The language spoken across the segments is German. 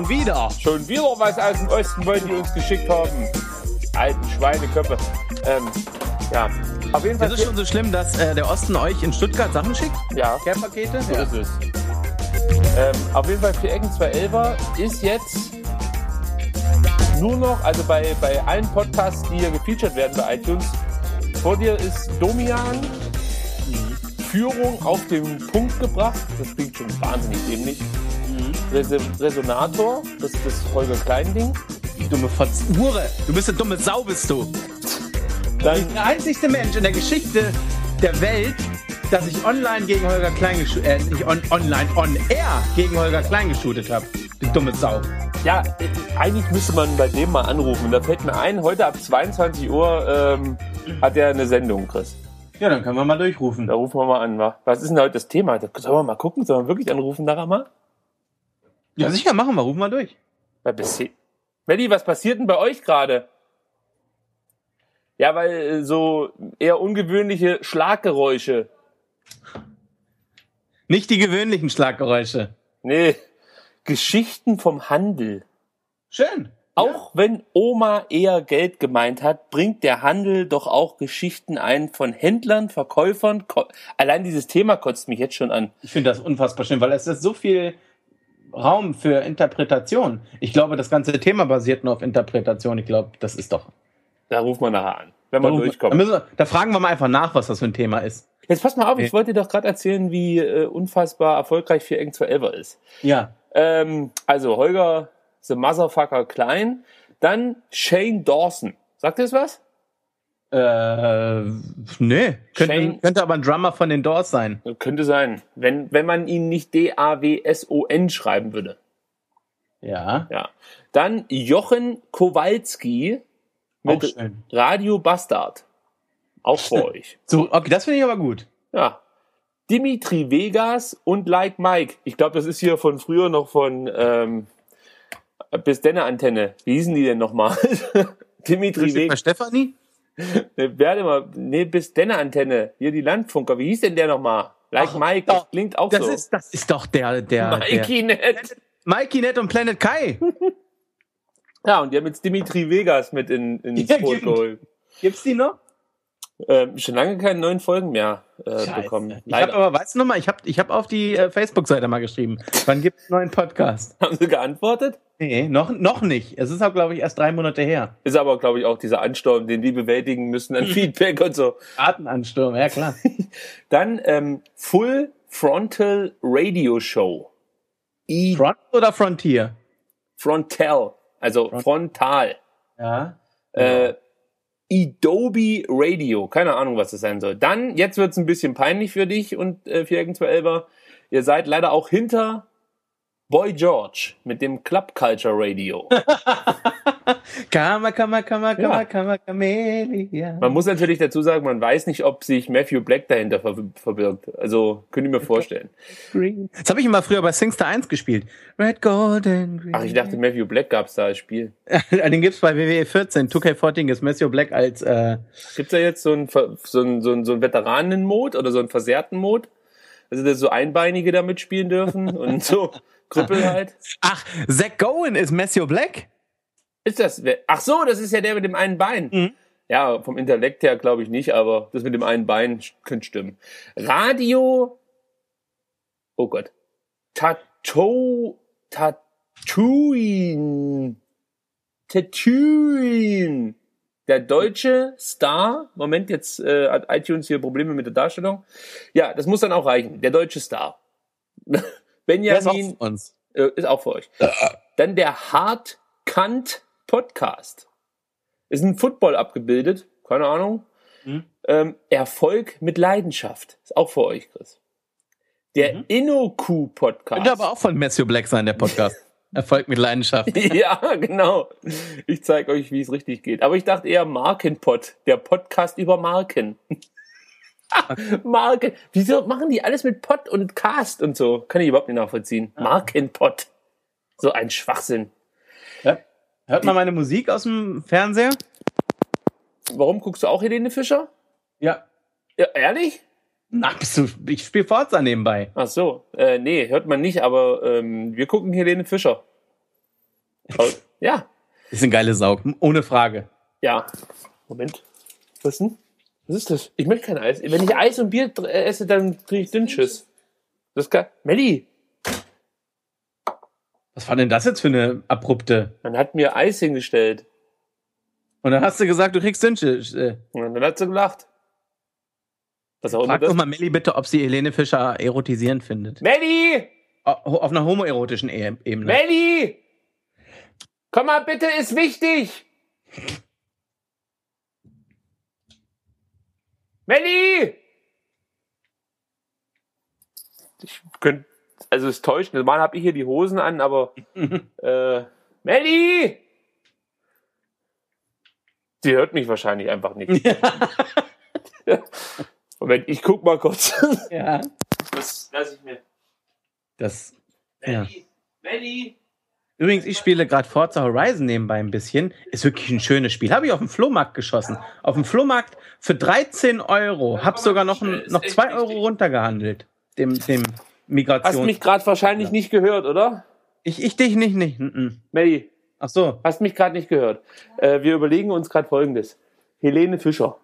Schon wieder. Schon wieder was aus dem Osten wollen die uns geschickt haben. Die alten Schweineköpfe. Ähm, ja, auf jeden Fall. Ist schon so schlimm, dass äh, der Osten euch in Stuttgart Sachen schickt? ja, Care-Pakete? so ist es. Ähm, auf jeden Fall vier Ecken, zwei Elfer ist jetzt nur noch, also bei, bei allen Podcasts, die hier gefeatured werden bei iTunes, vor dir ist Domian, Führung auf den Punkt gebracht, das klingt schon wahnsinnig dämlich. Res Resonator, das ist das Holger Klein-Ding. Dumme Fotz. Hure. Du bist eine dumme Sau, bist du. Dann Der einzigste Mensch in der Geschichte der Welt, dass ich online gegen Holger Klein geshootet, äh, nicht on, online, on air gegen Holger Klein geshootet habe. Du dumme Sau. Ja, eigentlich müsste man bei dem mal anrufen. Da fällt mir ein, heute ab 22 Uhr ähm, hat er eine Sendung, Chris. Ja, dann können wir mal durchrufen. Da rufen wir mal an, wa? Was ist denn heute das Thema? Sollen wir mal gucken? Sollen wir wirklich anrufen, Darama? Ja, sicher, machen wir. Rufen wir durch. Bei BC. Melli, was passiert denn bei euch gerade? Ja, weil äh, so eher ungewöhnliche Schlaggeräusche. Nicht die gewöhnlichen Schlaggeräusche. Nee, Geschichten vom Handel. Schön. Auch wenn Oma eher Geld gemeint hat, bringt der Handel doch auch Geschichten ein von Händlern, Verkäufern. Allein dieses Thema kotzt mich jetzt schon an. Ich finde das unfassbar schön, weil es ist so viel Raum für Interpretation. Ich glaube, das ganze Thema basiert nur auf Interpretation. Ich glaube, das ist doch. Da rufen wir nachher an, wenn wir Da, durchkommen. müssen wir, da fragen wir mal einfach nach, was das für ein Thema ist. Jetzt pass mal auf, ich wollte dir doch gerade erzählen, wie äh, unfassbar erfolgreich für Eng 12 ist. Ja. Ähm, also Holger the Motherfucker Klein, dann Shane Dawson. Sagt ihr das was? Äh, nee. Könnte, Shane- könnte aber ein Drummer von den Doors sein. Könnte sein, wenn, wenn man ihn nicht D-A-W-S-O-N schreiben würde. Ja. Ja. Dann Jochen Kowalski mit. Radio Bastard. Auch für euch. So, okay, das finde ich aber gut. Ja. Dimitri Vegas und Like Mike. Ich glaube, das ist hier von früher noch von ähm, bis Denne Antenne. Wie hießen die denn nochmal? Dimitri Vegas. Stefanie? Ne, Werde mal, nee, bis Denne Antenne. Hier die Landfunker. Wie hieß denn der nochmal? Like Ach, Mike. doch. Das klingt auch Das so. ist, das ist doch der, der, der. Mikey Net. Mikey Net und Planet Kai. Ja, und die haben jetzt Dimitri Vegas mit in, ins Ja, Boot geholt. Gibt's die noch? Ähm, schon lange keine neuen Folgen mehr äh, bekommen. Ich habe Leider. aber, weißt du noch mal, ich habe ich hab auf die äh, Facebook-Seite mal geschrieben. Wann gibt's einen neuen Podcast? Haben sie geantwortet? Nee, noch, noch nicht. Es ist auch, glaube ich, erst drei Monate her. Ist aber, glaube ich, auch dieser Ansturm, den die bewältigen müssen an Feedback und so. Artenansturm, ja klar. Dann ähm, Full Frontal Radio Show. I Front oder Frontier? Frontal, also frontal. Ja. Äh, Adobe Radio, keine Ahnung, was das sein soll. Dann, jetzt wird's ein bisschen peinlich für dich und äh, für irgend 12 Ihr seid leider auch hinter Boy George mit dem Club Culture Radio. Kama, kama, kama, kama, Ja. kama, Camellia. Man muss natürlich dazu sagen, man weiß nicht, ob sich Matthew Black dahinter ver verbirgt. Also, könnte ich mir vorstellen. Green. Das habe ich immer früher bei Singster 1 gespielt. Red, Golden, Green. Ach, ich dachte, Matthew Black gab's da als Spiel. Den gibt's bei WWE 14. 2K14 ist Matthew Black als, äh, Gibt's da jetzt so einen, so einen, so einen, so einen Veteranen-Mode oder so einen versehrten Mode? Also, dass so Einbeinige da mitspielen dürfen und so Krüppel halt. ach, Zach Gowen ist Matthew Black? Ist das, ach so, das ist ja der mit dem einen Bein. Mhm. Ja, vom Intellekt her glaube ich nicht, aber das mit dem einen Bein könnte stimmen. Radio, oh Gott, Tattoo, Tattooing, Tattooing. Der deutsche Star, Moment, jetzt äh, hat iTunes hier Probleme mit der Darstellung. Ja, das muss dann auch reichen. Der deutsche Star. Auch Benjamin von uns. äh, ist auch für euch. Dann der Hard Kant Podcast. Ist ein Football abgebildet, keine Ahnung. Mhm. Ähm, Erfolg mit Leidenschaft. Ist auch für euch, Chris. Der Mhm. Inoku Podcast. Könnte aber auch von Matthew Black sein, der Podcast. Erfolg mit Leidenschaft. ja, genau. Ich zeige euch, wie es richtig geht. Aber ich dachte eher Markenpod, der Podcast über Marken. Marken. Wieso machen die alles mit Pod und Cast und so? Kann ich überhaupt nicht nachvollziehen. Markenpod. So ein Schwachsinn. Hört man meine Musik aus dem Fernseher? Warum guckst du auch Helene Fischer? Ja. Ja, ehrlich? Ach, bist du, ich spiele Forza nebenbei. Ach so. Äh, nee, hört man nicht, aber ähm, wir gucken Helene Fischer. Ja, Ist eine geile Sau, ohne Frage. ja. Moment. Was denn? Was ist das? Ich möchte kein Eis. Wenn ich Eis und Bier äh, esse, dann kriege ich Dünnschiss. Das kann. Melli, Was war denn das jetzt für eine abrupte? man hat mir Eis hingestellt. Und dann hast du gesagt, du kriegst Dünnsche. Äh, Und dann hat sie gelacht. Was auch frag doch mal Melli bitte, ob sie Helene Fischer erotisierend findet. Melli! Au- Auf einer homoerotischen E- Ebene. Melli! Komm mal bitte, ist wichtig! Melli! Ich könnte, also es täuscht, normal habe ich hier die Hosen an, aber äh, Melli! Sie hört mich wahrscheinlich einfach nicht. Moment, ich guck mal kurz. ja. Was lass ich mir? Das, ja. Melli! Übrigens, ich spiele gerade Forza Horizon nebenbei ein bisschen. Ist wirklich ein schönes Spiel. Habe ich auf dem Flohmarkt geschossen. Auf dem Flohmarkt für 13 Euro. Hab sogar noch, ein, Ist noch echt 2 Euro runtergehandelt. Dem, dem Hast Migration. mich gerade wahrscheinlich nicht gehört, oder? ich, ich dich nicht, nicht. mhm. Melli, Ach so. hast mich gerade nicht gehört. Äh, wir überlegen uns gerade folgendes. Helene Fischer.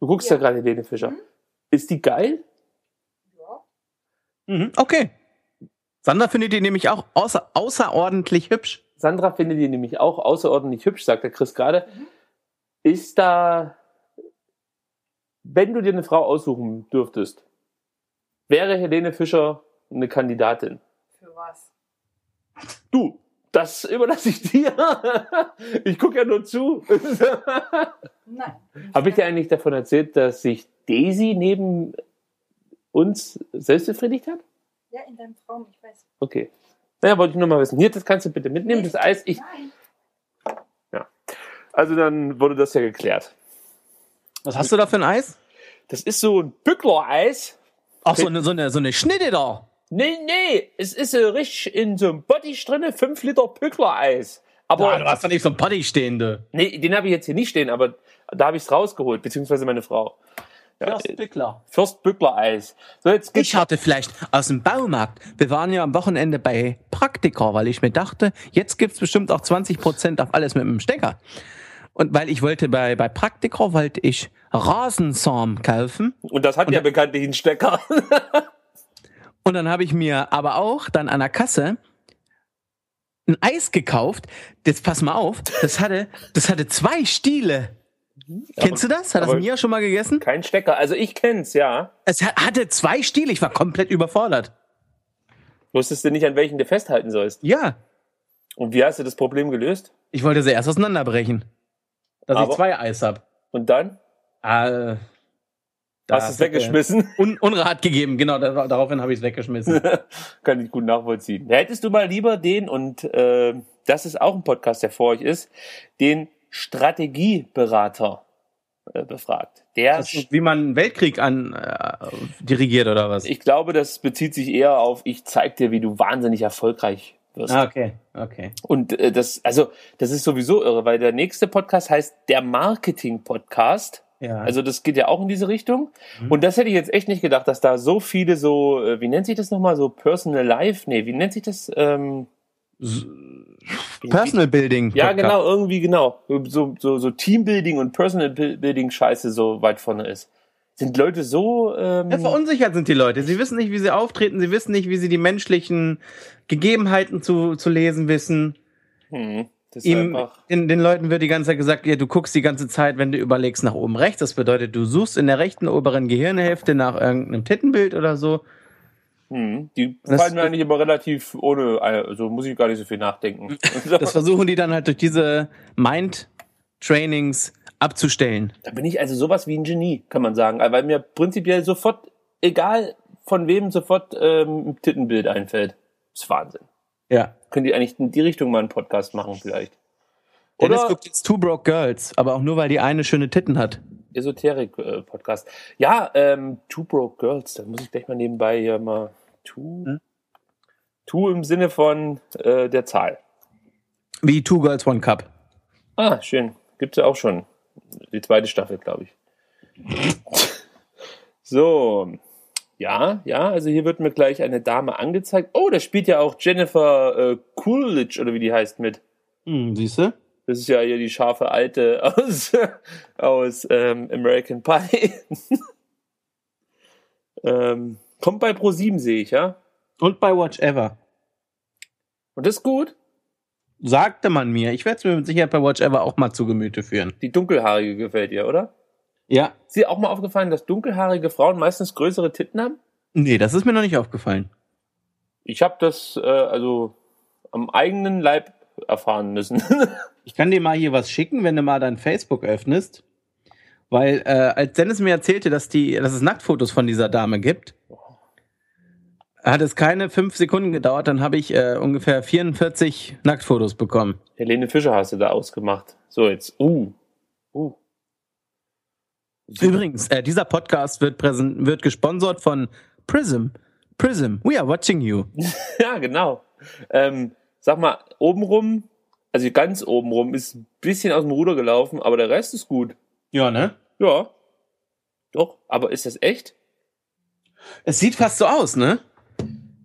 Du guckst ja, Ja. gerade Helene Fischer. Ist die geil? Ja. Mhm. Okay. Sandra findet die nämlich auch außer, außerordentlich hübsch. Sandra findet die nämlich auch außerordentlich hübsch, sagt der Chris gerade. Ist da, wenn du dir eine Frau aussuchen dürftest, wäre Helene Fischer eine Kandidatin? Für was? Du, das überlasse ich dir. Ich gucke ja nur zu. Nein. Habe ich dir eigentlich davon erzählt, dass sich Daisy neben uns selbst befriedigt hat? Ja, in deinem Traum, ich weiß. Okay. Naja, wollte ich nur mal wissen. Hier, das kannst du bitte mitnehmen, das Eis. Ich, Nein. also dann wurde das ja geklärt. Was hast du da für ein Eis? Das ist so ein Bückler-Eis. Ach, so eine, so eine, so eine Schnitte da. Nee, nee, es ist so richtig in so einem Bottich drinne, 5 Liter Bückler-Eis. Aber, Boah, du hast doch nicht so ein Potty stehende. nee, den habe ich jetzt hier nicht stehen, aber da habe ich es rausgeholt, beziehungsweise meine Frau. Äh, Pickler. Fürst Bückler-Eis. So, jetzt Ich hatte vielleicht aus dem Baumarkt. Wir waren ja am Wochenende bei Praktika, weil ich mir dachte, jetzt gibt's bestimmt auch 20% auf alles mit dem Stecker. Und weil ich wollte bei, bei Praktika, wollte ich Rasensamen kaufen. Und das hat ja bekanntlich einen Stecker. Und dann habe ich mir aber auch dann an der Kasse ein Eis gekauft. Das pass mal auf, das hatte, das hatte zwei Stiele. Kennst du das? Hat das Mia schon mal gegessen? Kein Stecker. Also ich kenn's, ja. Es hat- hatte zwei Stiele. Ich war komplett überfordert. Wusstest du nicht, an welchen du festhalten sollst? Ja, Und wie hast du das Problem gelöst? ich wollte sie erst auseinanderbrechen, dass Aber- ich zwei Eis hab. Und dann? Äh, da hast du es weggeschmissen? Un Unrat gegeben, genau. da- Daraufhin habe ich es weggeschmissen. Kann ich gut nachvollziehen. Hättest du mal lieber den, und äh, das ist auch ein Podcast, der vor euch ist, den Strategieberater äh, befragt. Der, Das ist, wie man einen Weltkrieg an äh, dirigiert oder was? ich glaube, das bezieht sich eher auf, ich zeig dir, wie du wahnsinnig erfolgreich wirst. ah, okay, okay. Und äh, das, also, das ist sowieso irre, weil der nächste Podcast heißt der Marketing-Podcast. Ja. Also das geht ja auch in diese Richtung. Mhm. Und das hätte ich jetzt echt nicht gedacht, dass da so viele so, äh, wie nennt sich das nochmal, so Personal Life? Nee, wie nennt sich das? Ähm, Personal Building. ja, genau, irgendwie genau. So, so, so Teambuilding und Personal Building Scheiße so weit vorne ist. Sind Leute so, ähm, Ja, verunsichert sind die Leute. Sie wissen nicht, wie sie auftreten. Sie wissen nicht, wie sie die menschlichen Gegebenheiten zu, zu lesen wissen. hm, Ihm, den, den Leuten wird die ganze Zeit gesagt, ja, du guckst die ganze Zeit, wenn du überlegst, nach oben rechts. Das bedeutet, du suchst in der rechten oberen Gehirnhälfte nach irgendeinem Tittenbild oder so. Hm, die Das- fallen mir eigentlich immer relativ ohne, also muss ich gar nicht so viel nachdenken. Das versuchen die dann halt durch diese Mind-Trainings abzustellen. Da bin ich also sowas wie ein Genie, kann man sagen. Weil mir prinzipiell sofort, egal von wem, sofort ähm, ein Tittenbild einfällt. Das ist Wahnsinn. Ja. Können die eigentlich in die Richtung mal einen Podcast machen vielleicht? Dennis Oder guckt jetzt Two Broke Girls, aber auch nur, weil die eine schöne Titten hat. Esoterik-Podcast. ja, ähm, Two Broke Girls, da muss ich gleich mal nebenbei hier mal Two. Hm? Two im Sinne von äh, der Zahl. Wie Two Girls One Cup. Ah, schön. Gibt's ja auch schon. Die zweite Staffel, glaube ich. So. Ja, ja, also hier wird mir gleich eine Dame angezeigt. Oh, da spielt ja auch Jennifer äh, Coolidge, oder wie die heißt, mit. Hm, siehst du? Das ist ja hier die scharfe Alte aus, aus ähm, American Pie. ähm, kommt bei Pro7, sehe ich, ja? Und bei Watch Ever. Und das ist gut. Sagte man mir. Ich werde es mir mit Sicherheit bei Watch Ever auch mal zu Gemüte führen. Die dunkelhaarige gefällt dir, oder? Ja. Ist dir auch mal aufgefallen, dass dunkelhaarige Frauen meistens größere Titten haben? Nee, das ist mir noch nicht aufgefallen. Ich habe das äh, also am eigenen Leib erfahren müssen. Ich kann dir mal hier was schicken, wenn du mal dein Facebook öffnest. Weil, äh, als Dennis mir erzählte, dass, die, dass es Nacktfotos von dieser Dame gibt, hat es keine fünf Sekunden gedauert, dann habe ich äh, ungefähr 44 Nacktfotos bekommen. Helene Fischer hast du da ausgemacht. So, jetzt. Uh. Uh. Übrigens, äh, dieser Podcast wird, präsent, wird gesponsert von Prism. Prism, we are watching you. Ja, genau. Ähm, sag mal, obenrum, also ganz obenrum, ist ein bisschen aus dem Ruder gelaufen, aber der Rest ist gut. Ja, ne? Ja. Doch, aber ist das echt? Es sieht fast so aus, ne?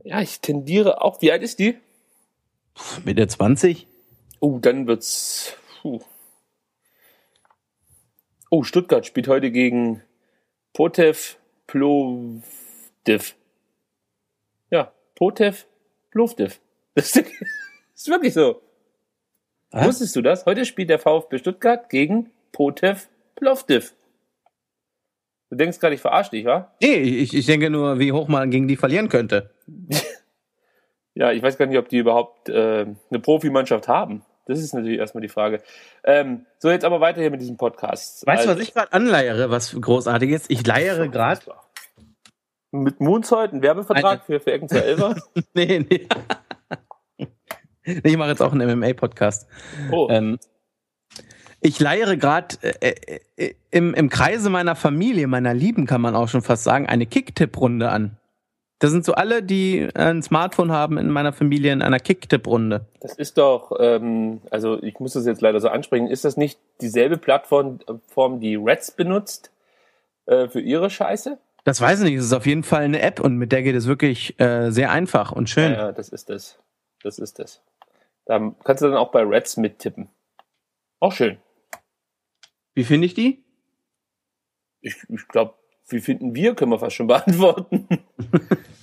Ja, ich tendiere auch. Wie alt ist die? Mitte 20? Oh, dann wird's. Puh. Oh, Stuttgart spielt heute gegen Potev Plovdiv. Ja, Potev Plovdiv. Das ist, ist wirklich so. Was? Wusstest du das? Heute spielt der VfB Stuttgart gegen Potev Plovdiv. Du denkst gerade, ich verarsche dich, wa? Nee, ich, ich denke nur, wie hoch man gegen die verlieren könnte. Ja, ich weiß gar nicht, ob die überhaupt äh, eine Profimannschaft haben. Das ist natürlich erstmal die Frage. Ähm, so, jetzt aber weiter hier mit diesem Podcast. Weißt du, Also, was ich gerade anleiere, was großartig ist? Ich leiere gerade. Mit Moonsight einen Werbevertrag Eine- für, für Ecken 211 Nee, nee. Ich mache jetzt auch einen MMA-Podcast. Oh, Ähm, ich leiere gerade äh, äh, im, im Kreise meiner Familie, meiner Lieben, kann man auch schon fast sagen, eine Kicktipp-Runde an. Das sind so alle, die ein Smartphone haben in meiner Familie in einer Kicktipp-Runde. das ist doch, ähm, also ich muss das jetzt leider so ansprechen, ist das nicht dieselbe Plattform, Form, die Reds benutzt äh, für ihre Scheiße? Das weiß ich nicht, es ist auf jeden Fall eine App und mit der geht es wirklich äh, sehr einfach und schön. Ja, ja, das ist das. Das ist das. Da kannst du dann auch bei Reds mittippen. Auch schön. Wie finde ich die? Ich, ich glaube, wie finden wir, können wir fast schon beantworten.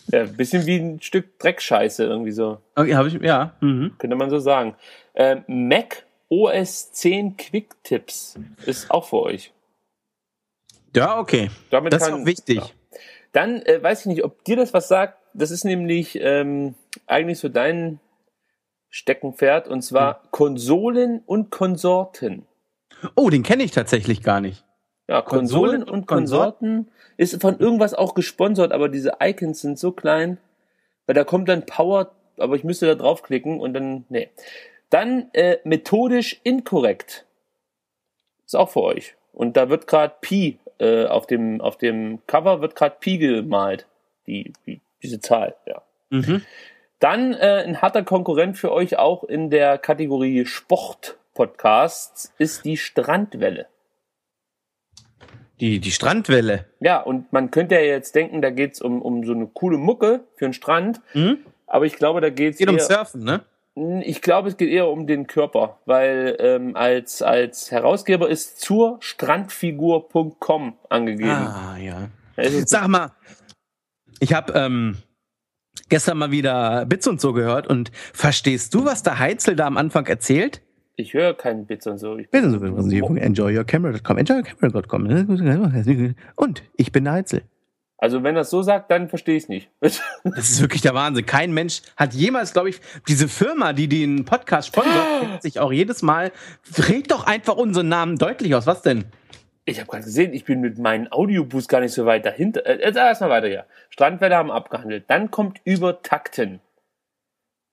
ja, ein bisschen wie ein Stück Dreckscheiße irgendwie so. Okay, habe ich, ja. Mhm. Könnte man so sagen. Ähm, Mac OS 10 Quick Tips ist auch für euch. Ja, okay. Damit Das ist kann- auch wichtig. Ja. Dann äh, weiß ich nicht, ob dir das was sagt. Das ist nämlich ähm, eigentlich so dein Steckenpferd und zwar Konsolen und Konsorten. Oh, den kenne ich tatsächlich gar nicht. Ja, Konsolen, Konsolen und Konsorten? Konsorten ist von irgendwas auch gesponsert, aber diese Icons sind so klein, weil da kommt dann Power, aber ich müsste da draufklicken und dann, nee. Dann äh, methodisch inkorrekt. Ist auch für euch. Und da wird gerade Pi äh, auf dem auf dem Cover wird gerade Pi gemalt, die, die diese Zahl, ja. Mhm. Dann äh, ein harter Konkurrent für euch auch in der Kategorie Sport-Podcasts ist die Strandwelle. Die, die Strandwelle. Ja, und man könnte ja jetzt denken, da geht's um, um so eine coole Mucke für den Strand, Mhm. aber ich glaube, da geht's Geht um eher, Surfen, ne? ich glaube, es geht eher um den Körper, weil ähm, als, als Herausgeber ist zur Strandfigur.com angegeben. Ah, ja. Es- Sag mal, ich habe ähm, gestern mal wieder Bits und so gehört und verstehst du, was der Heitzel da am Anfang erzählt? Ich höre keinen Bits und so. Ich Bits und so, enjoyyourcamera.com, enjoyyourcamera.com. Und ich bin der Heitzel. also wenn er es so sagt, dann verstehe ich es nicht. Das ist wirklich der Wahnsinn. Kein Mensch hat jemals, glaube ich, diese Firma, die den Podcast sponsert, sich auch jedes Mal, regt doch einfach unseren Namen deutlich aus. Was denn? Ich habe gerade gesehen, ich bin mit meinen Audioboosts gar nicht so weit dahinter. Äh, Jetzt erstmal weiter hier. Strandwelle haben abgehandelt. Dann kommt Übertakten.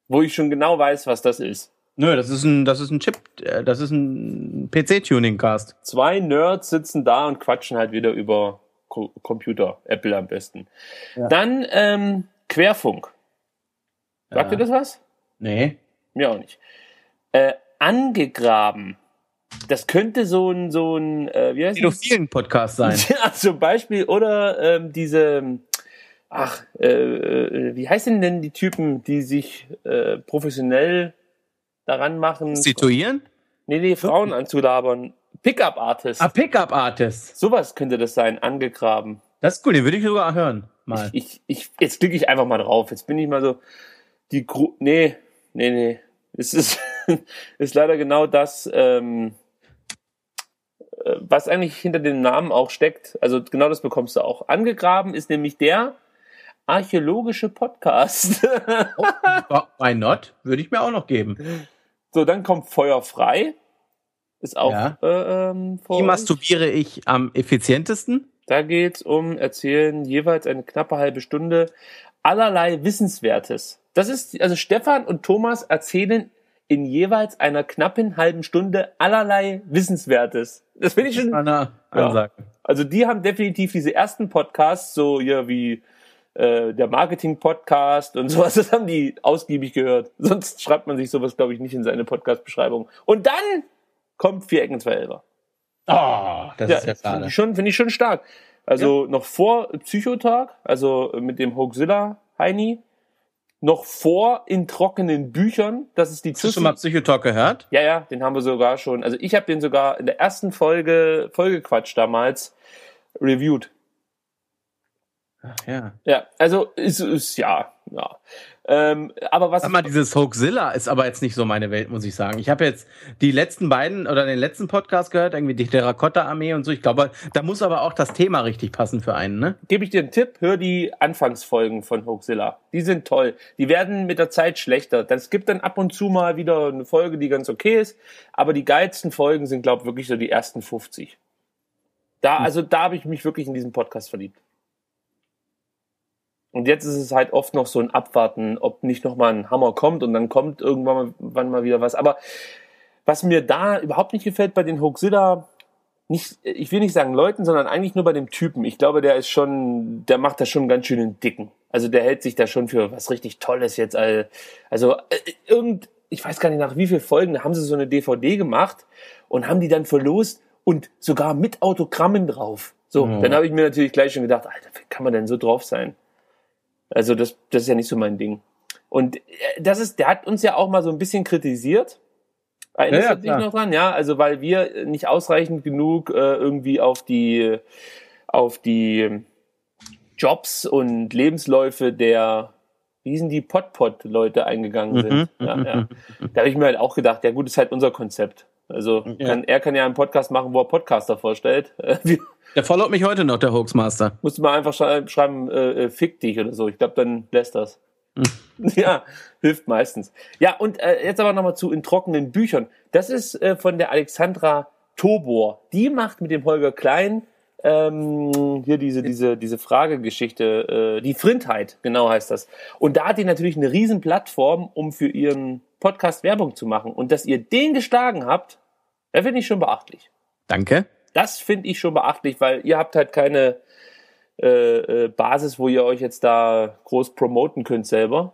Wo ich schon genau weiß, was das ist. Nö, das ist ein, das ist ein Chip, äh, das ist ein PC-Tuning-Cast. Zwei Nerds sitzen da und quatschen halt wieder über Co Computer, Apple am besten. Ja. Dann ähm, Querfunk. Sagt Ja. ihr das was? Nee. Mir auch nicht. Äh, angegraben. Das könnte so ein, so ein, äh, wie heißt das? Pädophilen-Podcast sein. Ja, zum Beispiel. Oder ähm, diese, ach, äh, äh, wie heißen denn die Typen, die sich äh, professionell daran machen, Situieren? nee, nee, Frauen anzulabern. Pickup-Artist. Ah, Pickup-Artist. Sowas könnte das sein, angegraben. Das ist cool, den würde ich sogar hören. Mal. Ich, ich, jetzt klicke ich einfach mal drauf. Jetzt bin ich mal so, die Gru nee, nee, nee. Es ist, ist leider genau das, ähm, äh, was eigentlich hinter dem Namen auch steckt. Also genau das bekommst du auch. Angegraben ist nämlich der archäologische Podcast. Oh, Why not? Würde ich mir auch noch geben. so, dann kommt Feuer frei. Ist auch Ja. äh, ähm, vor Wie masturbiere ich am effizientesten? Da geht's um Erzählen jeweils eine knappe halbe Stunde allerlei Wissenswertes. Das ist, also Stefan und Thomas erzählen in jeweils einer knappen halben Stunde allerlei Wissenswertes. Das finde ich schon, Eine Ansage. also die haben definitiv diese ersten Podcasts, so ja wie äh, der Marketing-Podcast und sowas, das haben die ausgiebig gehört. Sonst schreibt man sich sowas, glaube ich, nicht in seine Podcast-Beschreibung. Und dann kommt Vier Ecken, zwei Elfer. Oh, das ist ja Finde schade. ich schon, finde ich schon stark. Also noch vor Psychotag, also mit dem Hoaxilla Heini, noch vor in trockenen Büchern, das ist die Hast du schon mal Psychotalk gehört? Ja, ja, den haben wir sogar schon. Also ich habe den sogar in der ersten Folge Folgequatsch damals reviewed. Ach, ja. Ja, also ist, ist ja, ja. Ähm, aber was Sag mal, dieses Hoaxilla ist aber jetzt nicht so meine Welt, muss ich sagen. Ich habe jetzt die letzten beiden oder den letzten Podcast gehört, irgendwie die Terrakotta-Armee und so. Ich glaube, da muss aber auch das Thema richtig passen für einen, ne? gebe ich dir einen Tipp, hör die Anfangsfolgen von Hoaxilla. Die sind toll. Die werden mit der Zeit schlechter. Es gibt dann ab und zu mal wieder eine Folge, die ganz okay ist, aber die geilsten Folgen sind, glaube ich, wirklich so die ersten 50. Da, also da habe ich mich wirklich in diesen Podcast verliebt. Und jetzt ist es halt oft noch so ein Abwarten, ob nicht nochmal ein Hammer kommt und dann kommt irgendwann mal, mal wieder was. Aber was mir da überhaupt nicht gefällt bei den Hoaxilla, nicht, ich will nicht sagen Leuten, sondern eigentlich nur bei dem Typen. Ich glaube, der ist schon, der macht da schon einen ganz schönen Dicken. Also der hält sich da schon für was richtig Tolles jetzt. all- Also äh, irgend, ich weiß gar nicht nach wie viel Folgen, haben sie so eine DVD gemacht und haben die dann verlost und sogar mit Autogrammen drauf. So, Ja. dann habe ich mir natürlich gleich schon gedacht, Alter, wie kann man denn so drauf sein? Also das, das ist ja nicht so mein Ding. Und äh, das ist, der hat uns ja auch mal so ein bisschen kritisiert. Erinnerst Ja, ja, du dich noch dran? Ja, also weil wir nicht ausreichend genug äh, irgendwie auf die auf die Jobs und Lebensläufe der wie hießen die Potpot-Leute eingegangen sind. Mhm, ja, mhm, ja. Da habe ich mir halt auch gedacht, ja gut, ist halt unser Konzept. Also Ja. kann, er kann ja einen Podcast machen, wo er Podcaster vorstellt. Der followt mich heute noch, der Hoaxmaster. musste mal einfach schrei- schreiben, äh, äh, fick dich oder so. Ich glaube, dann lässt das. ja, hilft meistens. Ja, und äh, jetzt aber nochmal zu in trockenen Büchern. Das ist äh, von der Alexandra Tobor. Die macht mit dem Holger Klein ähm, hier diese, diese, diese Fragegeschichte, äh, die Frindheit, genau heißt das. Und da hat die natürlich eine riesen Plattform, um für ihren Podcast Werbung zu machen. Und dass ihr den geschlagen habt, da finde ich schon beachtlich. Danke. Das finde ich schon beachtlich, weil ihr habt halt keine äh, äh, Basis, wo ihr euch jetzt da groß promoten könnt selber.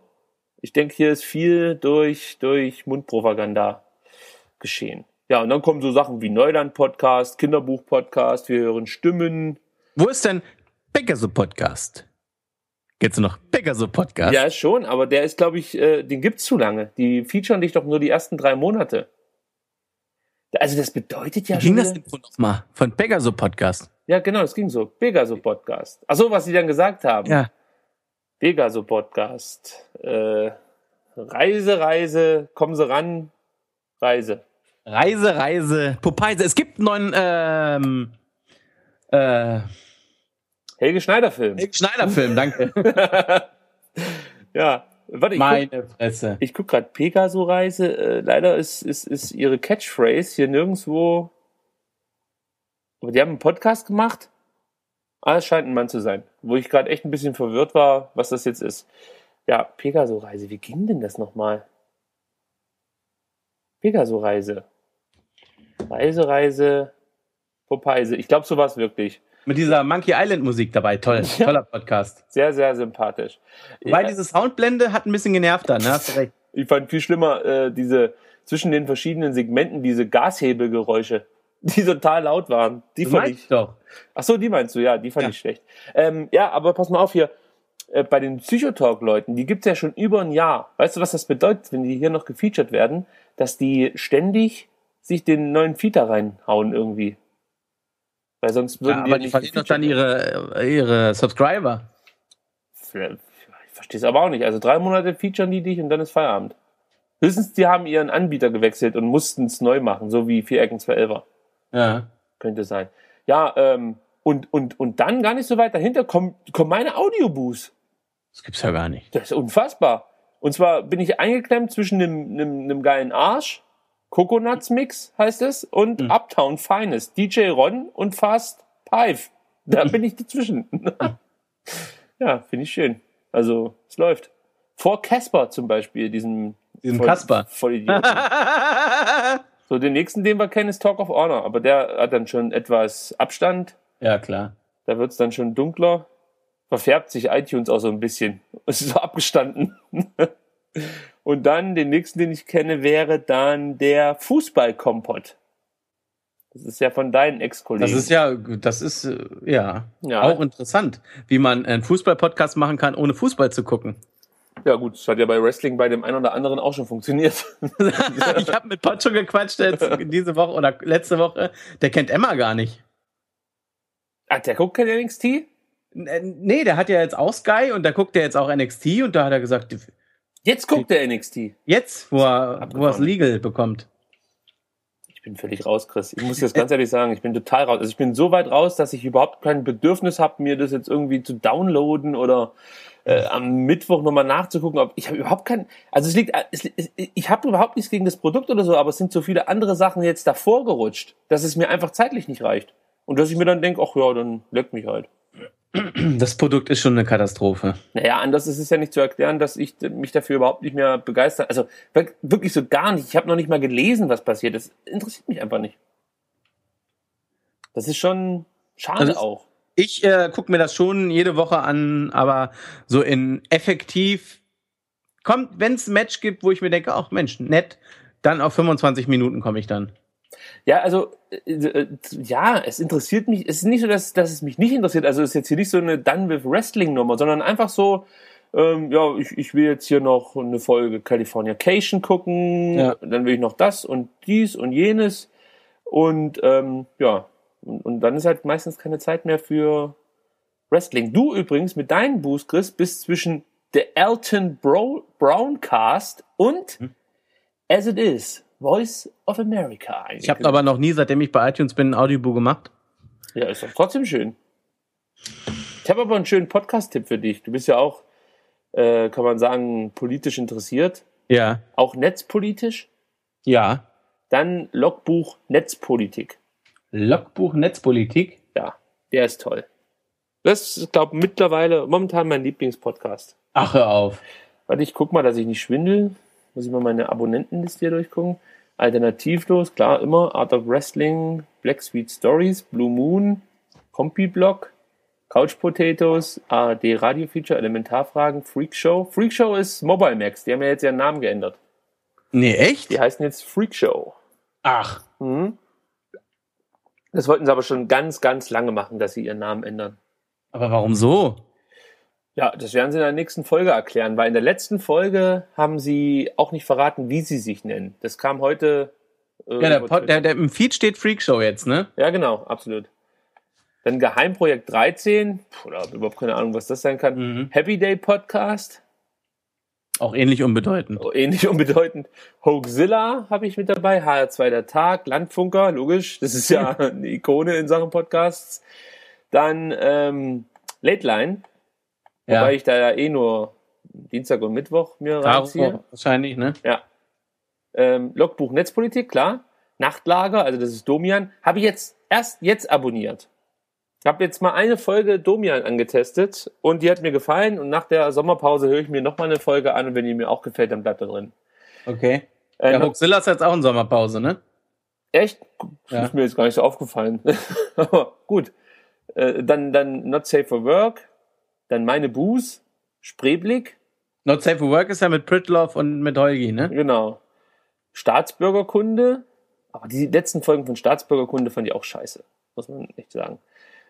Ich denke, hier ist viel durch, durch Mundpropaganda geschehen. Ja, und dann kommen so Sachen wie Neuland-Podcast, Kinderbuch-Podcast, wir hören Stimmen. Wo ist denn Pegasus Podcast? Geht's noch Pegasus Podcast? Ja, schon, aber der ist, glaube ich, äh, den gibt's zu lange. Die featuren dich doch nur die ersten drei Monate. Also das bedeutet ja Wie ging schon das wieder- Intro nochmal? Von Pegasus Podcast. Ja, genau, das ging so. Pegaso Podcast. Ach so, was sie dann gesagt haben. Ja. Pegaso Podcast. Äh, Reise, Reise, kommen Sie ran, Reise. Reise, Reise, Popeise. Es gibt einen neuen ähm, äh, Helge Schneider Film. Schneider-Film, danke. ja, warte, ich guck, Meine Fresse. ich guck gerade Pegaso Reise. Äh, leider ist, ist, ist ihre Catchphrase hier nirgendwo. Aber die haben einen Podcast gemacht. Ah, es scheint ein Mann zu sein. Wo ich gerade echt ein bisschen verwirrt war, was das jetzt ist. Ja, Pegaso Reise. Wie ging denn das nochmal? Pegaso Reise. Reise, Reise, Popeise. Ich glaube, so war es wirklich. Mit dieser Monkey Island Musik dabei. Toll. Toller Podcast. Sehr, sehr sympathisch. Weil Ja, diese Soundblende hat ein bisschen genervt dann, ne? Hast du recht. ich fand viel schlimmer äh, diese zwischen den verschiedenen Segmenten diese Gashebelgeräusche, die total laut waren. Die Das fand ich doch. Ach so, die meinst du? Ja, die fand Ja. ich schlecht. Ähm, ja, aber pass mal auf hier. äh, bei den Psychotalk-Leuten, die gibt's ja schon über ein Jahr. Weißt du, was das bedeutet, wenn die hier noch gefeatured werden? Dass die ständig sich den neuen Feed da reinhauen irgendwie. Weil sonst würden Ja, die aber die nicht verlieren doch dann ihre, ihre Subscriber. werden. Ich verstehe es aber auch nicht. Also drei Monate featuren die dich und dann ist Feierabend. Höchstens, die haben ihren Anbieter gewechselt und mussten es neu machen, so wie vier Ecken 12er. Ja. Könnte sein. Ja, ähm, und, und, und dann gar nicht so weit dahinter kommen, kommen meine Audioboost. Das gibt's ja gar nicht. Das ist unfassbar. Und zwar bin ich eingeklemmt zwischen einem, einem, einem geilen Arsch, Coconuts Mix heißt es, und Mhm. Uptown Finest, DJ Ron und Fast Pive. Da bin ich dazwischen. ja, finde ich schön. Also, es läuft. Vor Casper zum Beispiel, diesem Diesen Voll- Kasper. Vollidioten. so, den nächsten, den wir kennen, ist Talk of Honor, aber der hat dann schon etwas Abstand. ja, klar. Da wird's dann schon dunkler. Verfärbt sich iTunes auch so ein bisschen. Es ist so abgestanden. Und dann, den nächsten, den ich kenne, wäre dann der Fußballkompott. Das ist ja von deinen Ex-Kollegen. Das ist ja, das ist, äh, ja, Ja. auch interessant, wie man einen Fußball-Podcast machen kann, ohne Fußball zu gucken. ja gut, das hat ja bei Wrestling bei dem einen oder anderen auch schon funktioniert. ich habe mit Pocho gequatscht jetzt diese Woche oder letzte Woche. Der kennt Emma gar nicht. ah, der guckt kein NXT? N- Nee, der hat ja jetzt auch Sky und da guckt er jetzt auch NXT und da hat er gesagt, Jetzt guckt der NXT. jetzt, wo er, wo er es legal bekommt. Ich bin völlig raus, Chris. Ich muss jetzt ganz ehrlich sagen, ich bin total raus. Also ich bin so weit raus, dass ich überhaupt kein Bedürfnis habe, mir das jetzt irgendwie zu downloaden oder äh, am Mittwoch nochmal nachzugucken. Ob ich habe überhaupt kein, also es liegt, es, es, ich habe überhaupt nichts gegen das Produkt oder so, aber es sind so viele andere Sachen jetzt davor gerutscht, dass es mir einfach zeitlich nicht reicht. Und dass ich mir dann denke, ach ja, dann leck mich halt. Das Produkt ist schon eine Katastrophe. Naja, anders ist es ja nicht zu erklären, dass ich mich dafür überhaupt nicht mehr begeistert. Also wirk- wirklich so gar nicht. Ich habe noch nicht mal gelesen, was passiert. Das interessiert mich einfach nicht. Das ist schon schade Also auch. Ich äh, gucke mir das schon jede Woche an, aber so in effektiv kommt, wenn es ein Match gibt, wo ich mir denke, ach Mensch, nett, dann auf 25 Minuten komme ich dann. Ja, also äh, äh, ja, es interessiert mich. Es ist nicht so, dass, dass es mich nicht interessiert. Also es ist jetzt hier nicht so eine Done with Wrestling Nummer, sondern einfach so. Ähm, ja, ich, ich will jetzt hier noch eine Folge Californication gucken. Ja. Dann will ich noch das und dies und jenes. Und ähm, ja, und, und dann ist halt meistens keine Zeit mehr für Wrestling. Du übrigens mit deinen Boost, Chris, bist zwischen The Elton Bro Brown Cast und As It Is, Voice of America. Ich habe aber noch nie, seitdem ich bei iTunes bin, ein Audiobook gemacht. Ja, ist doch trotzdem schön. Ich habe aber einen schönen Podcast-Tipp für dich. Du bist ja auch, äh, kann man sagen, politisch interessiert, Ja. auch netzpolitisch. Ja. Dann Logbuch Netzpolitik. Logbuch Netzpolitik. Ja, der ist toll. Das ist, glaube mittlerweile momentan mein Lieblingspodcast. Ach, hör auf. Warte, ich guck mal, dass ich nicht schwindel. Muss ich mal meine Abonnentenliste hier durchgucken. Alternativlos, klar, immer. Art of Wrestling, Black Sweet Stories, Blue Moon, Compi Block, Couch Potatoes, ARD Radio Feature, Elementarfragen, Freak Show. Freak Show ist Mobile Max. Die haben ja jetzt ihren Namen geändert. Nee, echt? Die heißen jetzt Freak Show. Ach. Mhm. Das wollten sie aber schon ganz, ganz lange machen, dass sie ihren Namen ändern. Aber warum so? Ja, das werden sie in der nächsten Folge erklären, weil in der letzten Folge haben sie auch nicht verraten, wie sie sich nennen. Das kam heute. äh, Ja, der, Pod, der, der im Feed steht Freakshow jetzt, ne? ja, genau, absolut. Dann Geheimprojekt 13, Puh, da habe ich überhaupt keine Ahnung, was das sein kann. Mhm. Happy Day Podcast, Auch ähnlich unbedeutend. oh, ähnlich unbedeutend. Hoaxilla habe ich mit dabei, HR2 der Tag, Landfunker, logisch, das ist ja eine Ikone in Sachen Podcasts. Dann ähm, Late Line, Ja. wobei ich da ja eh nur Dienstag und Mittwoch mir reinziehe. Darum wahrscheinlich, ne? Ja. Ähm, Logbuch Netzpolitik, klar. Nachtlager, also das ist Domian. Habe ich jetzt erst jetzt abonniert. Habe jetzt mal eine Folge Domian angetestet und die hat mir gefallen und nach der Sommerpause höre ich mir noch mal eine Folge an und wenn die mir auch gefällt, dann bleibt er drin. Okay. Äh, Der noch- Hoaxilla ist jetzt auch in Sommerpause, ne? echt? Ja. ist mir jetzt gar nicht so aufgefallen. Gut. Äh, dann, dann Not Safe for Work, dann Meine Buß, Spreeblick, Not Safe for Work ist ja mit Pritlove und mit Holgi, ne? Genau. Staatsbürgerkunde. Aber die letzten Folgen von Staatsbürgerkunde fand ich auch scheiße. Muss man echt sagen.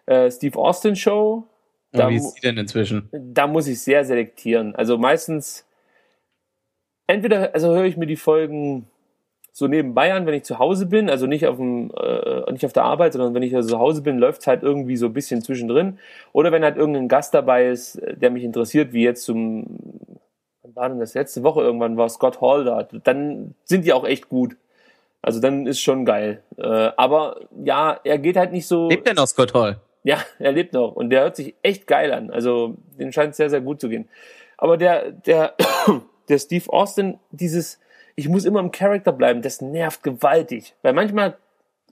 Äh, Steve Austin Show. Da Wie ist die denn inzwischen? da muss ich sehr selektieren. Also meistens, entweder, also höre ich mir die Folgen so nebenbei an, wenn ich zu Hause bin, also nicht auf dem, äh, nicht auf der Arbeit, sondern wenn ich also zu Hause bin, läuft es halt irgendwie so ein bisschen zwischendrin. Oder wenn halt irgendein Gast dabei ist, äh, der mich interessiert, wie jetzt zum, wann war denn das letzte Woche irgendwann war Scott Hall da, dann sind die auch echt gut. Also dann ist schon geil. Äh, aber ja, er geht halt nicht so. Lebt denn noch Scott Hall? Ja, er lebt noch und der hört sich echt geil an. Also, den scheint es sehr, sehr gut zu gehen. Aber der, der, der Steve Austin, dieses, ich muss immer im Charakter bleiben, das nervt gewaltig. Weil manchmal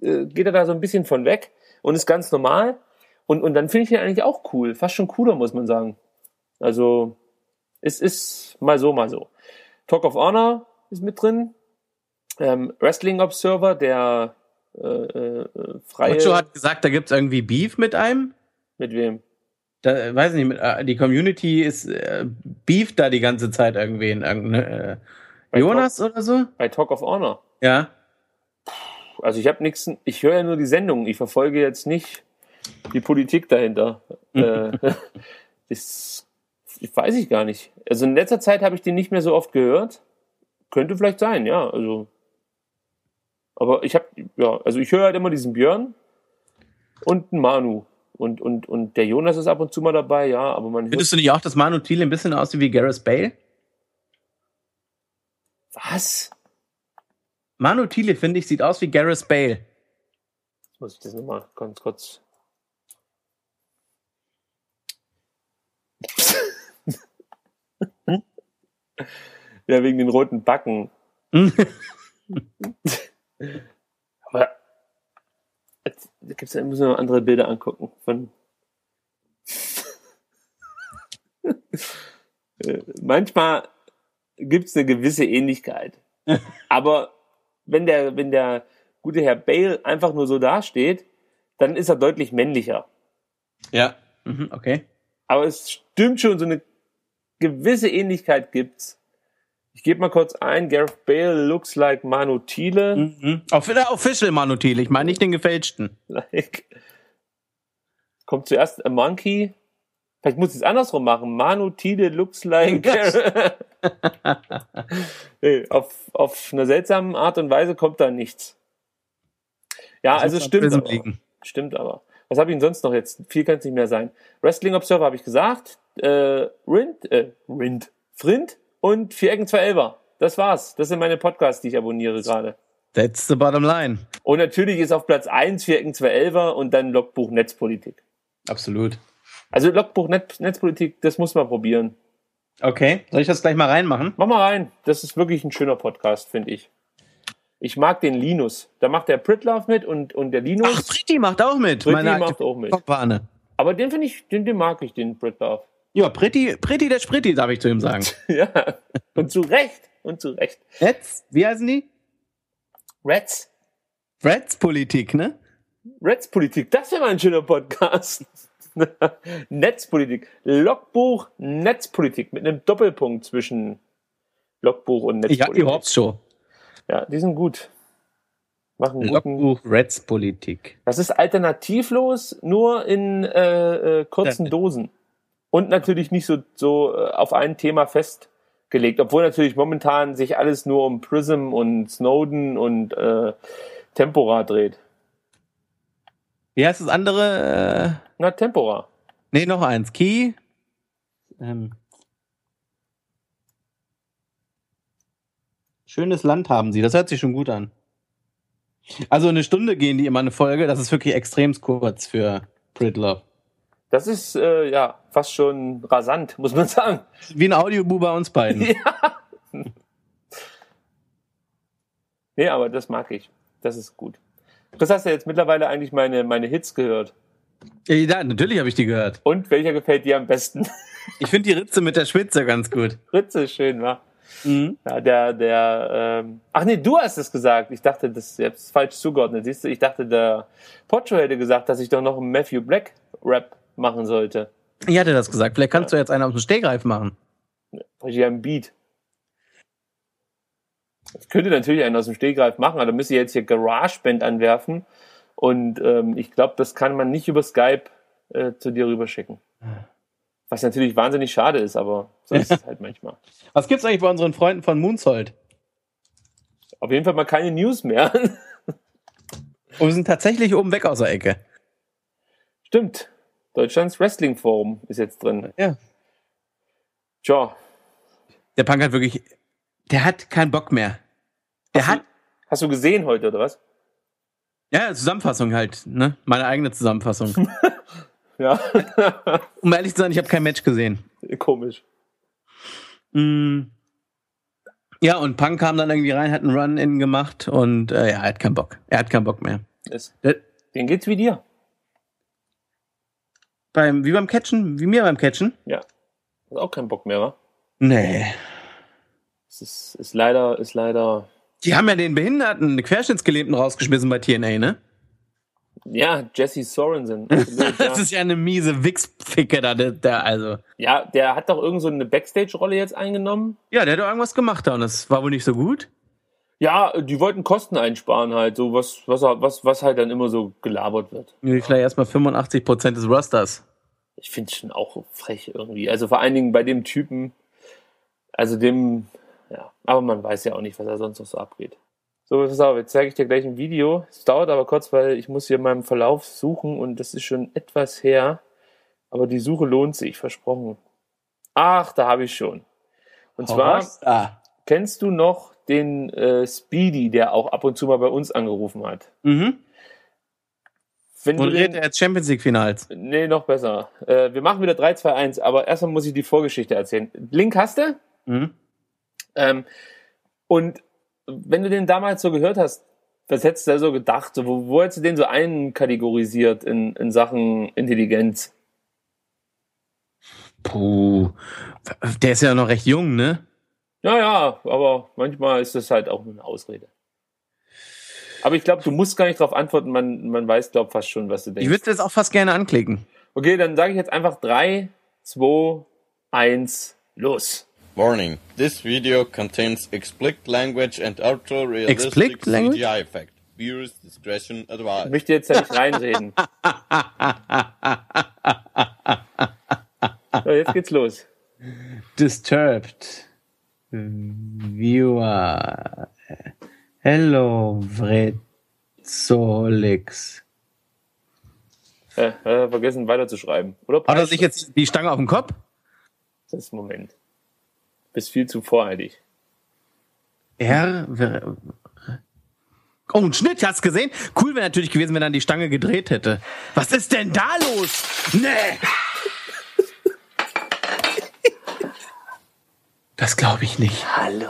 äh, geht er da so ein bisschen von weg und ist ganz normal. Und, und dann finde ich ihn eigentlich auch cool. Fast schon cooler, muss man sagen. Also, es ist mal so, mal so. Talk of Honor ist mit drin. Ähm, Wrestling Observer, der äh, äh, freie. Ocho hat gesagt, da gibt's irgendwie Beef mit einem. mit wem? Da, weiß nicht, mit, äh, die Community ist äh, Beef da die ganze Zeit irgendwie in irgendeine, äh, Bei Jonas oder so? Bei Talk of Honor. Ja. Also ich habe nichts, ich höre ja nur die Sendung, ich verfolge jetzt nicht die Politik dahinter. äh, das, ich weiß ich gar nicht. Also in letzter Zeit habe ich den nicht mehr so oft gehört. Könnte vielleicht sein, ja. Also, aber ich habe, ja, also ich höre halt immer diesen Björn und einen Manu. Und, und, und der Jonas ist ab und zu mal dabei, ja, aber man Findest du nicht auch, dass Manu Thiele ein bisschen aussieht wie Gareth Bale? Was? Manu Thiele, finde ich, sieht aus wie Gareth Bale. Jetzt muss ich das nochmal ganz kurz. ja, wegen den roten Backen. Aber jetzt gibt's, muss man noch andere Bilder angucken von. Äh, Manchmal gibt's eine gewisse Ähnlichkeit. Aber wenn der, wenn der gute Herr Bale einfach nur so dasteht, dann ist er deutlich männlicher. ja. Mhm, okay. Aber es stimmt schon, so eine gewisse Ähnlichkeit gibt's. Ich gebe mal kurz ein, Gareth Bale looks like Manu Thiele. Mhm. Auf der Official Manu Thiele, ich meine nicht den gefälschten. Like. Kommt zuerst a monkey. Vielleicht muss ich es andersrum machen. Manu Thiele looks like. nee, auf, auf eine seltsame Art und Weise kommt da nichts. Ja, also es stimmt. Aber. Liegen. Stimmt aber. Was habe ich denn sonst noch jetzt? Viel kann es nicht mehr sein. Wrestling Observer habe ich gesagt. Äh, Rind, äh, Rind, Frind und Vier Ecken, zwei Elber. Das war's. Das sind meine Podcasts, die ich abonniere gerade. That's the bottom line. Und natürlich ist auf Platz eins Vier Ecken, zwei Elber und dann Logbuch Netzpolitik. Absolut. Also Logbuch Net Netzpolitik, das muss man probieren. Okay, soll ich das gleich mal reinmachen? Mach mal rein. Das ist wirklich ein schöner Podcast, finde ich. Ich mag den Linus. Da macht der Pritlove mit und, und der Linus. Ach, Fritti macht auch mit. Fritti meine macht auch mit. Kopfhahne. Aber den finde ich, den, den mag ich, den Pritlove. Ja, Pritti, Pritti der Spritti, darf ich zu ihm sagen. ja. Und zu Recht. Und zu Recht. Jetzt, wie heißen die? Reds. Reds Politik, ne? Reds Politik. Das wäre mal ein schöner Podcast. Netzpolitik. Logbuch Netzpolitik mit einem Doppelpunkt zwischen Logbuch und Ich hab die Netzpolitik. Hobbs-Show. Ja, die sind gut. Machen. Logbuch Reds Politik. Das ist alternativlos, nur in äh, äh, kurzen Ja. Dosen. Und natürlich nicht so, so äh, auf ein Thema festgelegt, obwohl natürlich momentan sich alles nur um Prism und Snowden und äh, Tempora dreht. Wie heißt das andere? Äh, Na, Tempora. nee, noch eins. Key. Ähm, schönes Land haben sie. Das hört sich schon gut an. Also eine Stunde gehen die immer eine Folge. Das ist wirklich extrem kurz für Pritlove. Das ist äh, ja fast schon rasant, muss man sagen. Wie ein Audiobu bei uns beiden. Nee, aber das mag ich. Das ist gut. Chris, hast du jetzt mittlerweile eigentlich meine, meine Hits gehört? Ja, natürlich habe ich die gehört. Und welcher gefällt dir am besten? Ich finde die Ritze mit der Schwitze ganz gut. Ritze ist schön, wa? Mhm. Ja, der, der, ähm, ach nee, du hast es gesagt. Ich dachte, das hab's falsch zugeordnet. Siehst du, ich dachte, der Pocho hätte gesagt, dass ich doch noch einen Matthew Black Rap machen sollte. Ich hatte das gesagt. Vielleicht kannst du jetzt einen auf dem Stegreif machen. Ich einen Beat. Ich könnte natürlich einen aus dem Stegreif machen, aber da müsste ich jetzt hier GarageBand anwerfen. Und ähm, ich glaube, das kann man nicht über Skype äh, zu dir rüberschicken. Was natürlich wahnsinnig schade ist, aber so ist es halt manchmal. Was gibt's eigentlich bei unseren Freunden von Moonsold? Auf jeden Fall mal keine News mehr. Und wir sind tatsächlich oben weg aus der Ecke. Stimmt. Deutschlands Wrestling Forum ist jetzt drin. Ja. Tja. Der Punk hat wirklich, der hat keinen Bock mehr. Der Hast hat, du, hast du gesehen heute, oder was? ja, Zusammenfassung halt, ne? Meine eigene Zusammenfassung. Ja. um ehrlich zu sein, ich habe kein Match gesehen. Komisch. Mm. Ja, und Punk kam dann irgendwie rein, hat einen Run-In gemacht und äh, ja, er hat keinen Bock. Er hat keinen Bock mehr. Den geht's wie dir. beim, wie beim Catchen, wie mir beim Catchen? Ja. Hast auch keinen Bock mehr, wa? Nee. Es ist, ist leider, ist leider. Die haben ja den Behinderten, Querschnittsgelähmten rausgeschmissen bei TNA, ne? Ja, Jesse Sorensen. Absolut, Das ist ja eine miese Wichsficke da, der, also. ja, der hat doch irgend so eine Backstage-Rolle jetzt eingenommen. Ja, der hat doch irgendwas gemacht da und das war wohl nicht so gut. Ja, die wollten Kosten einsparen halt, so was, was, was, was halt dann immer so gelabert wird. Vielleicht erstmal 85% des Rosters. Ich finde es schon auch frech irgendwie. Also vor allen Dingen bei dem Typen, also dem, aber man weiß ja auch nicht, was da sonst noch so abgeht. So, pass auf, jetzt zeige ich dir gleich ein Video. Es dauert aber kurz, weil ich muss hier in meinem Verlauf suchen und das ist schon etwas her. Aber die Suche lohnt sich, versprochen. Ach, da habe ich schon. Und zwar Ah. kennst du noch den äh, Speedy, der auch ab und zu mal bei uns angerufen hat. Mhm. Wenn du Moderiert er jetzt Champions League Finals. Nee, noch besser. Äh, wir machen wieder 3, 2, 1, aber erstmal muss ich die Vorgeschichte erzählen. Link hast du? Mhm. Ähm, und wenn du den damals so gehört hast, was hättest du da so gedacht? Wo, wo hättest du den so einkategorisiert in, in Sachen Intelligenz? Puh. Der ist ja noch recht jung, ne? Ja, ja, aber manchmal ist das halt auch nur eine Ausrede. Aber ich glaube, du musst gar nicht darauf antworten, man, man weiß, glaub fast schon, was du Ich denkst. würde das auch fast gerne anklicken. Okay, dann sage ich jetzt einfach 3, 2, 1, los. Warning. This video contains explicit language and ultra realistic? CGI effect. Viewers discretion Ich advised. möchte jetzt ja nicht reinreden. So, jetzt geht's los. Disturbed. Viewer. Hello, Vrezolix. Äh, äh, vergessen weiterzuschreiben. Oder? Hat er sich jetzt die Stange auf den Kopf? Das ist Moment. Bist viel zu voreilig. R. Ver- Oh, ein Schnitt, hast du gesehen? Cool wäre natürlich gewesen, wenn er die Stange gedreht hätte. Was ist denn da los? Nee. Das glaube ich nicht. Hallo.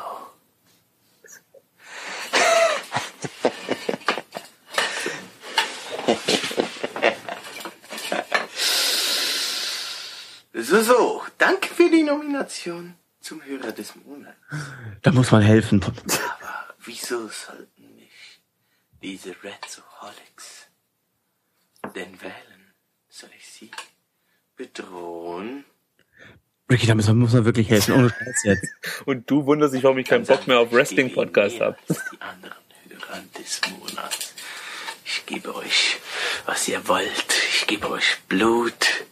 So, so. Danke für die Nomination zum Hörer des Monats. Da muss man helfen. Aber wieso sollten mich diese Redzoholics denn wählen? Soll ich sie bedrohen? Ricky, da muss man, muss man wirklich helfen. Ohne Scheiß jetzt. Und du wunderst dich, warum ich keinen Bock mehr auf Wrestling-Podcast habe. Die anderen Hörer des Monats. Ich gebe euch, was ihr wollt. Ich gebe euch Blut,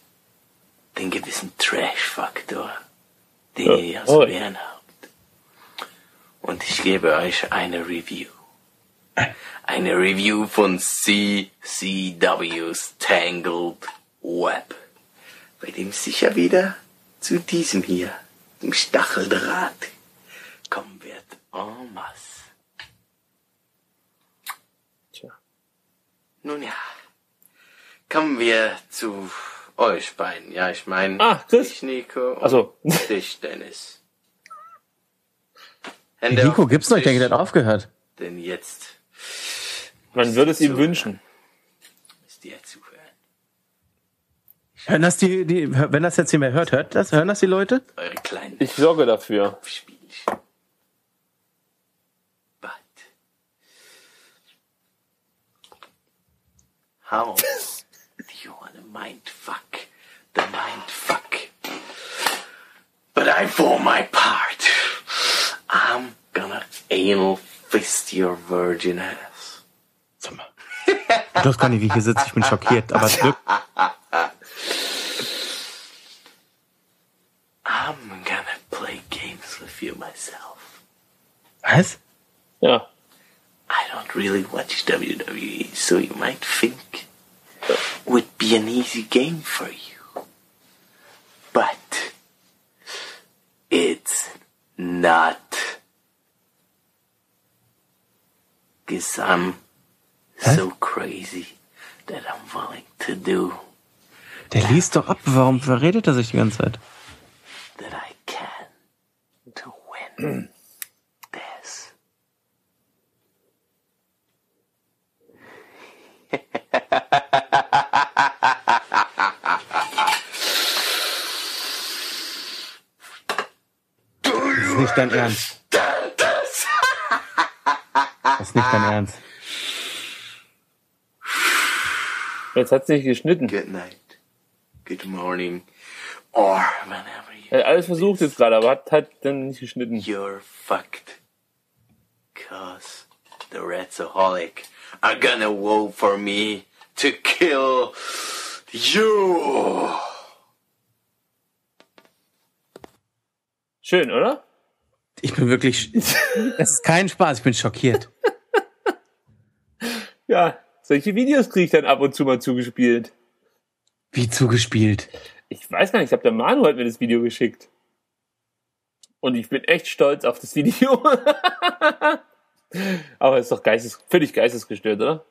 den gewissen Trash-Faktor, den Ja, aus oh. Und ich gebe euch eine Review. Eine Review von CCW's Tangled Web. Bei dem sicher wieder zu diesem hier, dem Stacheldraht, kommen wird en masse. Tja. Nun ja, kommen wir zu euch beiden. Ja, ich meine, Ah, Chris. dich, Nico, und Ach so. dich, Dennis. Hände Nico gibt's noch, ich denke, der hat aufgehört. Denn jetzt Man würde es ihm wünschen. müsst ihr zuhören. Hören das die, die, wenn das jetzt jemand hört, hört das? Hören das die Leute? Eure kleinen Ich sorge dafür. Spielchen. But how the mind fuck. But I for my part, I'm gonna anal fist your virgin ass. Sag mal. Du weißt gar nicht, wie hier sitze. Ich bin schockiert, aber es wirkt. I'm gonna play games with you myself. Was? Ja. I don't really watch WWE, so you might think would be an easy game for you. But it's not. Cause I'm so crazy that I'm willing to do Der liest doch ab. Warum verredet er sich die ganze Zeit? that I can to win this. Das ist nicht dein Ernst. Das ist nicht dein Ernst. Jetzt hat nicht geschnitten. Good night. Good morning. Or whenever you Er hat alles versucht jetzt gerade, aber hat halt dann nicht geschnitten. you're fucked. Cause the Redsaholic are gonna vote for me to kill you. Schön, oder? Ich bin wirklich. Das ist kein Spaß. Ich bin schockiert. Ja, solche Videos kriege ich dann ab und zu mal zugespielt. Wie zugespielt. Ich weiß gar nicht, ich habe der Manu hat mir das Video geschickt. Und ich bin echt stolz auf das Video. Aber ist doch geistes, völlig geistesgestört, oder?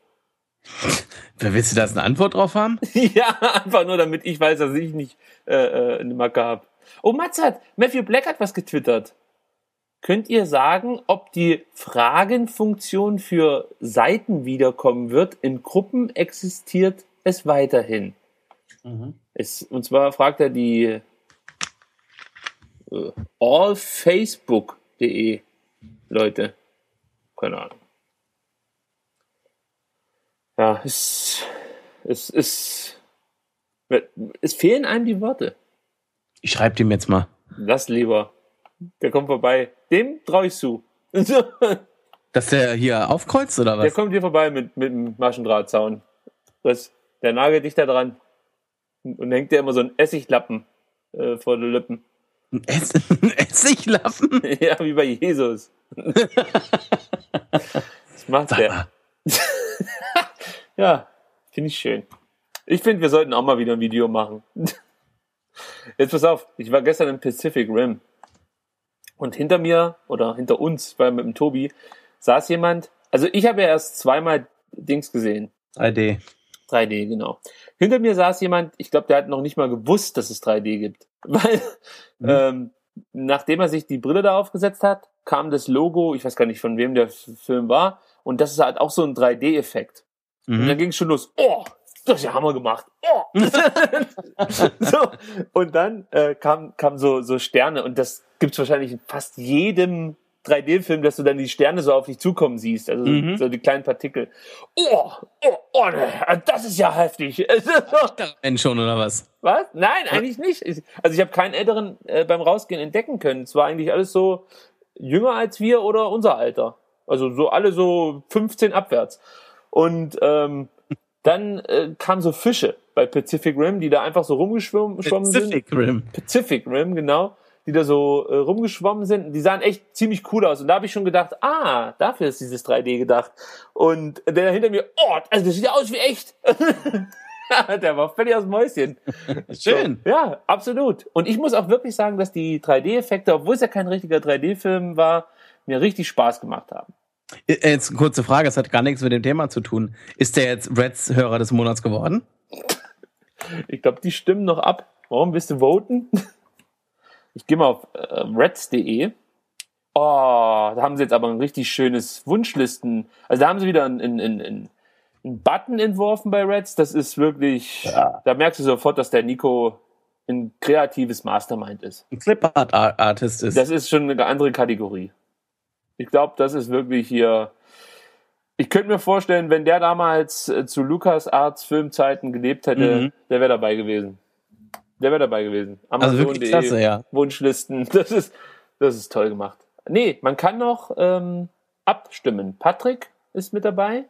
Wer willst du da eine Antwort drauf haben? ja, einfach nur, damit ich weiß, dass ich nicht äh, äh, eine Macke habe. Oh, Mats hat, Matthew Black hat was getwittert. Könnt ihr sagen, ob die Fragenfunktion für Seiten wiederkommen wird? In Gruppen existiert es weiterhin. Es, und zwar fragt er die äh, allfacebook.de Leute. Keine Ahnung. Ja, es, es, es, es fehlen einem die Worte. Ich schreibe dem jetzt mal. Lass lieber. Der kommt vorbei. Dem traue ich zu. Der Dass der hier aufkreuzt oder was? kommt hier vorbei mit, mit dem Maschendrahtzaun. Das, der nagelt dich da dran. Und hängt dir immer so ein Essiglappen äh, vor den Lippen. Ein Ess ein Essiglappen? ja, wie bei Jesus. das macht Sag der. Ja, finde ich schön. Ich finde, wir sollten auch mal wieder ein Video machen. Jetzt pass auf, ich war gestern im Pacific Rim. Und hinter mir, oder hinter uns, weil mit dem Tobi, saß jemand, also ich habe ja erst zweimal Dings gesehen. 3D. 3D, genau. Hinter mir saß jemand, ich glaube, der hat noch nicht mal gewusst, dass es 3D gibt. Weil, ähm, nachdem er sich die Brille da aufgesetzt hat, kam das Logo, ich weiß gar nicht, von wem der Film war, und das ist halt auch so ein 3D-Effekt. Und dann Mhm. ging es schon los. Oh, das ist ja Hammer gemacht. Oh. so. Und dann äh, kam, kam so, so Sterne und das gibt's wahrscheinlich in fast jedem 3D-Film, dass du dann die Sterne so auf dich zukommen siehst. Also so- Mhm. so die kleinen Partikel. Oh, oh, oh, ne, das ist ja heftig. Ein schon oder was? Was? Nein, eigentlich nicht. Ich- Also ich habe keinen Älteren äh, beim Rausgehen entdecken können. Es war eigentlich alles so jünger als wir oder unser Alter. Also so alle so 15 abwärts. Und ähm, dann äh, kamen so Fische bei Pacific Rim, die da einfach so rumgeschwommen schwommen sind. Pacific Rim. Pacific Rim, genau, die da so äh, rumgeschwommen sind. Die sahen echt ziemlich cool aus. Und da habe ich schon gedacht, ah, dafür ist dieses 3D gedacht. Und der hinter mir, oh, also das sieht ja aus wie echt. der war völlig aus dem Mäuschen. Schön. So, ja, absolut. Und ich muss auch wirklich sagen, dass die 3D-Effekte, obwohl es ja kein richtiger 3D-Film war, mir richtig Spaß gemacht haben. Äh, Jetzt eine kurze Frage, das hat gar nichts mit dem Thema zu tun. Ist der jetzt Reds Hörer des Monats geworden? Ich glaube, die stimmen noch ab. Warum willst du voten? Ich gehe mal auf äh, reds.de. Oh, da haben sie jetzt aber ein richtig schönes Wunschlisten. Also da haben sie wieder einen, einen, einen, einen Button entworfen bei Reds. Das ist wirklich, da merkst du sofort, dass der Nico ein kreatives Mastermind ist. Ein Clipart-Artist ist. Das ist schon eine andere Kategorie. Ich glaube, das ist wirklich hier. Ich könnte mir vorstellen, wenn der damals äh, zu Lukas Arts Filmzeiten gelebt hätte, Mhm. der wäre dabei gewesen. Der wäre dabei gewesen. also wirklich klasse, ja. Wunschlisten. Das ist, das ist toll gemacht. Nee, man kann noch ähm, abstimmen. Patrick ist mit dabei.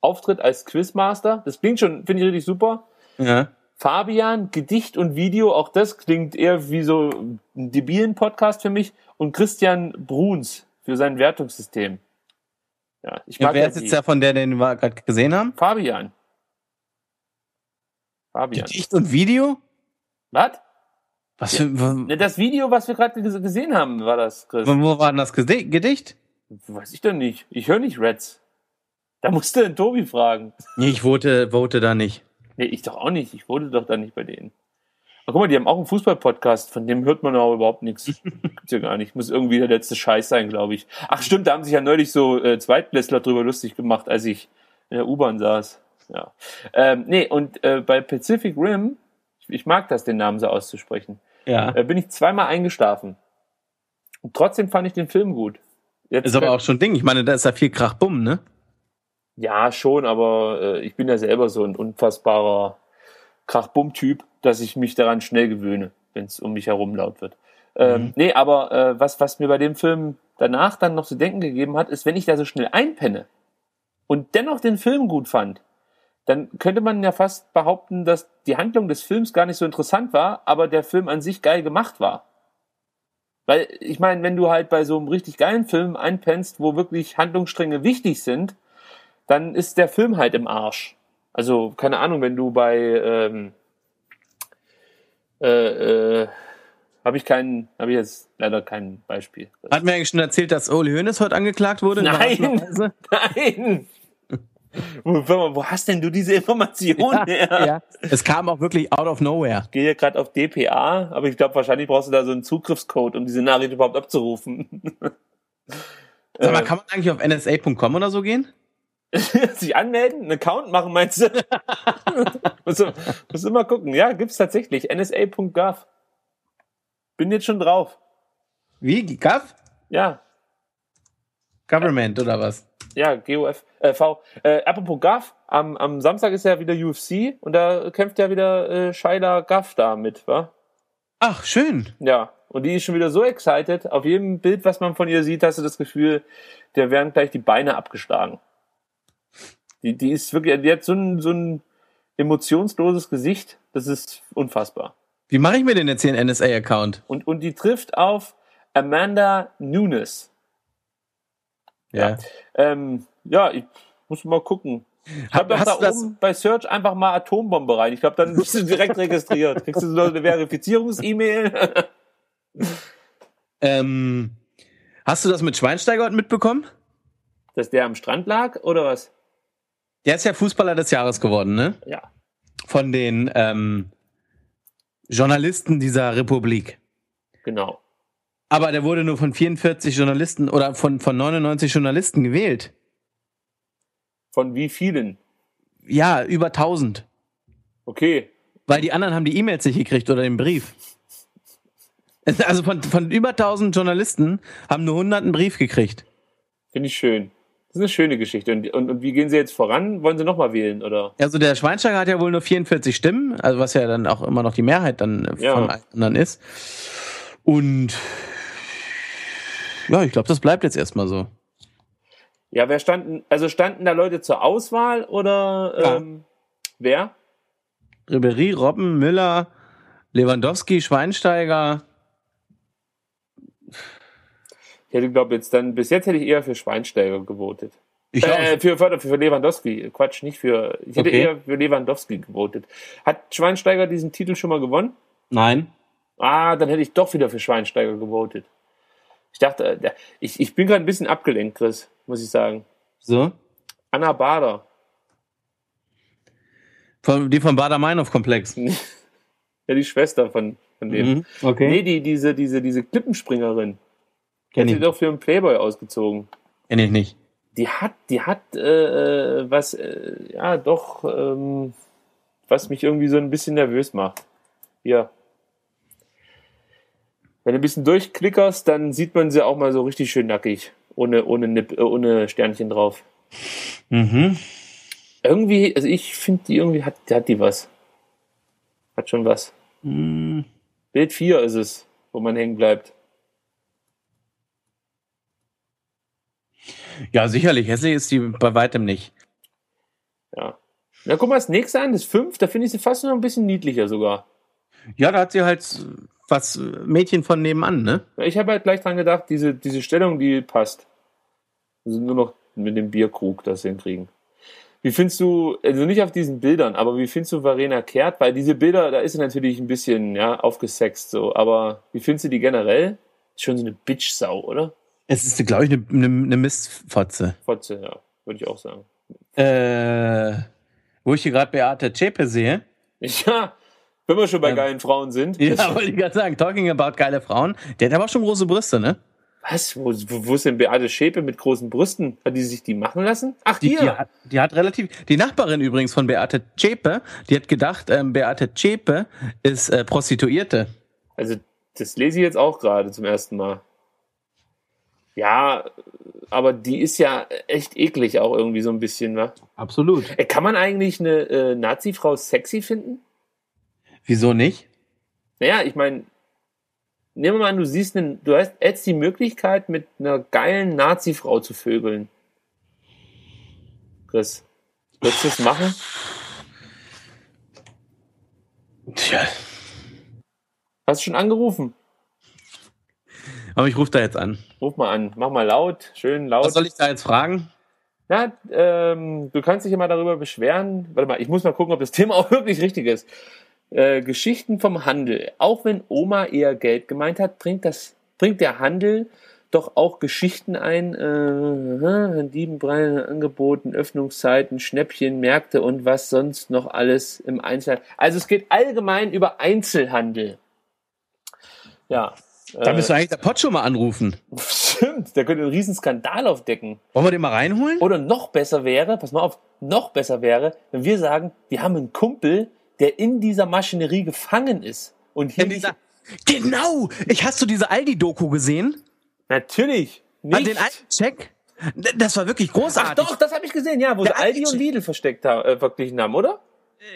Auftritt als Quizmaster. Das klingt schon, finde ich richtig super. ja. Fabian, Gedicht und Video, auch das klingt eher wie so ein debilen Podcast für mich. Und Christian Bruns für sein Wertungssystem. Ja, ich Ja, mag wer ja ist jetzt der von der, den wir gerade gesehen haben? Fabian. Fabian. Gedicht und Video? Was? Was für, wo, Ne, Das Video, was wir gerade ges- gesehen haben, war das, Chris. wo war denn das Gedi- Gedicht? Weiß ich doch nicht. Ich höre nicht Reds. Da musst du den Tobi fragen. Nee, ich vote, vote da nicht. Nee, ich doch auch nicht. Ich wurde doch da nicht bei denen. Aber guck mal, die haben auch einen Fußball-Podcast, von dem hört man auch überhaupt nichts. Gibt's ja gar nicht. Muss irgendwie der letzte Scheiß sein, glaube ich. Ach stimmt, da haben sich ja neulich so äh, Zweitklässler drüber lustig gemacht, als ich in der U-Bahn saß. Ja. Ähm, nee, und äh, bei Pacific Rim, ich, ich mag das, den Namen so auszusprechen, Ja. äh, bin ich zweimal eingeschlafen. Und trotzdem fand ich den Film gut. Jetzt Ist aber auch schon ein Ding. Ich meine, da ist ja viel Krachbumm, ne? Ja, schon, aber äh, ich bin ja selber so ein unfassbarer Krachbumm-Typ, dass ich mich daran schnell gewöhne, wenn es um mich herum laut wird. Ähm, Nee, aber äh, was, was mir bei dem Film danach dann noch zu denken gegeben hat, ist, wenn ich da so schnell einpenne und dennoch den Film gut fand, dann könnte man ja fast behaupten, dass die Handlung des Films gar nicht so interessant war, aber der Film an sich geil gemacht war. Weil, ich meine, wenn du halt bei so einem richtig geilen Film einpennst, wo wirklich Handlungsstränge wichtig sind, dann ist der Film halt im Arsch. Also, keine Ahnung, wenn du bei ähm, äh, äh, habe ich keinen, habe ich jetzt leider kein Beispiel. Hat mir eigentlich schon erzählt, dass Uli Hoeneß heute angeklagt wurde? Nein. Nein! wo, hast denn du diese Information her? ja. Es kam auch wirklich out of nowhere. Ich gehe hier gerade auf DPA, aber ich glaube, wahrscheinlich brauchst du da so einen Zugriffscode, um diese Nachricht überhaupt abzurufen. Sag mal, Äh, kann man eigentlich auf nsa.com oder so gehen? sich anmelden, einen Account machen, meinst du? musst, du musst du mal gucken. Ja, gibt's tatsächlich. nsa.gov. Bin jetzt schon drauf. Wie? Gov? Ja, Government oder was? ja, GOF, äh, V. Äh, apropos Gov, am, am Samstag ist ja wieder UFC und da kämpft ja wieder äh, Shaila Gov da mit, wa? Ach, schön. Ja, und die ist schon wieder so excited. Auf jedem Bild, was man von ihr sieht, hast du das Gefühl, der werden gleich die Beine abgeschlagen. Die, die ist wirklich, die hat so ein, so ein emotionsloses Gesicht, das ist unfassbar. Wie mache ich mir denn jetzt hier einen NSA-Account? Und, und die trifft auf Amanda Nunes. Ja. Ähm, ja, ich muss mal gucken. Ich Hab- habe doch da oben bei Search einfach mal Atombombe rein. Ich glaube, dann bist du direkt registriert. Kriegst du so eine Verifizierungs-E-Mail? Ähm, hast du das mit Schweinsteiger mitbekommen? Dass der am Strand lag oder was? Der ist ja Fußballer des Jahres geworden, ne? Ja. Von den ähm, Journalisten dieser Republik. Genau. Aber der wurde nur von 44 Journalisten oder von, von 99 Journalisten gewählt. Von wie vielen? Ja, über 1000. Okay. Weil die anderen haben die E-Mails nicht gekriegt oder den Brief. Also von, von über 1000 Journalisten haben nur 100 einen Brief gekriegt. Finde ich schön. Das ist eine schöne Geschichte. Und, und, und wie gehen Sie jetzt voran? Wollen Sie nochmal wählen, oder? Also der Schweinsteiger hat ja wohl nur 44 Stimmen, also was ja dann auch immer noch die Mehrheit dann äh, Ja. von anderen ist. Und ja, ich glaube, das bleibt jetzt erstmal so. Ja, wer standen, also standen da Leute zur Auswahl oder Ja. ähm, wer? Ribery, Robben, Müller, Lewandowski, Schweinsteiger. Ich hätte, glaube jetzt dann, bis jetzt hätte ich eher für Schweinsteiger gewotet. Ich Äh, für, für, für Lewandowski. Quatsch, nicht für. Ich hätte Okay. eher für Lewandowski gewotet. Hat Schweinsteiger diesen Titel schon mal gewonnen? Nein. Ah, dann hätte ich doch wieder für Schweinsteiger gewotet. Ich dachte, äh, ich, ich bin gerade ein bisschen abgelenkt, Chris, muss ich sagen. So. Anna Bader. Von, die vom Bader-Meinhof-Komplex. Ja, die Schwester von, von dem. Mhm. Okay. Nee, die, diese, diese, diese Klippenspringerin. Kenn hat ich, sie doch für einen Playboy ausgezogen. kenn ich nicht. Die hat, die hat äh, äh, was, äh, ja, doch, ähm, was mich irgendwie so ein bisschen nervös macht. Hier. Wenn du ein bisschen durchklickerst, dann sieht man sie auch mal so richtig schön nackig. Ohne, ohne, Nipp, äh, ohne Sternchen drauf. Mhm. Irgendwie, also ich finde, die irgendwie hat, die hat die was. Hat schon was. Mhm. Bild 4 ist es, wo man hängen bleibt. Ja, sicherlich. Hässlich ist die bei weitem nicht. Ja. Na, guck mal das nächste an, das 5, da finde ich sie fast noch ein bisschen niedlicher sogar. Ja, da hat sie halt was Mädchen von nebenan, ne? Ich habe halt gleich dran gedacht, diese, diese Stellung, die passt. Also nur noch mit dem Bierkrug das hinkriegen. Wie findest du, also nicht auf diesen Bildern, aber wie findest du Verena Kehrt? Weil diese Bilder, da ist sie natürlich ein bisschen, ja, aufgesext so. Aber wie findest du die generell? Ist schon so eine Bitch-Sau, oder? Es ist, glaube ich, eine, eine, eine Mistfotze. Fotze, ja, würde ich auch sagen. Äh, wo ich hier gerade Beate Zschäpe sehe. Ja, wenn wir schon bei Ähm, geilen Frauen sind. Ja, wollte ich gerade sagen, talking about geile Frauen. Der hat aber auch schon große Brüste, ne? Was? Wo, wo ist denn Beate Schäpe mit großen Brüsten? Hat die sich die machen lassen? Ach, Die, hier. die, hat, die hat relativ. Die Nachbarin übrigens von Beate Zschäpe, die hat gedacht, ähm, Beate Zschäpe ist äh, Prostituierte. Also, das lese ich jetzt auch gerade zum ersten Mal. Ja, aber die ist ja echt eklig auch irgendwie so ein bisschen, wa? Absolut. Äh, Kann man eigentlich eine äh, Nazi-Frau sexy finden? Wieso nicht? Naja, ich meine, nehmen wir mal an, du siehst einen, du hast jetzt die Möglichkeit, mit einer geilen Nazi-Frau zu vögeln. Chris, würdest du das machen? Tja. Hast du schon angerufen? Aber ich rufe da jetzt an. Ruf mal an, mach mal laut, schön laut. Was soll ich da jetzt fragen? Na, ähm, du kannst dich immer darüber beschweren. Warte mal, ich muss mal gucken, ob das Thema auch wirklich richtig ist. Äh, Geschichten vom Handel. Auch wenn Oma eher Geld gemeint hat, bringt das, bringt der Handel doch auch Geschichten ein. Äh, Dieben, Breien, Angeboten, Öffnungszeiten, Schnäppchen, Märkte und was sonst noch alles im Einzelhandel. Also es geht allgemein über Einzelhandel. Ja. Da äh, müsst du eigentlich der Pott schon mal anrufen. Stimmt, der könnte einen riesen Skandal aufdecken. Wollen wir den mal reinholen? Oder noch besser wäre, pass mal auf, noch besser wäre, wenn wir sagen, wir haben einen Kumpel, der in dieser Maschinerie gefangen ist. Und hier In dieser, genau! Ich hast du diese Aldi-Doku gesehen? natürlich nicht. An den alten Check? Das war wirklich Ach großartig. doch, das habe ich gesehen, ja, wo Der sie Aldi alte und Lidl versteckt haben, äh, verglichen haben, oder?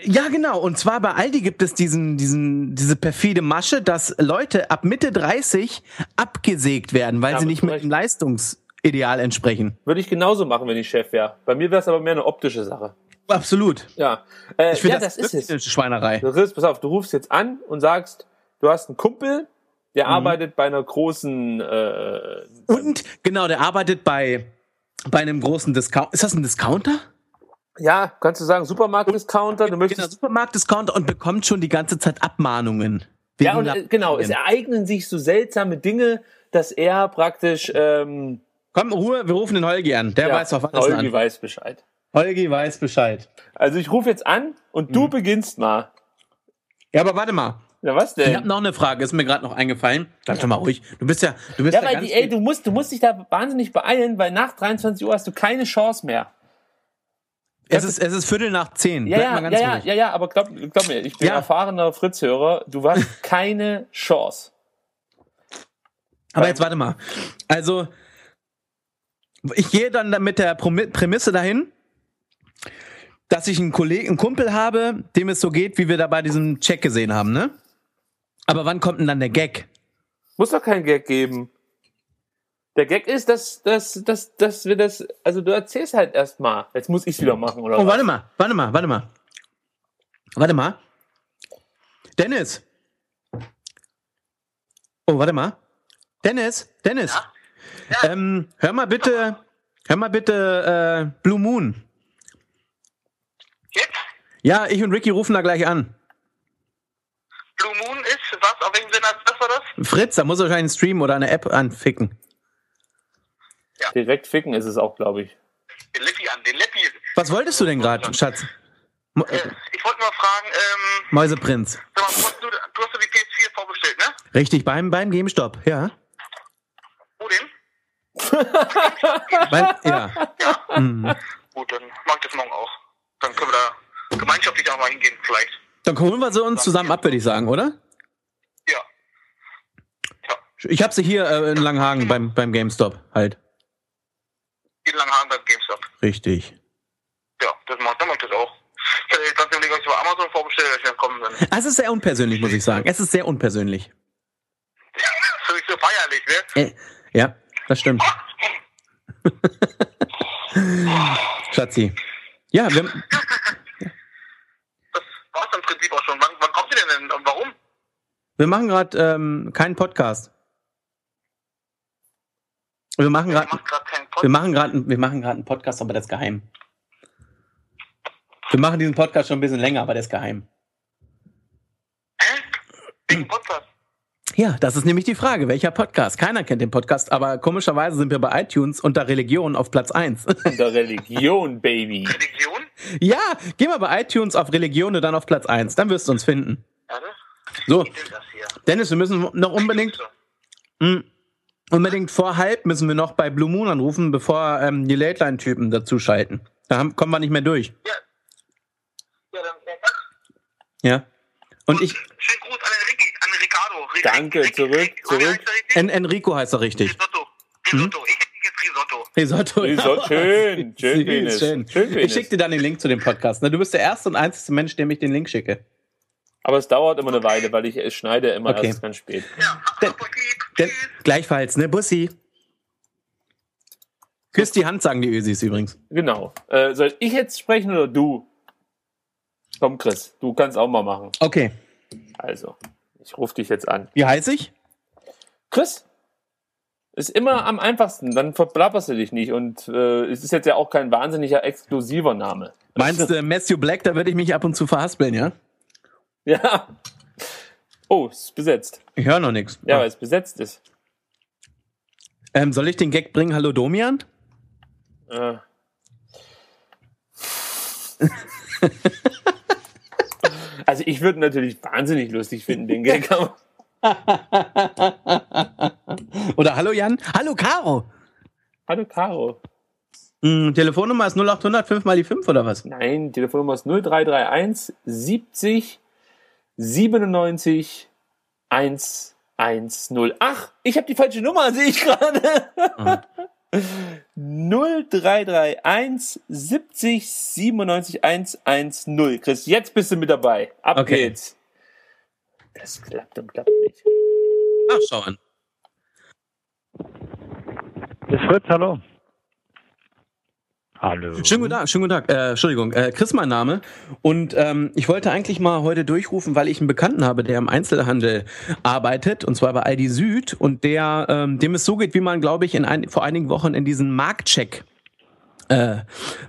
Ja, genau. Und zwar bei Aldi gibt es diesen, diesen, diese perfide Masche, dass Leute ab Mitte 30 abgesägt werden, weil Ja, sie nicht mit dem Leistungsideal entsprechen. Würde ich genauso machen, wenn ich Chef wäre. Bei mir wäre es aber mehr eine optische Sache. Absolut. Ja, äh, Ich finde, ja das, das, ist es. eine Schweinerei. Chris, pass auf, du rufst jetzt an und sagst, du hast einen Kumpel, der Mhm. arbeitet bei einer großen äh, Und genau, der arbeitet bei, bei einem großen Discount. Ist das ein Discounter? Ja, kannst du sagen, Supermarkt-Discounter, du Genau, möchtest Supermarkt-Discounter und bekommt schon die ganze Zeit Abmahnungen. Ja, und äh, genau, es ereignen sich so seltsame Dinge, dass er praktisch ähm, Komm, Ruhe, wir rufen den Holgi an. Der ja, weiß auf alles Holgi an. weiß Bescheid. Holgi weiß Bescheid. Also ich rufe jetzt an und du Mhm. beginnst mal. Ja, aber warte mal. Ja, was Ich denn? habe noch eine Frage, ist mir gerade noch eingefallen. Bleib doch mal ruhig. Du bist ja, du bist Ja, ja, weil ganz die, ey, du musst, du musst dich da wahnsinnig beeilen, weil nach 23 Uhr hast du keine Chance mehr. Es ist es ist Viertel nach zehn. Ja, Bleib ja, mal ganz ja, ruhig. ja, ja, aber glaub, glaub mir, ich bin Ja. erfahrener Fritz-Hörer, du hast keine Chance. Aber jetzt warte mal. Also ich gehe dann mit der Prämisse dahin, dass ich einen Kollegen, einen Kumpel habe, dem es so geht, wie wir da bei diesem Check gesehen haben, ne? Aber wann kommt denn dann der Gag? Muss doch kein Gag geben. Der Gag ist, dass, dass, dass, dass wir das, also du erzählst halt erstmal. Jetzt muss ich's wieder machen, oder Oh, was? warte mal, warte mal, warte mal. Warte mal. Dennis. Oh, warte mal. Dennis, Dennis. Ähm, hör mal bitte, hör mal bitte äh, Blue Moon. Jetzt? Ja, ich und Ricky rufen da gleich an. Blue Moon ist, was, auf welchen Sender, was war das? Fritz, da muss er wahrscheinlich einen Stream oder eine App anficken. Direkt ficken ist es auch, glaube ich. Den Leppi an, den Leppi. Was wolltest du denn gerade, Schatz? Äh, ich wollte mal fragen, ähm, Mäuseprinz. mal, du, hast- du, hast doch die PS4 vorbestellt, ne? Richtig, beim, beim GameStop, ja. Wo denn? Beim, ja. Mhm. Gut, dann mach ich das morgen auch. Dann können wir da gemeinschaftlich auch mal hingehen, vielleicht. Dann holen wir sie uns zusammen ab, würde ich sagen, oder? Ja. Ich hab sie hier äh, in Langhagen beim, beim GameStop halt jeden langen Haken beim GameStop. Richtig. Ja, das macht, dann macht das auch. Ich hatte ganz überlegt, ob über Amazon vorbestellen, dass ich dann kommen bin. Es ist sehr unpersönlich, muss ich sagen. Es ist sehr unpersönlich. das ist so feierlich, ne? Äh, ja, das stimmt. Schatzi. Ja, wir haben... Das war es im Prinzip auch schon. Wann, kommt ihr denn und warum? Wir machen gerade ähm, keinen Podcast. Wir machen gerade wir machen gerade einen Podcast, aber der ist geheim. Wir machen diesen Podcast schon ein bisschen länger, aber der ist geheim. Hä? Podcast. Ja, das ist nämlich die Frage, welcher Podcast? Keiner kennt den Podcast, aber komischerweise sind wir bei iTunes unter Religion auf Platz 1. Unter Religion, Baby. Religion? ja, geh mal bei iTunes auf Religion und dann auf Platz 1, dann wirst du uns finden. So? Dennis, wir müssen noch unbedingt mh, unbedingt vor halb müssen wir noch bei Blue Moon anrufen, bevor ähm, die Late Line Typen dazu schalten. Da haben, kommen wir nicht mehr durch. Ja. Ja, dann. Ja. Und ich Schönen Gruß an den Ricky, an Ricardo. Danke, Rick- zurück, Rick- zurück. En Enrico heißt er richtig. Risotto. Risotto. Ich hätte jetzt Risotto. Risotto. Risotto, schön, schön, Süß, schön. Schön, Ich schicke dir dann den Link zu dem Podcast. Ne? Du bist der erste und einzige Mensch, dem ich den Link schicke. Aber es dauert immer eine Weile, weil ich es schneide immer Okay. erst ganz spät. Ja. Der, Tschüss. gleichfalls, ne? Bussi. Küss die Hand, sagen die Ösis übrigens. Genau. Äh, soll ich jetzt sprechen oder du? Komm, Chris, du kannst auch mal machen. Okay. Also, ich rufe dich jetzt an. Wie heiß ich? Chris, ist immer am einfachsten, dann verplapperst du dich nicht. Und äh, es ist jetzt ja auch kein wahnsinniger exklusiver Name. Meinst du Matthew Black, da würde ich mich ab und zu verhaspeln, ja? Ja. Oh, es ist besetzt. Ich höre noch nichts. Ja, weil es besetzt ist. Ähm, soll ich den Gag bringen? Hallo Domian? Äh. also ich würde natürlich wahnsinnig lustig finden, den Gag. Oder hallo Jan? Hallo Caro? Hallo Caro. Hm, Telefonnummer ist 0800 5 mal die 5 oder was? Nein, Telefonnummer ist 0331 70 97 110. Ach, ich habe die falsche Nummer, sehe ich gerade. 0331 70 97 110. Chris, jetzt bist du mit dabei. Ab Okay. geht's. Das klappt und klappt nicht. Ach, schau an. Das ist Fritz, hallo. Hallo. Schönen guten Tag, schönen guten Tag. Äh, Entschuldigung, äh, Chris mein Name. Und ähm, ich wollte eigentlich mal heute durchrufen, weil ich einen Bekannten habe, der im Einzelhandel arbeitet, und zwar bei Aldi Süd, und der, ähm, dem es so geht, wie man, glaube ich, in ein, vor einigen Wochen in diesen Marktcheck äh,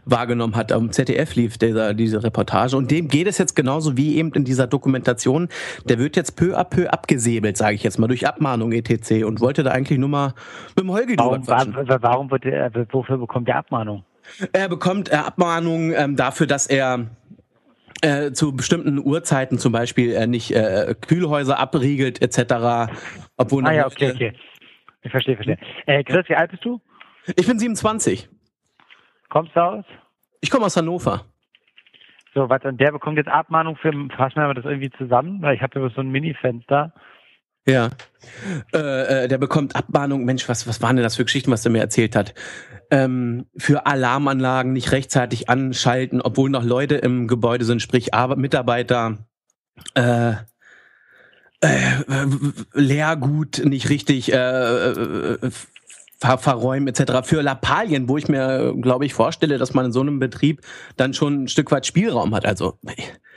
wahrgenommen hat. Am ZDF lief dieser, diese Reportage und dem geht es jetzt genauso wie eben in dieser Dokumentation. Der wird jetzt peu à peu abgesäbelt, sage ich jetzt mal, durch Abmahnung etc. und wollte da eigentlich nur mal mit dem Holgi drüber Warum, quatschen. wa- warum wird er, wofür bekommt er Abmahnung? Er bekommt äh, Abmahnungen ähm, dafür, dass er äh, zu bestimmten Uhrzeiten zum Beispiel äh, nicht äh, Kühlhäuser abriegelt etc. Obwohl Ah ja, okay, okay. Ich verstehe, verstehe. Äh, Chris, wie alt bist du? Ich bin 27. Kommst du aus? Ich komme aus Hannover. So, was, und der bekommt jetzt Abmahnung für, fassen wir das irgendwie zusammen? Weil ich habe so ein Mini-Fenster. Ja. Äh, äh, der bekommt Abmahnung. Mensch, was, was waren denn das für Geschichten, was der mir erzählt hat? Ähm, für Alarmanlagen nicht rechtzeitig anschalten, obwohl noch Leute im Gebäude sind, sprich Ar Mitarbeiter. Äh, äh, Leergut nicht richtig äh, äh, ver verräumen etc. Für Lappalien, wo ich mir, glaube ich, vorstelle, dass man in so einem Betrieb dann schon ein Stück weit Spielraum hat. Also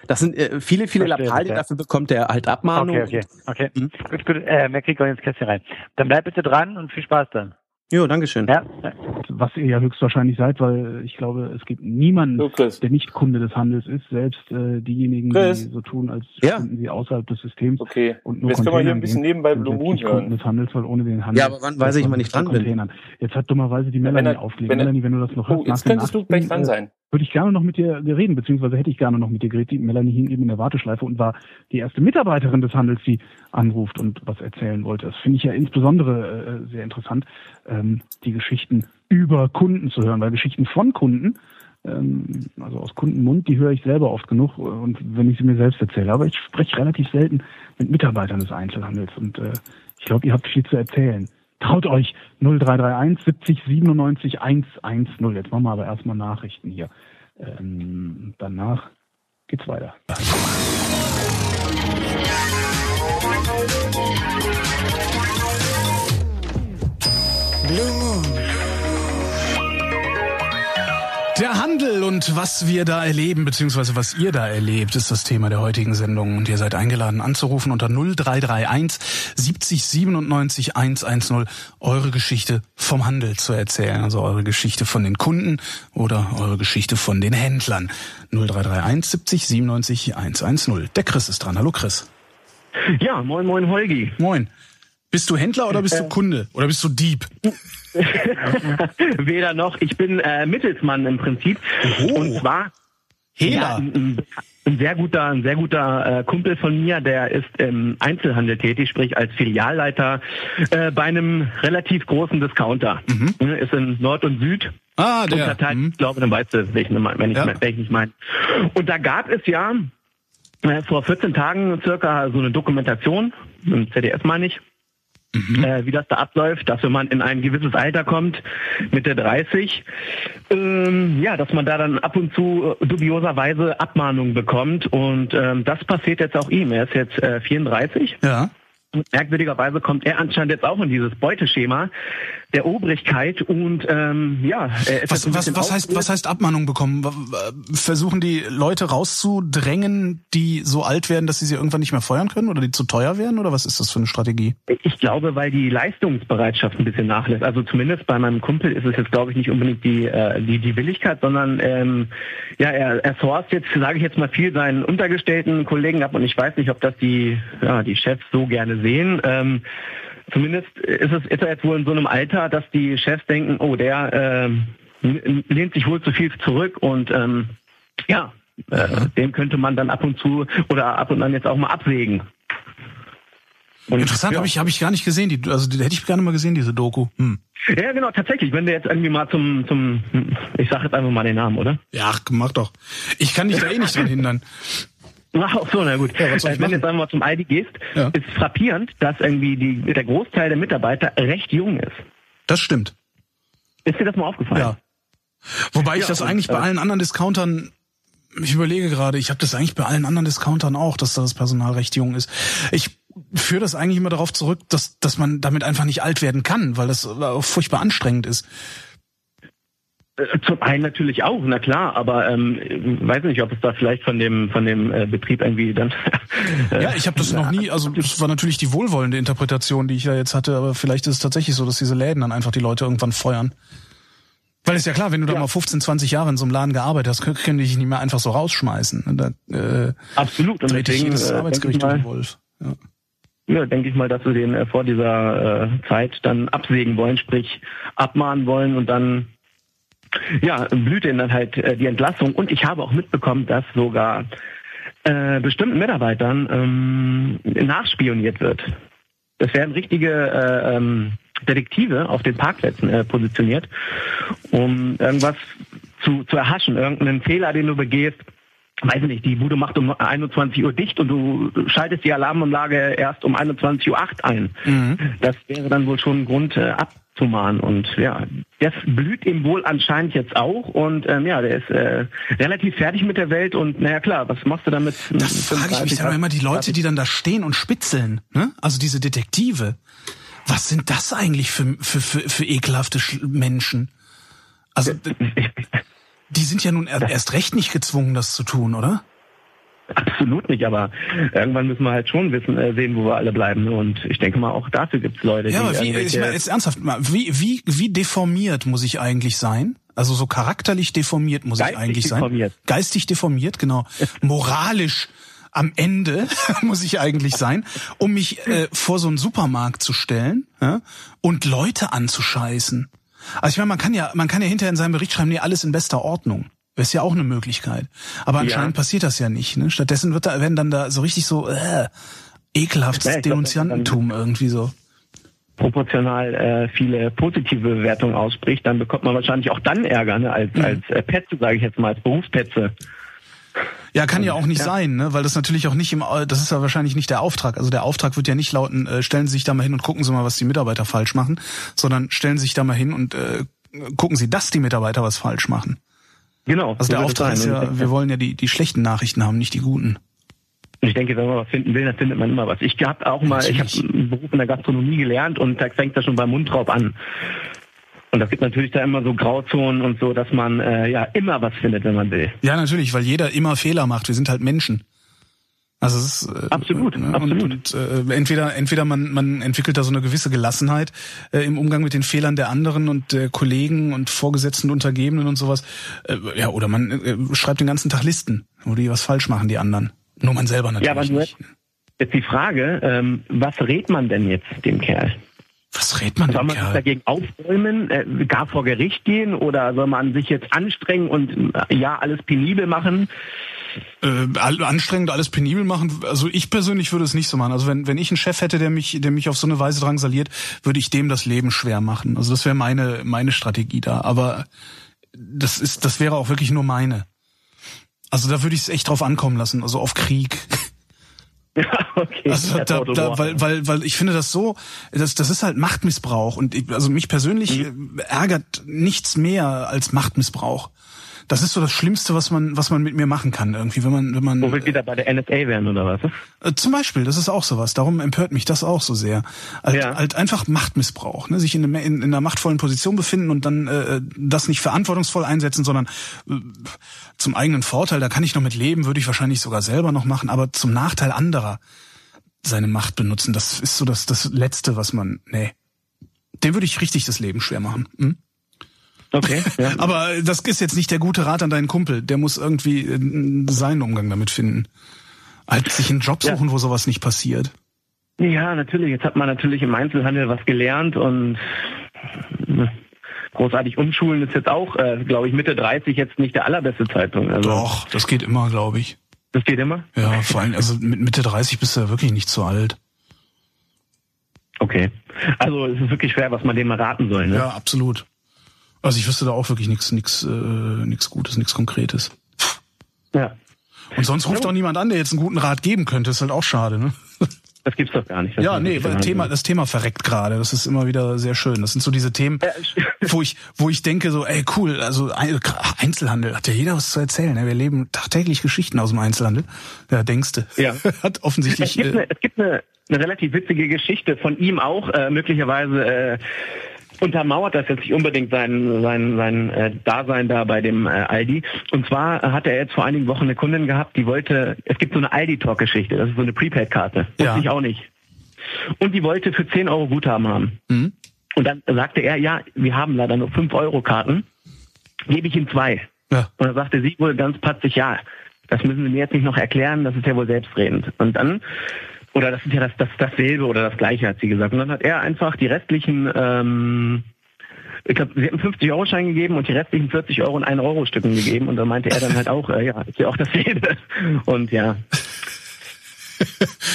das sind äh, viele, viele Verstehe, Lappalien, ja. dafür bekommt er halt Abmahnung. Okay, okay, okay. Mhm. Gut, gut. Äh, mehr kriegt auch ins Kästchen rein. Dann bleib bitte dran und viel Spaß dann. Jo, Dankeschön. Ja, was ihr ja höchstwahrscheinlich seid, weil ich glaube, es gibt niemanden, So, der nicht Kunde des Handels ist, selbst äh, diejenigen, Chris. die so tun, als Ja. stünden sie außerhalb des Systems Okay. und nur Jetzt können wir hier ein bisschen gehen, nebenbei Blue jetzt Moon nicht Kunden hören. des Handels, weil ohne den Handel Ja, aber wann weiß ich, wann ich dran bin? Jetzt hat dummerweise die Wenn Melanie er- aufgelegt. wenn er- Melanie, wenn du das noch hörst, Oh, nach jetzt könntest du Nachrichten, gleich dran äh, sein. Würde ich gerne noch mit dir reden, beziehungsweise hätte ich gerne noch mit dir geredet. Melanie hing eben in der Warteschleife und war die erste Mitarbeiterin des Handels, die anruft und was erzählen wollte. Das finde ich ja insbesondere äh, sehr interessant, ähm, die Geschichten über Kunden zu hören, weil Geschichten von Kunden, ähm, also aus Kundenmund, die höre ich selber oft genug und wenn ich sie mir selbst erzähle. Aber ich spreche relativ selten mit Mitarbeitern des Einzelhandels und äh, ich glaube, ihr habt viel zu erzählen. Traut euch 0331 70 97 110. Jetzt machen wir aber erstmal Nachrichten hier. Ähm, danach geht's weiter. Der und was wir da erleben, beziehungsweise was ihr da erlebt, ist das Thema der heutigen Sendung. Und ihr seid eingeladen anzurufen unter 0331 70 97 110 eure Geschichte vom Handel zu erzählen. Also eure Geschichte von den Kunden oder eure Geschichte von den Händlern. 0331 70 97 110. Der Chris ist dran. Hallo Chris. Ja, moin moin Holgi. Moin. Bist du Händler oder bist du Kunde? Oder bist du Dieb? Weder noch. Ich bin äh, Mittelsmann im Prinzip. Oh. Und zwar Hehler. Ja, ein, sehr guter, ein sehr guter äh, Kumpel von mir, der ist im Einzelhandel tätig, sprich als Filialleiter äh, bei einem relativ großen Discounter. Ne, Ist in Nord und Süd. Ah, der. Unterteilt, Mhm. ich glaube, dann weißt du, welchen, wenn ich, Ja. welchen ich meine. Und da gab es ja äh, vor 14 Tagen circa so eine Dokumentation, im ZDF meine ich, äh, wie das da abläuft, dass wenn man in ein gewisses Alter kommt, Mitte 30, ähm, ja, dass man da dann ab und zu äh, dubioserweise Abmahnungen bekommt. Und ähm, das passiert jetzt auch ihm. Er ist jetzt äh, 34. Ja. Und merkwürdigerweise kommt er anscheinend jetzt auch in dieses Beuteschema der Obrigkeit und ähm, ja, ist Was, was, was heißt, was heißt Abmahnung bekommen? Versuchen die Leute rauszudrängen, die so alt werden, dass sie sie irgendwann nicht mehr feuern können oder die zu teuer werden? Oder was ist das für eine Strategie? Ich glaube, weil die Leistungsbereitschaft ein bisschen nachlässt. Also zumindest bei meinem Kumpel ist es jetzt, glaube ich, nicht unbedingt die äh, die, die Willigkeit, sondern ähm, ja, er, er sourced jetzt, sage ich jetzt mal, viel seinen untergestellten Kollegen ab und ich weiß nicht, ob das die ja, die Chefs so gerne sehen. Ähm, zumindest ist es ist er jetzt wohl in so einem Alter, dass die Chefs denken, oh, der ähm, lehnt sich wohl zu viel zurück und ähm, ja, äh, dem könnte man dann ab und zu oder ab und an jetzt auch mal absägen. Und, Interessant, ja. habe ich, hab ich gar nicht gesehen. Die, also die hätte ich gerne mal gesehen, diese Doku. Hm. Ja, genau, tatsächlich. Wenn du jetzt irgendwie mal zum, zum, ich sag jetzt einfach mal den Namen, oder? Ja, ach, mach doch. Ich kann dich da eh nicht dran hindern. Ach so, na gut. Ja, was soll ich Äh, Wenn du jetzt einmal zum Aldi gehst, Ja. ist frappierend, dass irgendwie die, der Großteil der Mitarbeiter recht jung ist. Das stimmt. Ist dir das mal aufgefallen? Ja. Wobei ich Ja, das und, eigentlich bei äh, allen anderen Discountern, ich überlege gerade, ich habe das eigentlich bei allen anderen Discountern auch, dass da das Personal recht jung ist. Ich führe das eigentlich immer darauf zurück, dass, dass man damit einfach nicht alt werden kann, weil das auch furchtbar anstrengend ist. Äh, Zum einen natürlich auch, na klar, aber ähm, weiß nicht, ob es da vielleicht von dem von dem äh, Betrieb irgendwie dann. äh, Ja, ich habe das noch nie, also das war natürlich die wohlwollende Interpretation, die ich da jetzt hatte, aber vielleicht ist es tatsächlich so, dass diese Läden dann einfach die Leute irgendwann feuern. Weil ist ja klar, wenn du da mal 15, 20 Jahre in so einem Laden gearbeitet hast, können die dich nicht mehr einfach so rausschmeißen. Da äh, Absolut. Und dreht deswegen, jedes äh, Arbeitsgericht denk um mal- Wolf. Ja. Ja, denke ich mal, dass wir den äh, vor dieser äh, Zeit dann absägen wollen, sprich abmahnen wollen und dann ja, blüht ihnen dann halt äh, die Entlassung. Und ich habe auch mitbekommen, dass sogar äh, bestimmten Mitarbeitern ähm, nachspioniert wird. Es werden richtige äh, ähm, Detektive auf den Parkplätzen äh, positioniert, um irgendwas zu, zu erhaschen, irgendeinen Fehler, den du begehst. Weiß ich nicht, die Bude macht um 21 Uhr dicht und du schaltest die Alarmanlage erst um 21.08 Uhr ein. Das wäre dann wohl schon ein Grund äh, abzumahnen. Und ja, das blüht ihm wohl anscheinend jetzt auch. Und ähm, ja, der ist äh, relativ fertig mit der Welt. Und naja klar, was machst du damit? Das frage ich mich dann immer, die Leute, die dann da stehen und spitzeln, ne? also diese Detektive, was sind das eigentlich für, für, für, für ekelhafte Sch- Menschen? Also, die sind ja nun er- erst recht nicht gezwungen, das zu tun, oder? Absolut nicht, aber irgendwann müssen wir halt schon wissen, äh, sehen, wo wir alle bleiben. Und ich denke mal, auch dafür gibt's Leute, Ja, die aber wie, ich meine, jetzt ernsthaft mal, wie, wie, wie deformiert muss ich eigentlich sein? Also so charakterlich deformiert muss ich Geistig eigentlich sein. deformiert. Geistig deformiert, genau. Moralisch am Ende muss ich eigentlich sein, um mich äh, vor so einen Supermarkt zu stellen ja, und Leute anzuscheißen. Also ich meine, man kann ja, man kann ja hinterher in seinem Bericht schreiben, nee, alles in bester Ordnung. Das ist ja auch eine Möglichkeit. Aber anscheinend passiert das ja nicht. Ne? Stattdessen wird da, werden dann da so richtig so äh, ekelhaftes Ja, Denunziantentum irgendwie so. proportional äh, viele positive Bewertungen ausspricht, dann bekommt man wahrscheinlich auch dann Ärger, ne, als, als äh, Petze, sage ich jetzt mal, als Berufspetze. Ja, kann ja auch nicht Ja. sein, ne? weil das natürlich auch nicht im, das ist ja wahrscheinlich nicht der Auftrag. Also der Auftrag wird ja nicht lauten, äh, stellen Sie sich da mal hin und gucken Sie mal, was die Mitarbeiter falsch machen, sondern stellen Sie sich da mal hin und äh, gucken Sie, dass die Mitarbeiter was falsch machen. Genau. Also so der Auftrag ist ja, wir wollen ja die, die schlechten Nachrichten haben, nicht die guten. Und ich denke, wenn man was finden will, dann findet man immer was. Ich habe auch mal, ich habe einen Beruf in der Gastronomie gelernt und da fängt das schon beim Mundraub an. Und das gibt natürlich da immer so Grauzonen und so, dass man äh, ja immer was findet, wenn man will. Ja, natürlich, weil jeder immer Fehler macht. Wir sind halt Menschen. Also es ist äh, Absolut, ne, absolut. Und, und äh, entweder entweder man man entwickelt da so eine gewisse Gelassenheit äh, im Umgang mit den Fehlern der anderen und der Kollegen und Vorgesetzten, Untergebenen und sowas. Äh, ja, oder man äh, schreibt den ganzen Tag Listen, wo die was falsch machen, die anderen. Nur man selber natürlich Ja, aber nur nicht. jetzt die Frage, ähm, was rät man denn jetzt dem Kerl? Was rät man Soll dem man sich dagegen aufbäumen, äh, gar vor Gericht gehen oder soll man sich jetzt anstrengen und äh, ja alles penibel machen? Äh, anstrengend alles penibel machen. Also ich persönlich würde es nicht so machen. Also wenn, wenn ich einen Chef hätte, der mich, der mich auf so eine Weise drangsaliert, würde ich dem das Leben schwer machen. Also das wäre meine, meine Strategie da. Aber das ist, das wäre auch wirklich nur meine. Also da würde ich es echt drauf ankommen lassen, also auf Krieg. okay. Also da, da, weil, weil, weil ich finde das so, das, das ist halt Machtmissbrauch und ich, also mich persönlich Mhm. ärgert nichts mehr als Machtmissbrauch. Das ist so das Schlimmste, was man, was man mit mir machen kann irgendwie, wenn man, wenn man. Wo wir wieder bei der NSA wären oder was? Äh, Zum Beispiel, das ist auch sowas. Darum empört mich das auch so sehr. Halt, Ja. halt einfach Machtmissbrauch, ne? sich in, eine, in, in einer machtvollen Position befinden und dann äh, das nicht verantwortungsvoll einsetzen, sondern äh, zum eigenen Vorteil. Da kann ich noch mit leben, würde ich wahrscheinlich sogar selber noch machen, aber zum Nachteil anderer seine Macht benutzen. Das ist so das, das Letzte, was man. Nee. Dem würde ich richtig das Leben schwer machen. Hm? Okay. Ja. Aber das ist jetzt nicht der gute Rat an deinen Kumpel. Der muss irgendwie äh, seinen Umgang damit finden. Halt sich einen Job suchen, wo sowas nicht passiert. Ja, natürlich. Jetzt hat man natürlich im Einzelhandel was gelernt und äh, großartig umschulen ist jetzt auch, äh, glaube ich, Mitte 30 jetzt nicht der allerbeste Zeitpunkt. Also, Doch, das geht immer, glaube ich. Das geht immer? Ja, vor allem, also mit Mitte 30 bist du ja wirklich nicht so alt. Okay. Also es ist wirklich schwer, was man dem mal raten soll. Ne? Ja, absolut. Also ich wüsste da auch wirklich nichts nichts äh, nichts Gutes, nichts Konkretes. Ja. Und sonst ruft auch niemand an, der jetzt einen guten Rat geben könnte. Ist halt auch schade, ne? Das gibt's doch gar nicht. Ja, nee, weil. Thema, das Thema verreckt gerade. Das ist immer wieder sehr schön. Das sind so diese Themen, wo ich, wo ich denke so, ey, cool, also ein- Einzelhandel, hat ja jeder was zu erzählen. Ne? Wir leben tagtäglich Geschichten aus dem Einzelhandel. Ja, denkste. Ja. Hat Es offensichtlich. gibt, Äh, eine, es gibt eine, eine relativ witzige Geschichte von ihm auch, äh, möglicherweise äh, untermauert das jetzt nicht unbedingt sein sein sein äh, Dasein da bei dem äh, Aldi. Und zwar hat er jetzt vor einigen Wochen eine Kundin gehabt, die wollte, es gibt so eine Aldi-Talk-Geschichte, das ist so eine Prepaid-Karte. Ja. Wusste ich auch nicht. Und die wollte für 10 Euro Guthaben haben. Mhm. Und dann sagte er, ja, wir haben leider nur 5 Euro Karten, gebe ich ihm zwei. Ja. Und dann sagte sie wohl ganz patzig, ja, das müssen Sie mir jetzt nicht noch erklären, das ist ja wohl selbstredend. Und dann, oder das ist ja das, das, dasselbe oder das gleiche, hat sie gesagt. Und dann hat er einfach die restlichen, ähm, ich glaube, sie hatten 50-Euro-Schein gegeben und die restlichen 40 Euro in 1-Euro-Stücken gegeben. Und da meinte er dann halt auch, äh, ja, ist ja auch dasselbe. Und ja.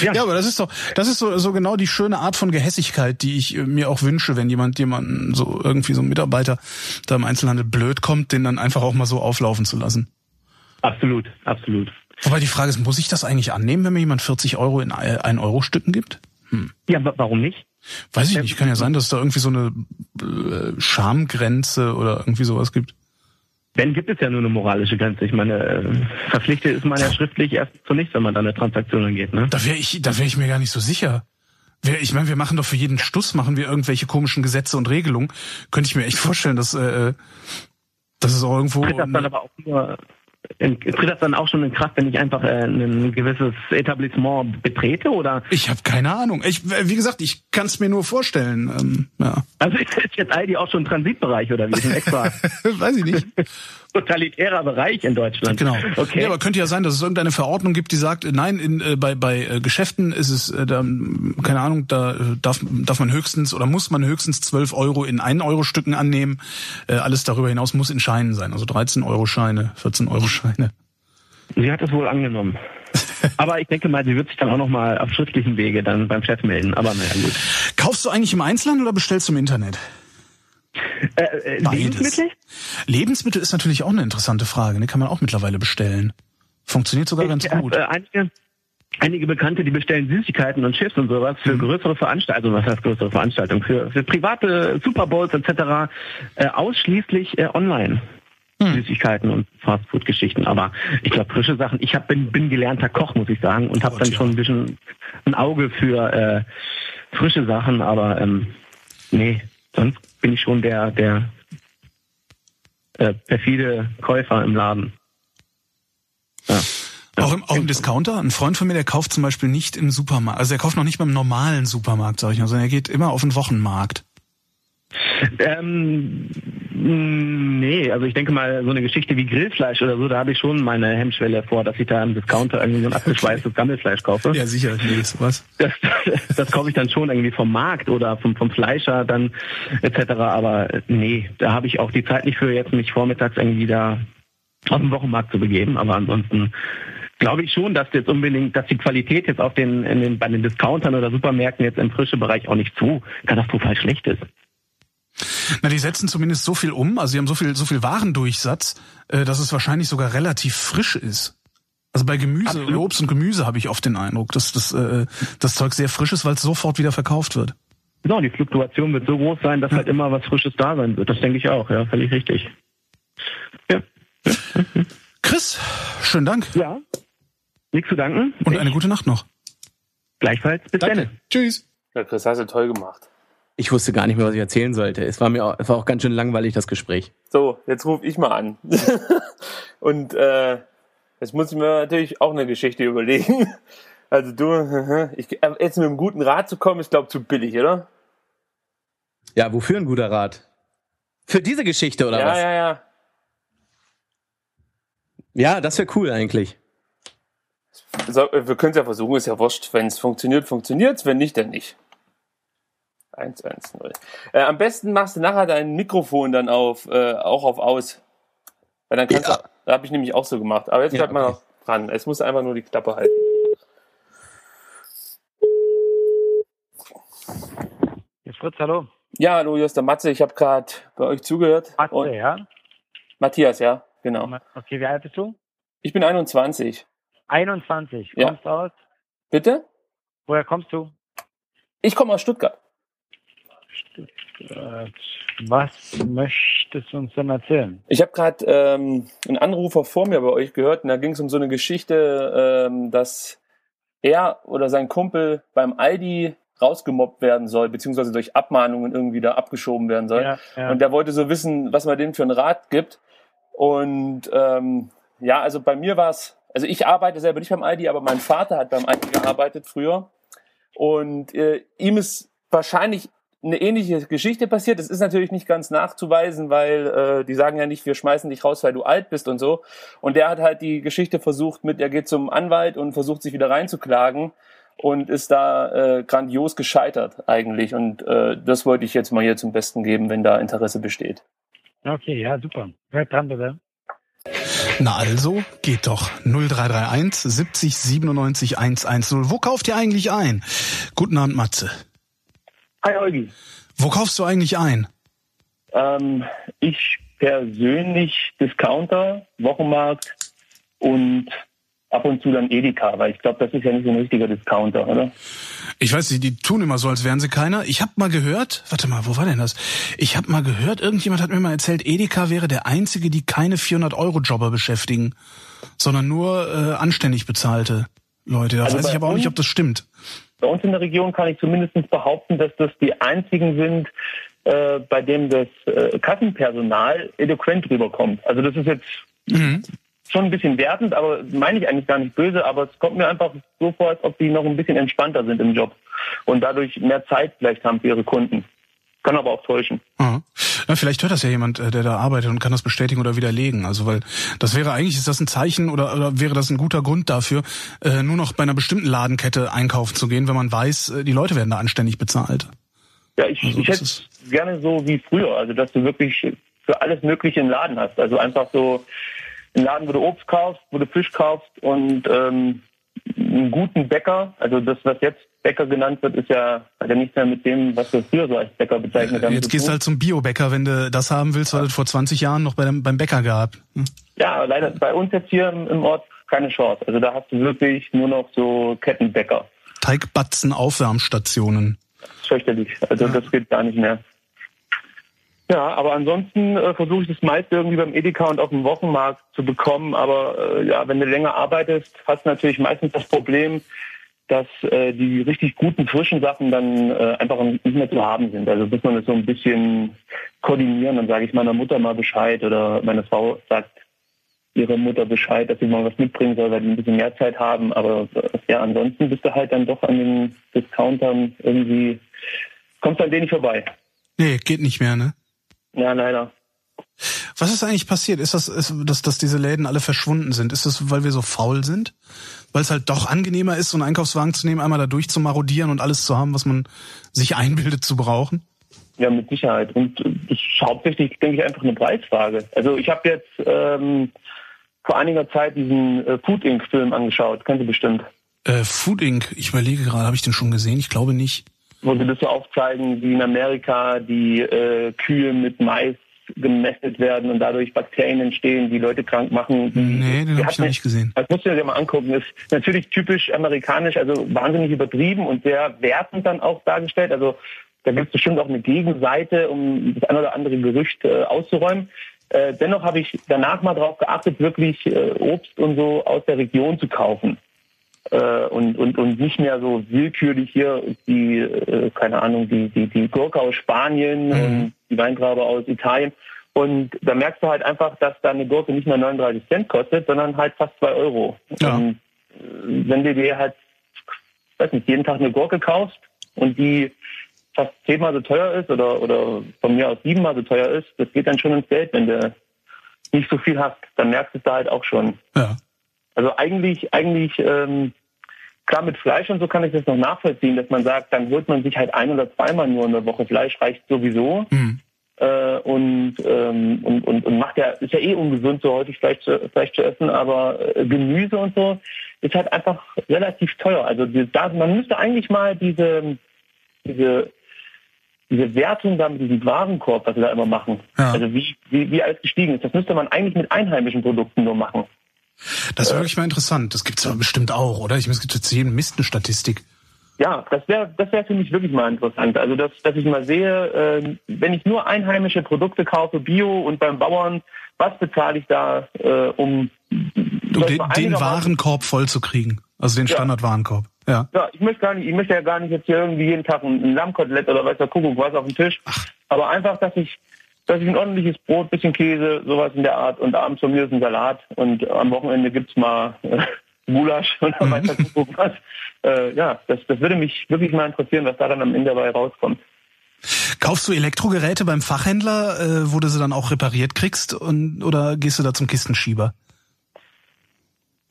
Ja. aber das ist doch, das ist so, so genau die schöne Art von Gehässigkeit, die ich äh, mir auch wünsche, wenn jemand jemanden so irgendwie so ein Mitarbeiter da im Einzelhandel blöd kommt, den dann einfach auch mal so auflaufen zu lassen. Absolut, absolut. Wobei die Frage ist, muss ich das eigentlich annehmen, wenn mir jemand 40 Euro in 1 Euro Stücken gibt? Ja, wa- warum nicht? Weiß ich nicht. Kann ja sein, dass es da irgendwie so eine äh, Schamgrenze oder irgendwie sowas gibt. Wenn gibt es ja nur eine moralische Grenze. Ich meine, äh, verpflichtet ist man ja schriftlich erst zunächst, wenn man dann eine Transaktion angeht, ne? Da wäre ich, da wäre ich mir gar nicht so sicher. Ich meine, wir machen doch für jeden Stuss machen wir irgendwelche komischen Gesetze und Regelungen. Könnte ich mir echt vorstellen, dass äh, das ist auch irgendwo. Das dann aber auch nur, tritt das dann auch schon in Kraft, wenn ich einfach äh, ein gewisses Etablissement betrete oder? Ich habe keine Ahnung. Ich, wie gesagt, ich kann es mir nur vorstellen. Ähm, ja. Also ist jetzt Aldi auch schon Transitbereich oder wie? Ist ein extra Weiß ich nicht. Totalitärer Bereich in Deutschland. Genau. Okay. Ja, aber könnte ja sein, dass es irgendeine Verordnung gibt, die sagt, äh, nein, in, äh, bei, bei äh, Geschäften ist es, äh, da, keine Ahnung, da äh, darf, darf man höchstens oder muss man höchstens 12 Euro in 1 Euro Stücken annehmen. Äh, alles darüber hinaus muss in Scheinen sein, also 13 Euro Scheine, 14 Euro Scheine. Sie hat es wohl angenommen. aber ich denke mal, sie wird sich dann auch noch mal auf schriftlichen Wege dann beim Chef melden. Aber naja, gut. Kaufst du eigentlich im Einzelhandel oder bestellst du im Internet? Äh, äh. Lebensmittel? Lebensmittel ist natürlich auch eine interessante Frage, ne? Kann man auch mittlerweile bestellen. Funktioniert sogar ganz Ich hab, gut. Äh, einige, einige Bekannte, die bestellen Süßigkeiten und Chips und sowas für Mhm. größere Veranstaltungen, was heißt größere Veranstaltungen, für, für private Super Bowls etc. Äh, ausschließlich äh, online. Hm. Süßigkeiten und Fastfood-Geschichten, aber ich glaube frische Sachen. Ich hab, bin, bin gelernter Koch, muss ich sagen, und habe Gott, dann ja. schon ein bisschen ein Auge für äh, frische Sachen, aber ähm, nee, sonst bin ich schon der, der äh, perfide Käufer im Laden. Ja. Auch im, auch im Discounter? Ein Freund von mir, der kauft zum Beispiel nicht im Supermarkt. Also er kauft noch nicht beim normalen Supermarkt, sag ich mal, sondern er geht immer auf den Wochenmarkt. Ähm, nee, also ich denke mal, so eine Geschichte wie Grillfleisch oder so, da habe ich schon meine Hemmschwelle vor, dass ich da im Discounter irgendwie so ein abgeschweißtes Gammelfleisch kaufe. Ja, sicher, nee, sowas. Das, das kaufe ich dann schon irgendwie vom Markt oder vom, vom Fleischer dann etc. Aber äh, nee, da habe ich auch die Zeit nicht für, jetzt mich vormittags irgendwie da auf den Wochenmarkt zu begeben. Aber ansonsten glaube ich schon, dass jetzt unbedingt, dass die Qualität jetzt auf den, in den bei den Discountern oder Supermärkten jetzt im frischen Bereich auch nicht zu katastrophal schlecht ist. Na, die setzen zumindest so viel um, also sie haben so viel, so viel Warendurchsatz, äh, dass es wahrscheinlich sogar relativ frisch ist. Also bei Gemüse, Absolut. Obst und Gemüse habe ich oft den Eindruck, dass das, äh, das Zeug sehr frisch ist, weil es sofort wieder verkauft wird. Genau, die Fluktuation wird so groß sein, dass halt immer was Frisches da sein wird. Das denke ich auch, ja, völlig richtig. Chris, schönen Dank. Ja. Nichts zu danken. Und eine gute Nacht noch. Gleichfalls. Bis dann. Tschüss. Ja, Chris, hast du toll gemacht. Ich wusste gar nicht mehr, was ich erzählen sollte. Es war mir auch, es war auch ganz schön langweilig, das Gespräch. So, jetzt rufe ich mal an. Und äh, jetzt muss ich mir natürlich auch eine Geschichte überlegen. Also du, ich, jetzt mit einem guten Rat zu kommen, ist glaube ich zu billig, oder? Ja, wofür ein guter Rat? Für diese Geschichte oder ja, was? ja, ja. Ja, das wäre cool eigentlich. So, wir können es ja versuchen, ist ja wurscht. Wenn es funktioniert, funktioniert's. Wenn nicht, dann nicht. 110. Äh, am besten machst du nachher dein Mikrofon dann auf, äh, auch auf aus. Weil dann kannst Ja. du, da habe ich nämlich auch so gemacht. Aber jetzt Ja, bleibt mal okay. noch dran. Es muss einfach nur die Klappe halten. Jetzt Fritz, hallo. Ja, hallo, hier ist der Matze. Ich habe gerade bei euch zugehört. Matze, Und ja? Matthias, ja, genau. Okay, wie alt bist du? Ich bin 21. 21. Ja. Kommst du aus? Bitte? Woher kommst du? Ich komme aus Stuttgart. Was möchtest du uns denn erzählen? Ich habe gerade ähm, einen Anrufer vor mir bei euch gehört und da ging es um so eine Geschichte, ähm, dass er oder sein Kumpel beim Aldi rausgemobbt werden soll, beziehungsweise durch Abmahnungen irgendwie da abgeschoben werden soll. Ja, ja. Und der wollte so wissen, was man dem für einen Rat gibt. Und ähm, ja, also bei mir war es, also ich arbeite selber nicht beim Aldi, aber mein Vater hat beim Aldi gearbeitet früher. Und äh, ihm ist wahrscheinlich eine ähnliche Geschichte passiert. Es ist natürlich nicht ganz nachzuweisen, weil äh, die sagen ja nicht, wir schmeißen dich raus, weil du alt bist und so. Und der hat halt die Geschichte versucht mit, er geht zum Anwalt und versucht sich wieder reinzuklagen und ist da äh, grandios gescheitert eigentlich. Und äh, das wollte ich jetzt mal hier zum Besten geben, wenn da Interesse besteht. Okay, ja, super. Hört dran, bitte. Na also, geht doch. 0331 70 97 110. Wo kauft ihr eigentlich ein? Guten Abend, Matze. Hi, Eugi. Wo kaufst du eigentlich ein? Ähm, ich persönlich Discounter, Wochenmarkt und ab und zu dann Edeka, weil ich glaube, das ist ja nicht so ein richtiger Discounter, oder? Ich weiß nicht, die tun immer so, als wären sie keiner. Ich habe mal gehört, warte mal, wo war denn das? Ich habe mal gehört, irgendjemand hat mir mal erzählt, Edeka wäre der einzige, die keine 400-Euro-Jobber beschäftigen, sondern nur äh, anständig bezahlte Leute. Da Also weiß ich aber auch nicht, ob das stimmt. Bei uns in der Region kann ich zumindest behaupten, dass das die einzigen sind, äh, bei dem das äh, Kassenpersonal eloquent rüberkommt. Also das ist jetzt Mhm. schon ein bisschen wertend, aber meine ich eigentlich gar nicht böse, aber es kommt mir einfach so vor, als ob die noch ein bisschen entspannter sind im Job und dadurch mehr Zeit vielleicht haben für ihre Kunden. Kann aber auch täuschen. Aha. Ja, vielleicht hört das ja jemand, äh, der da arbeitet und kann das bestätigen oder widerlegen. Also weil das wäre eigentlich, ist das ein Zeichen oder, oder wäre das ein guter Grund dafür, äh, nur noch bei einer bestimmten Ladenkette einkaufen zu gehen, wenn man weiß, äh, die Leute werden da anständig bezahlt. Ja, ich, Also ich hätte ist- gerne so wie früher, also dass du wirklich für alles Mögliche einen Laden hast. Also einfach so einen Laden, wo du Obst kaufst, wo du Fisch kaufst und ähm, einen guten Bäcker. Also das, was jetzt Bäcker genannt wird, ist ja, hat ja nichts mehr mit dem, was wir früher so als Bäcker bezeichnet haben. Jetzt gehst du halt zum Biobäcker, wenn du das haben willst, was es vor 20 Jahren noch bei dem, beim Bäcker gab. Hm. Ja, leider bei uns jetzt hier im, Ort keine Chance. Also da hast du wirklich nur noch so Kettenbäcker. Teigbatzen Aufwärmstationen. Das ist fürchterlich. Also das geht gar nicht mehr. Ja, aber ansonsten äh, versuche ich das meiste irgendwie beim Edeka und auf dem Wochenmarkt zu bekommen. Aber äh, ja, wenn du länger arbeitest, hast du natürlich meistens das Problem, dass äh, die richtig guten, frischen Sachen dann äh, einfach nicht mehr zu haben sind. Also muss man das so ein bisschen koordinieren. Dann sage ich meiner Mutter mal Bescheid oder meine Frau sagt ihre Mutter Bescheid, dass sie mal was mitbringen soll, weil die ein bisschen mehr Zeit haben. Aber ja, ansonsten bist du halt dann doch an den Discountern irgendwie, kommst an denen nicht vorbei. Nee, geht nicht mehr, ne? Ja, leider. Was ist eigentlich passiert? Ist das, ist, dass, dass diese Läden alle verschwunden sind? Ist das, weil wir so faul sind? Weil es halt doch angenehmer ist, so einen Einkaufswagen zu nehmen, einmal da durch zu marodieren und alles zu haben, was man sich einbildet zu brauchen? Ja, mit Sicherheit. Und das ist hauptsächlich, denke ich, einfach eine Preisfrage. Also ich habe jetzt ähm, vor einiger Zeit diesen äh, Food Inc. Film angeschaut. Kennst du bestimmt. Äh, Food Inc., ich überlege gerade, habe ich den schon gesehen? Ich glaube nicht. Wo sie das so aufzeigen, wie in Amerika die äh, Kühe mit Mais gemästet werden und dadurch Bakterien entstehen, die Leute krank machen. Nee, den habe ich noch nicht gesehen. Das musst du dir mal angucken. Ist natürlich typisch amerikanisch, also wahnsinnig übertrieben und sehr wertend dann auch dargestellt. Also da gibt es bestimmt auch eine Gegenseite, um das ein oder andere Gerücht äh, auszuräumen. Äh, dennoch habe ich danach mal darauf geachtet, wirklich äh, Obst und so aus der Region zu kaufen. Äh, und, und, und nicht mehr so willkürlich hier die, äh, keine Ahnung, die, die, die Gurke aus Spanien und die Weintraube aus Italien. Und da merkst du halt einfach, dass da eine Gurke nicht mehr 39 Cent kostet, sondern halt fast zwei Euro. Ja. Und äh, wenn du dir halt, weiß nicht, jeden Tag eine Gurke kaufst und die fast zehnmal so teuer ist oder, oder von mir aus siebenmal so teuer ist, das geht dann schon ins Geld, wenn du nicht so viel hast. Dann merkst du es da halt auch schon. Ja. Also eigentlich, eigentlich, ähm, klar mit Fleisch und so kann ich das noch nachvollziehen, dass man sagt, dann holt man sich halt ein oder zweimal nur in der Woche Fleisch, reicht sowieso. Hm. Äh, und, ähm, und, und, und macht ja, ist ja eh ungesund, so häufig Fleisch zu, Fleisch zu essen, aber äh, Gemüse und so ist halt einfach relativ teuer. Also die, da, man müsste eigentlich mal diese, diese, diese Wertung da mit diesem Warenkorb, was wir da immer machen, Ja. also wie, wie, wie alles gestiegen ist, das müsste man eigentlich mit einheimischen Produkten nur machen. Das ist wirklich mal interessant. Das gibt's aber bestimmt auch, oder? Ich meine, es gibt jetzt jeden Mist eine Statistik. Ja, das wäre das wär für mich wirklich mal interessant. Also dass, dass ich mal sehe, äh, wenn ich nur einheimische Produkte kaufe, Bio und beim Bauern, was bezahle ich da, äh, um Um den, den Warenkorb voll zu kriegen. Also den. Standardwarenkorb. Ja. Ja, ich möchte gar nicht, ich möchte ja gar nicht jetzt hier irgendwie jeden Tag ein, Lammkotelett oder weiß der Kuckuck was auf den Tisch. Aber einfach, dass ich, dass ich ein ordentliches Brot, bisschen Käse, sowas in der Art und abends von mir ist ein Salat und am Wochenende gibt's mal äh, Gulasch oder weiß der Kuckuck was. Äh, ja, das, das würde mich wirklich mal interessieren, was da dann am Ende dabei rauskommt. Kaufst du Elektrogeräte beim Fachhändler, äh, wo du sie dann auch repariert kriegst, und, oder gehst du da zum Kistenschieber?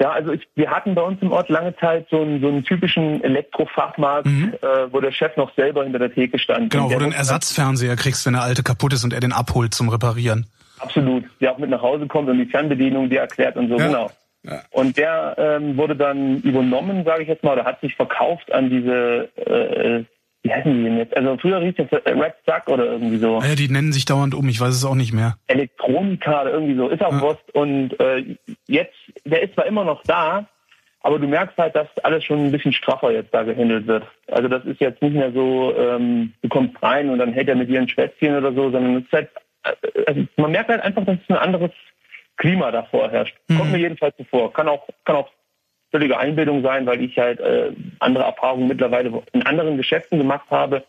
Ja, also ich, wir hatten bei uns im Ort lange Zeit so einen, so einen typischen Elektrofachmarkt, äh, wo der Chef noch selber hinter der Theke stand. Mhm. Genau, wo du einen Ersatzfernseher kriegst, wenn der alte kaputt ist und er den abholt zum Reparieren. Absolut. Der auch mit nach Hause kommt und die Fernbedienung dir erklärt und so, Ja. genau. Und der ähm, wurde dann übernommen, sage ich jetzt mal, oder hat sich verkauft an diese, äh, wie heißen die denn jetzt? Also früher hieß das Red Duck oder irgendwie so. Ah ja, die nennen sich dauernd um, ich weiß es auch nicht mehr. Elektronika oder irgendwie so, ist auch Ja. Wurst. Und äh, jetzt, der ist zwar immer noch da, aber du merkst halt, dass alles schon ein bisschen straffer jetzt da gehandelt wird. Also das ist jetzt nicht mehr so, ähm, du kommst rein und dann hält er mit dir ein Schwätzchen oder so, sondern es ist halt, äh, also man merkt halt einfach, dass es ein anderes Klima davor herrscht. Kommt mir jedenfalls so vor. Kann auch, kann auch völlige Einbildung sein, weil ich halt äh, andere Erfahrungen mittlerweile in anderen Geschäften gemacht habe.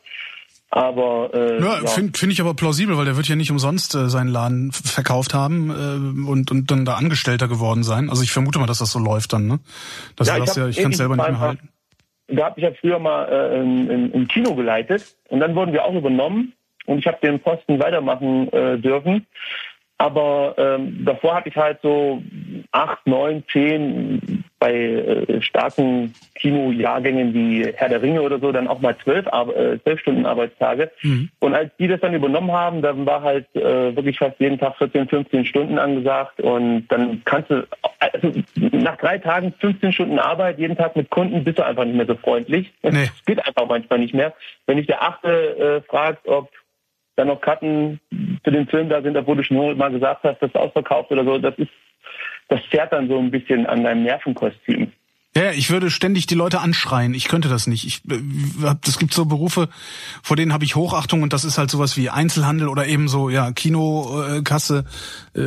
Aber äh, Ja, ja. finde find ich aber plausibel, weil der wird ja nicht umsonst äh, seinen Laden verkauft haben äh, und, und dann da Angestellter geworden sein. Also ich vermute mal, dass das so läuft dann, ne? Das Ja, ich das ja, ich kann es selber nicht mehr halten. da habe ich ja früher mal äh, im, im Kino geleitet und dann wurden wir auch übernommen und ich habe den Posten weitermachen äh, dürfen. Aber ähm, davor hatte ich halt so acht, neun, zehn bei äh, starken Kinojahrgängen wie Herr der Ringe oder so dann auch mal zwölf, äh, zwölf Stunden Arbeitstage. Und als die das dann übernommen haben, dann war halt äh, wirklich fast jeden Tag 14, 15 Stunden angesagt. Und dann kannst du, also nach drei Tagen 15 Stunden Arbeit, jeden Tag mit Kunden, bist du einfach nicht mehr so freundlich. Nee. Es geht einfach manchmal nicht mehr. Wenn dich der Achte äh, fragt, ob da noch Karten für den Film da sind, obwohl du schon mal gesagt hast, das ist ausverkauft oder so, das ist, das fährt dann so ein bisschen an deinem Nervenkostüm. Ja, ich würde ständig die Leute anschreien. Ich könnte das nicht. Ich, äh, hab- es gibt so Berufe, vor denen habe ich Hochachtung und das ist halt sowas wie Einzelhandel oder eben so, ja, Kinokasse. Äh,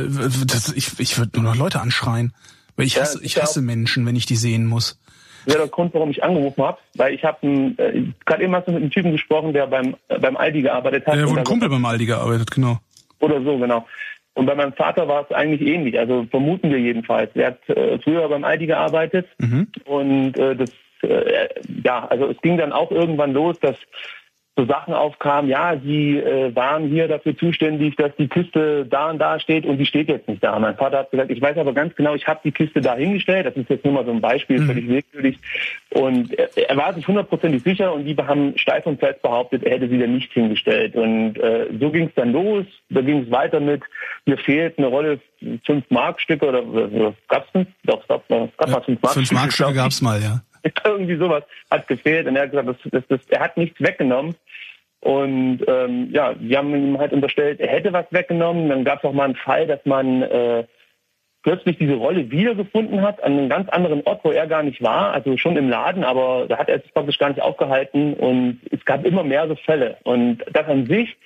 das, ich ich würde nur noch Leute anschreien. Weil ich Ja, hasse, ist ich ja hasse Menschen, wenn ich die sehen muss. Das ist der Grund, warum ich angerufen habe, weil ich habe äh, gerade eben hast du mit einem Typen gesprochen, der beim äh, beim Aldi gearbeitet hat. Ja, ein da- Kumpel beim Aldi gearbeitet, genau. Oder so, genau. Und bei meinem Vater war es eigentlich ähnlich, also vermuten wir jedenfalls. Er hat äh, früher beim Aldi gearbeitet Mhm. und äh, das, äh, ja, also es ging dann auch irgendwann los, dass so Sachen aufkamen, ja, sie äh, waren hier dafür zuständig, dass die Kiste da und da steht und die steht jetzt nicht da. Mein Vater hat gesagt, ich weiß aber ganz genau, ich habe die Kiste da hingestellt, das ist jetzt nur mal so ein Beispiel, Mhm. völlig willkürlich. Und er, er war sich hundertprozentig sicher und die haben steif und fest behauptet, er hätte sie dann nicht hingestellt. Und äh, so ging es dann los, da ging es weiter mit, mir fehlt eine Rolle fünf Markstücke oder? Doch, es gab, es gab mal fünf Markstücke. Fünf Markstücke glaub ich. gab's mal, ja. irgendwie sowas hat gefehlt und er hat gesagt, das, das, das, er hat nichts weggenommen. Und ähm, ja, wir haben ihm halt unterstellt, er hätte was weggenommen. Dann gab es auch mal einen Fall, dass man äh, plötzlich diese Rolle wiedergefunden hat an einem ganz anderen Ort, wo er gar nicht war, also schon im Laden, aber da hat er sich praktisch gar nicht aufgehalten und es gab immer mehr so Fälle. Und das an sich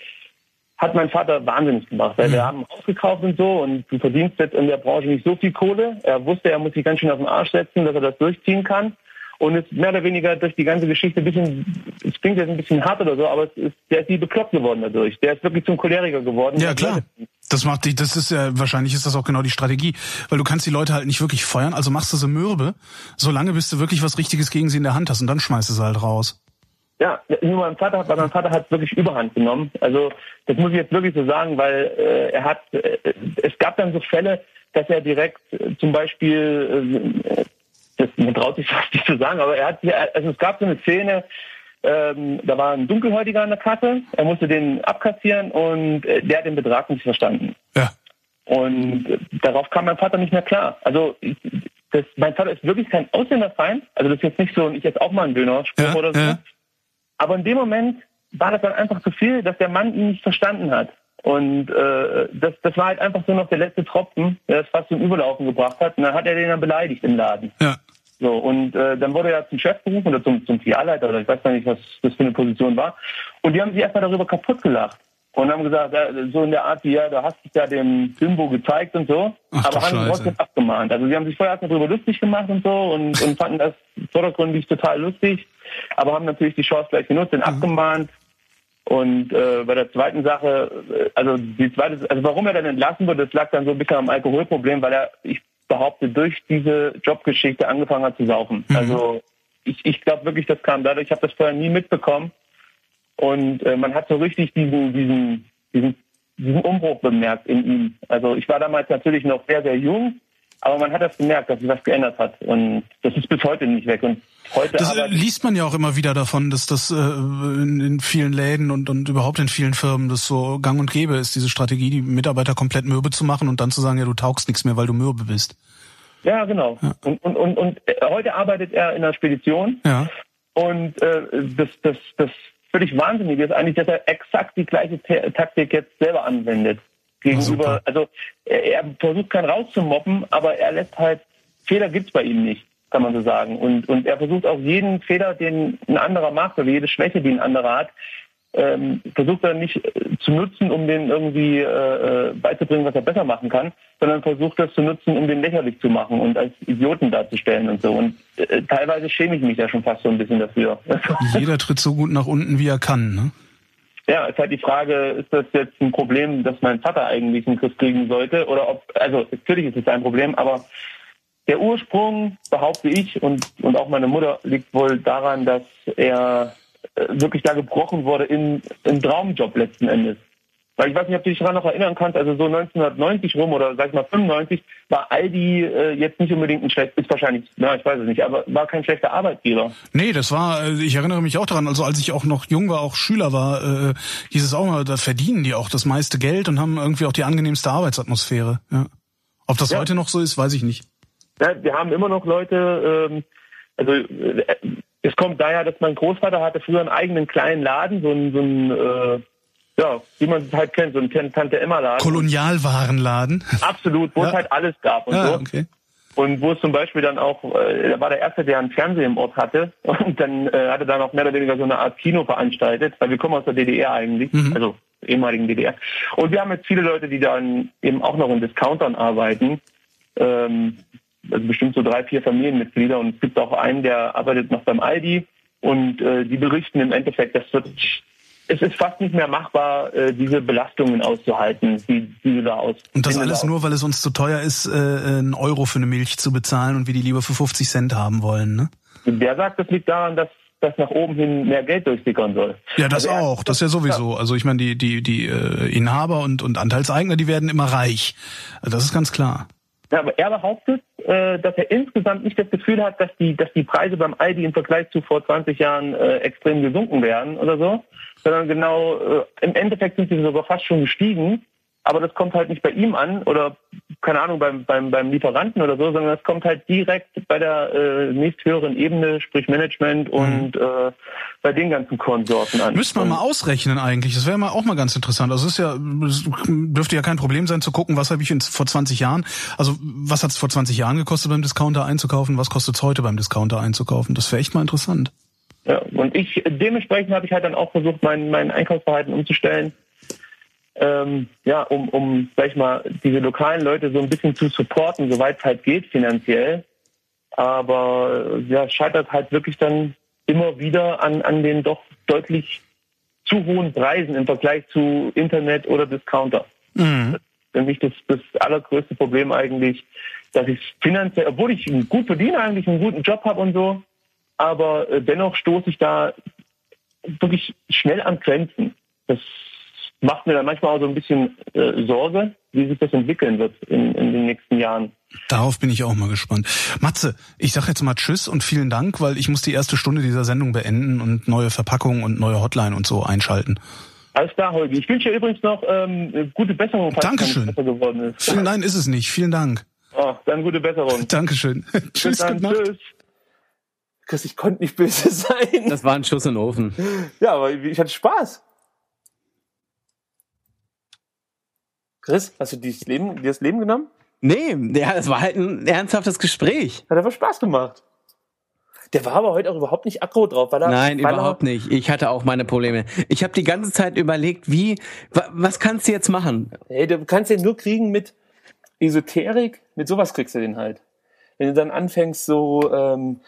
hat mein Vater wahnsinnig gemacht, weil wir haben ein Haus gekauft und so und du verdienst jetzt in der Branche nicht so viel Kohle. Er wusste, er muss sich ganz schön auf den Arsch setzen, dass er das durchziehen kann. Und ist mehr oder weniger durch die ganze Geschichte ein bisschen, es klingt jetzt ein bisschen hart oder so, aber es ist, der ist wie bekloppt geworden dadurch. Der ist wirklich zum Choleriker geworden. Ja, klar. Das macht dich, das ist ja, wahrscheinlich ist das auch genau die Strategie. Weil du kannst die Leute halt nicht wirklich feuern, also machst du sie mürbe, solange bis du wirklich was Richtiges gegen sie in der Hand hast und dann schmeißt du sie halt raus. Ja, nur mein Vater, hat- weil mein Vater hat wirklich Überhand genommen. Also das muss ich jetzt wirklich so sagen, weil äh, er hat, äh, es gab dann so Fälle, dass er direkt äh, zum Beispiel, äh, das man traut sich fast nicht zu sagen, aber er hat, also es gab so eine Szene, ähm, da war ein Dunkelhäutiger an der Kasse, er musste den abkassieren und äh, der hat den Betrag nicht verstanden. Ja. Und äh, darauf kam mein Vater nicht mehr klar. Also ich, das, mein Vater ist wirklich kein Ausländerfeind. Also das ist jetzt nicht so, ich jetzt auch mal einen Döner-Spruch Ja, oder so. ja. Aber in dem Moment war das dann einfach zu viel, dass der Mann ihn nicht verstanden hat. Und äh, das, das war halt einfach so noch der letzte Tropfen, der das fast zum Überlaufen gebracht hat. Und dann hat er den dann beleidigt im Laden. Ja. So, und äh, dann wurde er zum Chef berufen oder zum, zum Filialleiter oder ich weiß gar nicht, was das für eine Position war. Und die haben sich erstmal darüber kaputt gelacht. Und haben gesagt, ja, so in der Art wie, ja, da hast dich ja dem Bimbo gezeigt und so. Ach, aber haben ihn trotzdem abgemahnt. Also sie haben sich vorher erstmal darüber lustig gemacht und so und, und fanden das vordergründig total lustig, aber haben natürlich die Chance gleich genutzt, Mhm. den abgemahnt. Und äh, bei der zweiten Sache, äh, also die zweite, also warum er dann entlassen wurde, das lag dann so ein bisschen am Alkoholproblem, weil er, ich behaupte, durch diese Jobgeschichte angefangen hat zu saufen. Mhm. Also ich, ich glaube wirklich, das kam dadurch, ich habe das vorher nie mitbekommen. Und äh, man hat so richtig diesen, diesen, diesen, diesen Umbruch bemerkt in ihm. Also ich war damals natürlich noch sehr, sehr jung, aber man hat das gemerkt, dass sich was geändert hat. Und das ist bis heute nicht weg. Und heute Das äh, arbeitet- liest man ja auch immer wieder davon, dass das äh, in, in vielen Läden und, und überhaupt in vielen Firmen das so gang und gäbe ist, diese Strategie, die Mitarbeiter komplett mürbe zu machen und dann zu sagen, ja, du taugst nichts mehr, weil du mürbe bist. Ja, genau. Und, und, und, und äh, heute arbeitet er in einer Spedition. Ja. Und äh, das, das, das völlig Wahnsinnige ist eigentlich, dass er exakt die gleiche Ta- Taktik jetzt selber anwendet. Gegenüber, also er, er versucht keinen rauszumoppen, aber er lässt halt, Fehler gibt's bei ihm nicht, kann man so sagen. Und, und er versucht auch jeden Fehler, den ein anderer macht, oder jede Schwäche, die ein anderer hat, ähm, versucht er nicht äh, zu nutzen, um den irgendwie äh, äh, beizubringen, was er besser machen kann, sondern versucht das zu nutzen, um den lächerlich zu machen und als Idioten darzustellen und so. Und äh, teilweise schäme ich mich da schon fast so ein bisschen dafür. Jeder tritt so gut nach unten, wie er kann. Ne? Ja, ist halt die Frage, ist das jetzt ein Problem, das mein Vater eigentlich in den Griff kriegen sollte? Oder ob, also natürlich ist es ein Problem, aber der Ursprung, behaupte ich, und, und auch meine Mutter, liegt wohl daran, dass er äh, wirklich da gebrochen wurde in, im Traumjob letzten Endes. Weil ich weiß nicht, ob du dich daran noch erinnern kannst, also so 1990 rum oder sag ich mal 95 war Aldi äh, jetzt nicht unbedingt ein schlecht, ist wahrscheinlich, na ich weiß es nicht, aber war kein schlechter Arbeitgeber. Nee, das war, äh, ich erinnere mich auch daran, also als ich auch noch jung war, auch Schüler war, äh, hieß es auch mal, da verdienen die auch das meiste Geld und haben irgendwie auch die angenehmste Arbeitsatmosphäre. Ja. Ob das Ja. heute noch so ist, weiß ich nicht. Ja, wir haben immer noch Leute, ähm, also äh, es kommt daher, dass mein Großvater hatte früher einen eigenen kleinen Laden, so ein, so ein äh, ja, wie man es halt kennt, so ein Tante Emma Laden. Kolonialwarenladen. Absolut, wo Ja. es halt alles gab und Ah, so. okay. Und wo es zum Beispiel dann auch, äh, er war der Erste, der einen Fernseher im Ort hatte. Und dann äh, hat er dann auch mehr oder weniger so eine Art Kino veranstaltet, weil wir kommen aus der DDR eigentlich, Mhm. also ehemaligen DDR. Und wir haben jetzt viele Leute, die dann eben auch noch in Discountern arbeiten. Ähm, also bestimmt so drei, vier Familienmitglieder und es gibt auch einen, der arbeitet noch beim Aldi und äh, die berichten im Endeffekt, das wird es ist fast nicht mehr machbar, äh, diese Belastungen auszuhalten, die, die du da aus. Und das alles nur, weil es uns zu teuer ist, äh, einen Euro für eine Milch zu bezahlen und wir die lieber für 50 Cent haben wollen, ne? Der sagt, das liegt daran, dass dass nach oben hin mehr Geld durchsickern soll. Ja, das Also auch. Das ist ja sowieso. Also ich meine, die die die äh, Inhaber und und Anteilseigner, die werden immer reich. Also Das ist ganz klar. Ja, aber er behauptet, äh, dass er insgesamt nicht das Gefühl hat, dass die, dass die Preise beim Aldi im Vergleich zu vor 20 Jahren äh, extrem gesunken wären oder so, sondern genau äh, im Endeffekt sind sie sogar fast schon gestiegen. Aber das kommt halt nicht bei ihm an oder keine Ahnung beim beim, beim Lieferanten oder so, sondern das kommt halt direkt bei der äh, nächsthöheren Ebene, sprich Management und äh, bei den ganzen Konsorten an. Müsste man mal ausrechnen eigentlich. Das wäre mal auch mal ganz interessant. Also es ist ja, es dürfte ja kein Problem sein zu gucken, was habe ich in, vor 20 Jahren, also was hat es vor 20 Jahren gekostet beim Discounter einzukaufen, was kostet es heute beim Discounter einzukaufen. Das wäre echt mal interessant. Ja, und ich dementsprechend habe ich halt dann auch versucht, mein, mein Einkaufsverhalten umzustellen. Ähm, ja, um, um, sag ich mal, diese lokalen Leute so ein bisschen zu supporten, soweit es halt geht finanziell. Aber ja, es scheitert halt wirklich dann immer wieder an, an den doch deutlich zu hohen Preisen im Vergleich zu Internet oder Discounter. Für mich das, das allergrößte Problem eigentlich, dass ich finanziell, obwohl ich gut verdiene, eigentlich einen guten Job habe und so, aber äh, dennoch stoße ich da wirklich schnell an Grenzen. Das macht mir dann manchmal auch so ein bisschen äh, Sorge, wie sich das entwickeln wird in, in den nächsten Jahren. Darauf bin ich auch mal gespannt. Matze, ich sag jetzt mal Tschüss und vielen Dank, weil ich muss die erste Stunde dieser Sendung beenden und neue Verpackungen und neue Hotline und so einschalten. Alles klar, Holgi. Ich wünsche dir übrigens noch ähm, gute Besserung, falls Dankeschön. besser geworden ist. Vielen Nein, ist es nicht. Vielen Dank. Oh, dann gute Besserung. Dankeschön. Tschüss, dann, gute Nacht. tschüss. Chris, ich konnte nicht böse sein. Das war ein Schuss in den Ofen. Ja, aber ich hatte Spaß. Chris, hast du dir das Leben, dir das Leben genommen? Nee, ja, das war halt ein ernsthaftes Gespräch. Hat aber Spaß gemacht. Der war aber heute auch überhaupt nicht aggro drauf. Weil er, Nein, weil überhaupt nicht. Ich hatte auch meine Probleme. Ich habe die ganze Zeit überlegt, wie, wa, was kannst du jetzt machen? Er, hey, du kannst den nur kriegen mit Esoterik, mit sowas kriegst du den halt. Wenn du dann anfängst so, ähm,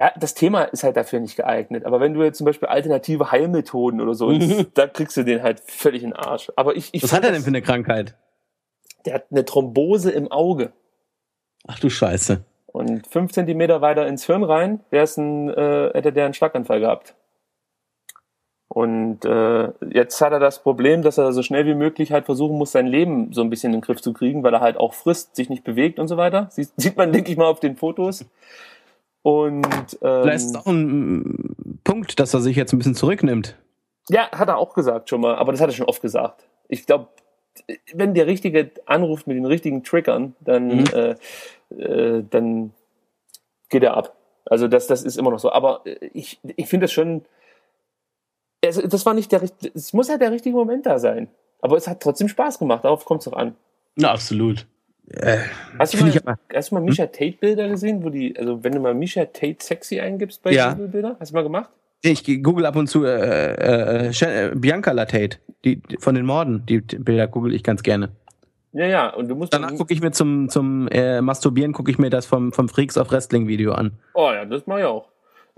ja, das Thema ist halt dafür nicht geeignet. Aber wenn du jetzt zum Beispiel alternative Heilmethoden oder so, da kriegst du den halt völlig in den Arsch. Aber ich, ich Was hat er denn für eine Krankheit? Der hat eine Thrombose im Auge. Ach du Scheiße. Und fünf Zentimeter weiter ins Hirn rein, wär's ein, äh, hätte der einen Schlaganfall gehabt. Und äh, jetzt hat er das Problem, dass er so schnell wie möglich halt versuchen muss, sein Leben so ein bisschen in den Griff zu kriegen, weil er halt auch frisst, sich nicht bewegt und so weiter. Sieht, sieht man, denke ich mal, auf den Fotos. Und ähm, Vielleicht ist es auch ein mm, Punkt, dass er sich jetzt ein bisschen zurücknimmt. ja, hat er auch gesagt schon mal, aber das hat er schon oft gesagt. Ich glaube, wenn der Richtige anruft mit den richtigen Triggern, dann, Mhm. äh, äh, dann geht er ab. Also das, das ist immer noch so. Aber äh, ich, ich finde das schon. Also das war nicht der richt- Es muss ja der richtige Moment da sein. Aber es hat trotzdem Spaß gemacht. Darauf kommt es doch an. Na, absolut. Äh, Hast du, mal, aber- hast du mal Misha Tate Bilder gesehen, wo die, also wenn du mal Misha Tate sexy eingibst bei Ja. Google Bilder, hast du mal gemacht? ich google ab und zu äh, äh, Shan- äh, Bianca Latate, die von den Morden. Die Bilder google ich ganz gerne. Ja, ja. Und du musst Danach gucke ich mir zum zum äh, Masturbieren gucke ich mir das vom vom Freaks of Wrestling Video an. Oh ja, das mache ich auch.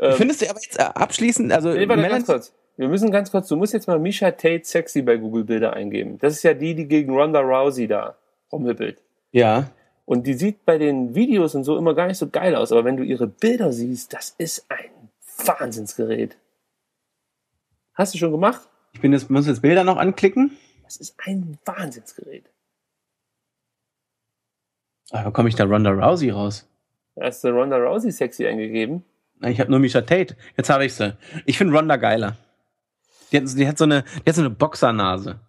Ähm, Findest du aber jetzt äh, abschließend, also Nee, warte, ganz kurz. Wir müssen ganz kurz, du musst jetzt mal Misha Tate sexy bei Google Bilder eingeben. Das ist ja die, die gegen Ronda Rousey da rumhüppelt. Ja, Und die sieht bei den Videos und so immer gar nicht so geil aus, aber wenn du ihre Bilder siehst, das ist ein Wahnsinnsgerät. Hast du schon gemacht? ich bin jetzt muss jetzt Bilder noch anklicken. Das ist ein Wahnsinnsgerät. Aber komme ich da Ronda Rousey raus? Hast du Ronda Rousey sexy eingegeben? Na, Ich habe nur Misha Tate. Jetzt habe ich sie. Ich finde Ronda geiler. Die hat, die hat so eine, die hat so eine Boxernase.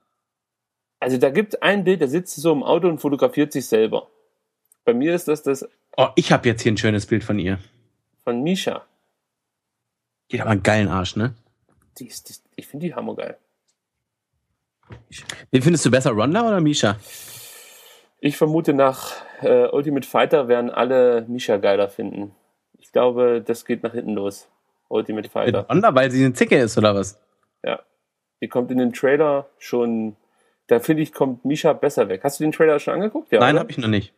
Also da gibt ein Bild, der sitzt so im Auto und fotografiert sich selber. Bei mir ist das das Oh, ich habe jetzt hier ein schönes Bild von ihr. von Misha. Die hat aber einen geilen Arsch, ne? Die ist, die, ich finde die hammergeil. Wen findest du besser, Ronda oder Misha? Ich vermute, nach äh, Ultimate Fighter werden alle Misha geiler finden. Ich glaube, das geht nach hinten los. Ultimate Fighter. Ronda, weil sie eine Zicke ist oder was? Ja. Die kommt in den Trailer schon. Da finde ich, kommt Misha besser weg. Hast du den Trailer schon angeguckt? Ja, Nein, habe ich noch nicht.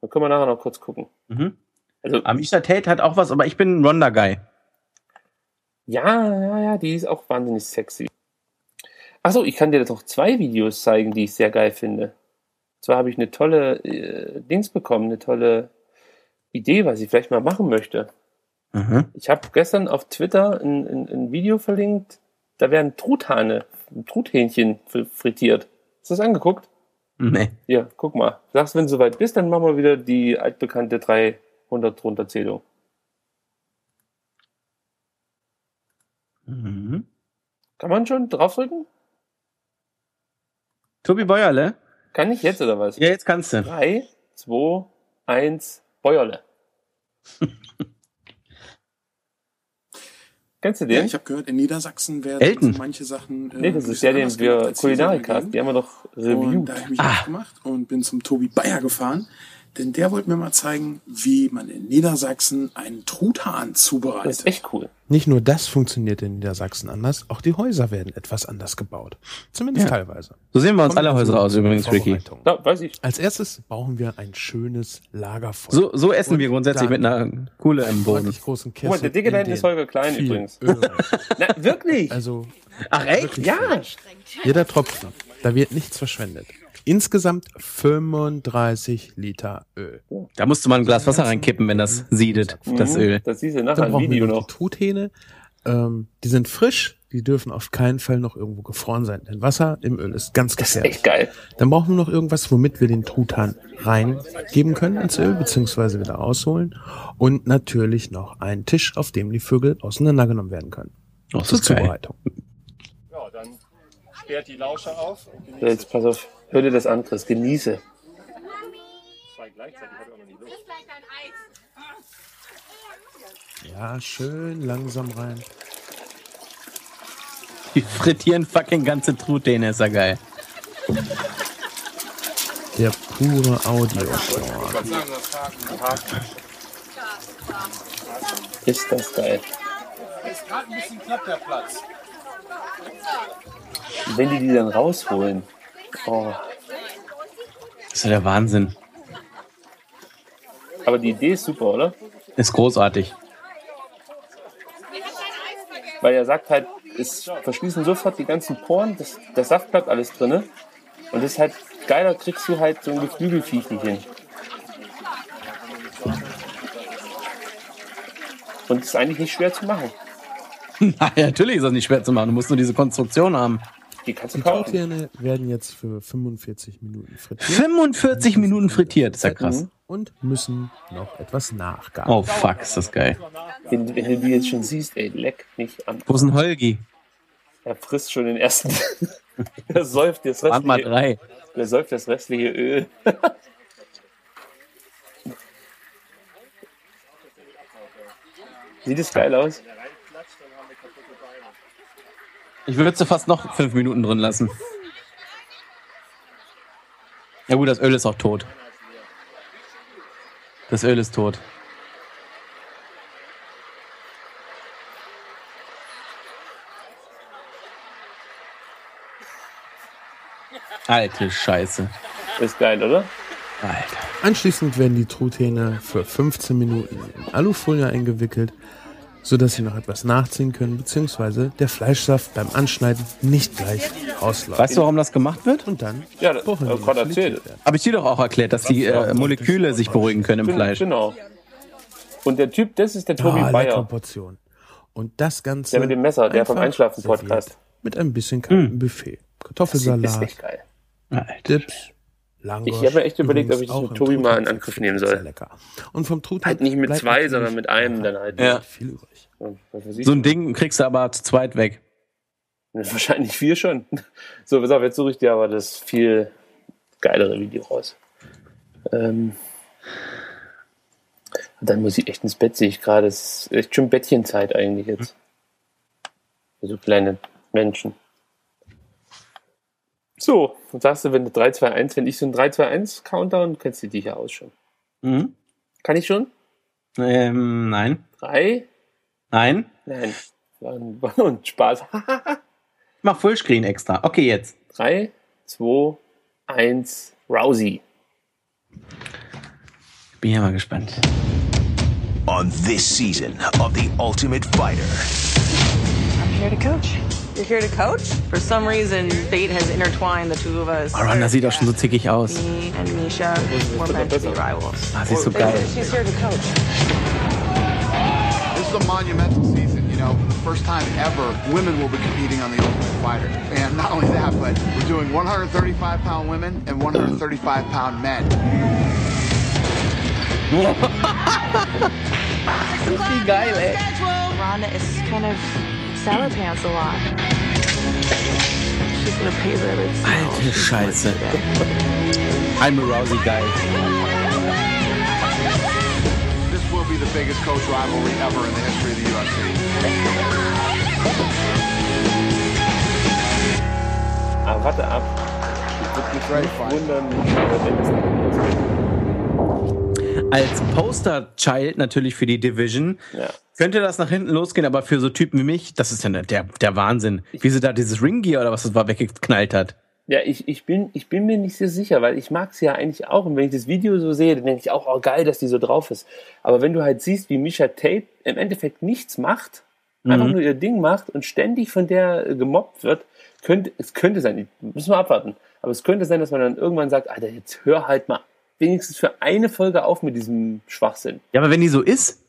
Dann können wir nachher noch kurz gucken. Mhm. Also, Amisha Tate hat auch was, aber ich bin ein Ronda-Guy. ja, ja, ja, die ist auch wahnsinnig sexy. Achso, ich kann dir noch zwei Videos zeigen, die ich sehr geil finde. Und zwar habe ich eine tolle äh, Dings bekommen, eine tolle Idee, was ich vielleicht mal machen möchte. Mhm. Ich habe gestern auf Twitter ein, ein, ein Video verlinkt, da werden Truthahne, Truthähnchen fr- frittiert. Hast du das angeguckt? Nee. Ja, guck mal. Sagst, wenn du soweit bist, dann machen wir wieder die altbekannte 300 Runterzählung. Mhm. Kann man schon draufdrücken? Tobi Bäuerle? Kann ich jetzt oder was? Ja, jetzt kannst du. 3, 2, 1, Bäuerle. Kennst du den? Ja, ich habe gehört, in Niedersachsen werden Elton. manche Sachen. äh, nee, das ist der, den wir gemacht, Kulinarikast, die haben wir doch Und reviewed. da habe ich mich Ah. aufgemacht und bin zum Tobi Bayer gefahren, denn der wollte mir mal zeigen, wie man in Niedersachsen einen Truthahn Das zubereitet. ist echt cool. Nicht nur das funktioniert in Niedersachsen anders, auch die Häuser werden etwas anders gebaut. Zumindest Ja. teilweise. So sehen wir uns Kommen alle wir Häuser aus übrigens, Ricky. Ja, weiß ich. Als erstes brauchen wir ein schönes Lagerfeuer. So, so essen Und wir grundsätzlich mit einer Kuhle im Boden. großen Guck mal, Kessel. der Dicke da ist Holger Klein übrigens. Na, wirklich? Also Ach echt? ja. Jeder Tropfen, da wird nichts verschwendet. Insgesamt 35 Liter Öl. Da musste man ein Glas Wasser reinkippen, wenn das siedet, das Mhm, Öl. Das siehst du nachher im brauchen Video wir noch die Truthähne. Ähm, die sind frisch, die dürfen auf keinen Fall noch irgendwo gefroren sein. Denn Wasser im Öl ist ganz Das ist gefährlich. echt geil. Dann brauchen wir noch irgendwas, womit wir den Truthahn reingeben können ins Öl, beziehungsweise wieder rausholen. Und natürlich noch einen Tisch, auf dem die Vögel auseinandergenommen werden können. Oh, das Zur ist geil. Sperrt die Lauscher auf. und genießt So, jetzt pass auf. Hör dir das an, Chris. Genieße. zwei gleichzeitig. Nicht Luft. Ja, schön langsam rein. Die frittieren fucking ganze Truthähne, ist ja geil. Der pure audio Ist das geil. Ist gerade ein bisschen knapp der Platz. Wenn die die dann rausholen. Oh. Das ist ja der Wahnsinn. Aber die Idee ist super, oder? Ist großartig. Weil er sagt halt, es verschließen sofort die ganzen Poren, das, der Saft bleibt alles drinne. Und das ist halt geiler, kriegst du halt so ein Geflügelviech nicht hin. Und es ist eigentlich nicht schwer zu machen. Ja, natürlich ist das nicht schwer zu machen. Du musst nur diese Konstruktion haben. Die kannst du Die kaufen. Truthähne werden jetzt für 45 Minuten frittiert 45 Minuten frittiert, ist ja krass. und müssen noch etwas nachgaren. Oh fuck, ist das geil. Wenn, wenn du die jetzt schon siehst, ey, leck mich an. Wo ist ein Holgi? Er frisst schon den ersten. er säuft das Wart mal restliche, drei. er säuft das restliche Öl. Sieht es geil aus? Ich würde sie fast noch fünf Minuten drin lassen. Ja gut, das Öl ist auch tot. Das Öl ist tot. Alte Scheiße. Ist geil, oder? Alter. Anschließend werden die Truthähne für 15 Minuten in Alufolie eingewickelt, sodass sie noch etwas nachziehen können, beziehungsweise der Fleischsaft beim Anschneiden nicht gleich rausläuft. Weißt du, warum das gemacht wird? Und dann Ja, das filetiert erzählt. Habe ich dir doch auch erklärt, dass die äh, Moleküle sich beruhigen können im Gen- Fleisch. Genau. Und der Typ, das ist der Tobi Ah, leckere Bayer. Portion. Und das Ganze. Der mit dem Messer, der vom Einschlafen-Podcast. Mit ein bisschen kaltem Buffet. Das ist Kartoffelsalat, echt geil. Alter. Dips, Langosch. Ich habe mir echt überlegt, ob ich das mit im Tobi mal in Angriff nehmen sehr soll. lecker. Und vom Truthahn Halt nicht mit zwei, sondern mit einem dann halt. Ja. viel übrig. Ich. So ein Ding kriegst du aber zu zweit weg. Wahrscheinlich vier schon. So, pass auf, jetzt suche ich dir aber das viel geilere Video raus. Ähm, dann muss ich echt ins Bett, sehe ich gerade. Es ist echt schon Bettchenzeit eigentlich jetzt. Für so kleine Menschen. So, und sagst du, wenn du 3, 2, 1, wenn ich so ein 3, 2, 1 Countdown, kennst du die hier aus schon. Mhm. Kann ich schon? Ähm, nein. 3? Nein. Nein. War ein, war nur ein Spaß. Ich mach Fullscreen extra. Okay, jetzt. 3, 2, 1, Rousey. Bin ja mal gespannt. On this season of The Ultimate Fighter, I'm here to coach. You're here to coach? For some reason, fate has intertwined the two of us. Oh, Ronda sieht auch schon so zickig aus. Me and Misha were meant to be rivals. Ah, sie ist so geil. She's here to coach. This is a monumental season, you know, first time ever women will be competing on the Ultimate Fighter. And not only that, but we're doing 135 pound women and 135 pound men. Wie geil, ey. Rhonda is kind of salad pants a lot. She's gonna pay the rich. Alte Scheiße. I'm a Rousey guy. This will be the biggest coach rivalry ever in the history of the UFC. Aber warte ab. Ich würde mich nicht wundern, wenn es Als Poster-Child natürlich für die Division Ja. könnte das nach hinten losgehen, aber für so Typen wie mich, das ist ja der, der Wahnsinn. Wie sie da dieses Ringgear oder was das war weggeknallt hat. Ja, ich, ich, bin, ich bin mir nicht so sicher, weil ich mag sie ja eigentlich auch. Und wenn ich das Video so sehe, dann denke ich auch, oh geil, dass die so drauf ist. Aber wenn du halt siehst, wie Misha Tate im Endeffekt nichts macht, einfach Mhm. nur ihr Ding macht und ständig von der äh, gemobbt wird, könnte, es könnte sein, müssen wir abwarten, aber es könnte sein, dass man dann irgendwann sagt, Alter, jetzt hör halt mal wenigstens für eine Folge auf mit diesem Schwachsinn. Ja, aber wenn die so ist,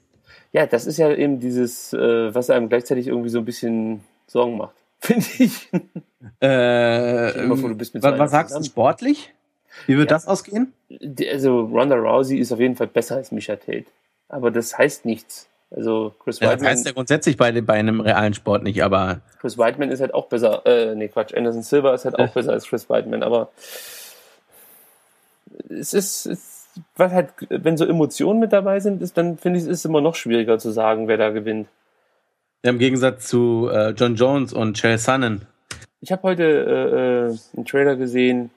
Ja, das ist ja eben dieses, äh, was einem gleichzeitig irgendwie so ein bisschen Sorgen macht, finde ich. äh, mit so was, sagst du sportlich? Wie wird das ausgehen? Also Ronda Rousey ist auf jeden Fall besser als Misha Tate. Aber das heißt nichts. Also Chris Ja, das Weidman, heißt ja grundsätzlich bei, bei einem realen Sport nicht, aber Chris Weidman ist halt auch besser. Äh, nee, Quatsch. Anderson Silva ist halt auch besser als Chris Weidman. Aber es ist, es, was halt, wenn so Emotionen mit dabei sind, ist, dann finde ich, es ist immer noch schwieriger zu sagen, wer da gewinnt. im Gegensatz zu äh, John Jones und Chael Sonnen. Ich habe heute äh, äh, einen Trailer gesehen.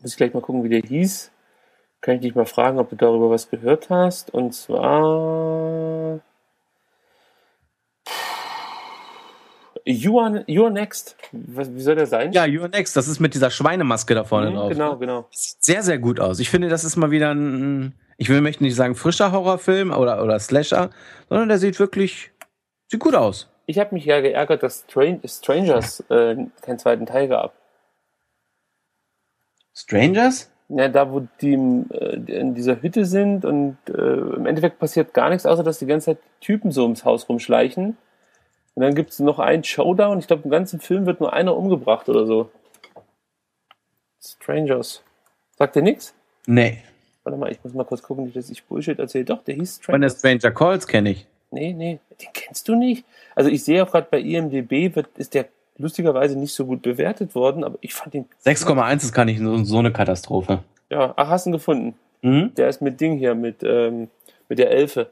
Muss ich gleich mal gucken, wie der hieß. Kann ich dich mal fragen, ob du darüber was gehört hast? Und zwar. You are, you are next. Was, wie soll der sein? Ja, You're Next, das ist mit dieser Schweinemaske da vorne Mhm, drauf. genau, genau. Sieht sehr, sehr gut aus. Ich finde, das ist mal wieder ein, ich will, möchte nicht sagen frischer Horrorfilm oder, oder Slasher, sondern der sieht wirklich, sieht gut aus. Ich habe mich ja geärgert, dass Stran Strangers äh, keinen zweiten Teil gab. Strangers? Ja, da wo die äh, in dieser Hütte sind und äh, im Endeffekt passiert gar nichts, außer dass die ganze Zeit Typen so ums Haus rumschleichen. Und dann gibt es noch einen Showdown. Ich glaube, im ganzen Film wird nur einer umgebracht oder so. Strangers. Sagt dir nichts? Nee. Warte mal, ich muss mal kurz gucken, dass ich Bullshit erzähle. Doch, der hieß Von der. Stranger Calls kenne ich. Nee, nee, den kennst du nicht. Also ich sehe auch gerade bei IMDB wird, ist der lustigerweise nicht so gut bewertet worden, aber ich fand den 6,1 ist gar nicht so, so eine Katastrophe. Ja, ach, hast du ihn gefunden? Mhm. Der ist mit Ding hier, mit, ähm, mit der Elfe.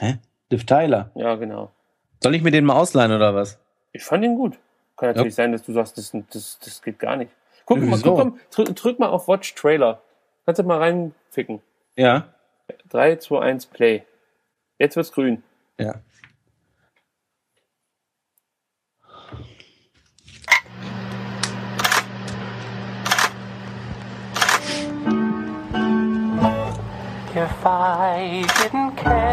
Hä? Liv Tyler. Ja, genau. Soll ich mir den mal ausleihen oder was? Ich fand ihn gut. Kann natürlich sein, dass du sagst, das, das, das geht gar nicht. Guck mal, guck mal drück, drück mal auf Watch Trailer. Kannst du mal reinficken. Ja. 3, 2, 1, Play. Jetzt wird's grün. Ja. If I didn't care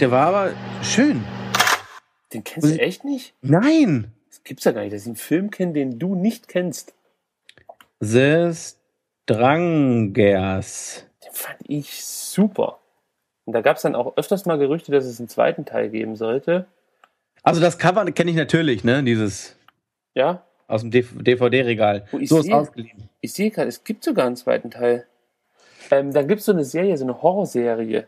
der war aber schön. Den kennst du echt nicht? Nein. Das gibt's ja gar nicht, dass ich einen Film kenne, den du nicht kennst. The Strangers. Den fand ich super. Und da gab es dann auch öfters mal Gerüchte, dass es einen zweiten Teil geben sollte. Also das Cover kenne ich natürlich, ne? Dieses Ja? aus dem DVD-Regal. Ich So ist sehe- ausgeliehen. Ich sehe gerade, es gibt sogar einen zweiten Teil. Ähm, dann gibt es so eine Serie, so eine Horrorserie.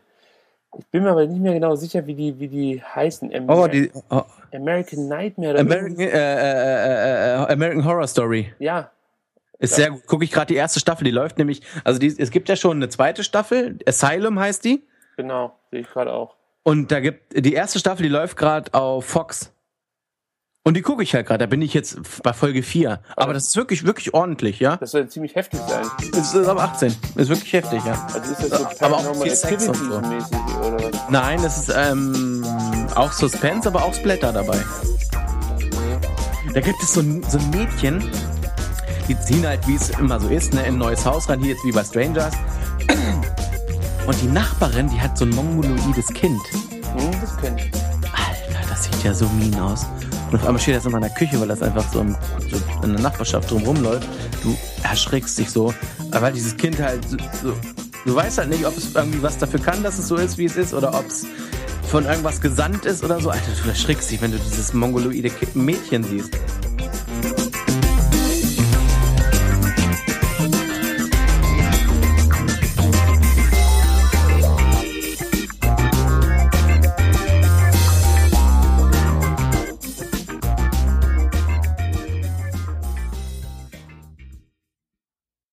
Ich bin mir aber nicht mehr genau sicher, wie die, wie die heißen. Amer Oh, die oh, American Nightmare. Oder American, äh, äh, äh, äh, American Horror Story. Ja, Ist sehr gut. Gucke ich gerade die erste Staffel, die läuft nämlich, also die, es gibt ja schon eine zweite Staffel, Asylum heißt die. genau, sehe ich gerade auch. Und da gibt die erste Staffel, die läuft gerade auf Fox. Und die gucke ich halt gerade. Da bin ich jetzt bei Folge 4. Aber das ist wirklich, wirklich ordentlich, ja. Das soll ziemlich heftig sein. Es ist ab 18. Ist wirklich heftig, ja. Also ist das so Aber auch viel Sex und so. Mäßig oder was? Nein, es ist ähm, auch Suspense, aber auch Splatter dabei. Da gibt es so ein, so ein Mädchen, die ziehen halt, wie es immer so ist, ne, in ein neues Haus rein, hier jetzt wie bei Strangers. Und die Nachbarin, die hat so ein mongoloides Kind. Hm, das kenn ich. Alter, das sieht ja so mean aus. Auf einmal steht das in meiner Küche, weil das einfach so, in der Nachbarschaft drumherum läuft. Du erschrickst dich so, weil dieses Kind halt so, so, du weißt halt nicht, ob es irgendwie was dafür kann, dass es so ist, wie es ist, oder ob es von irgendwas gesandt ist oder so. Alter, du erschrickst dich, wenn du dieses mongoloide Mädchen siehst.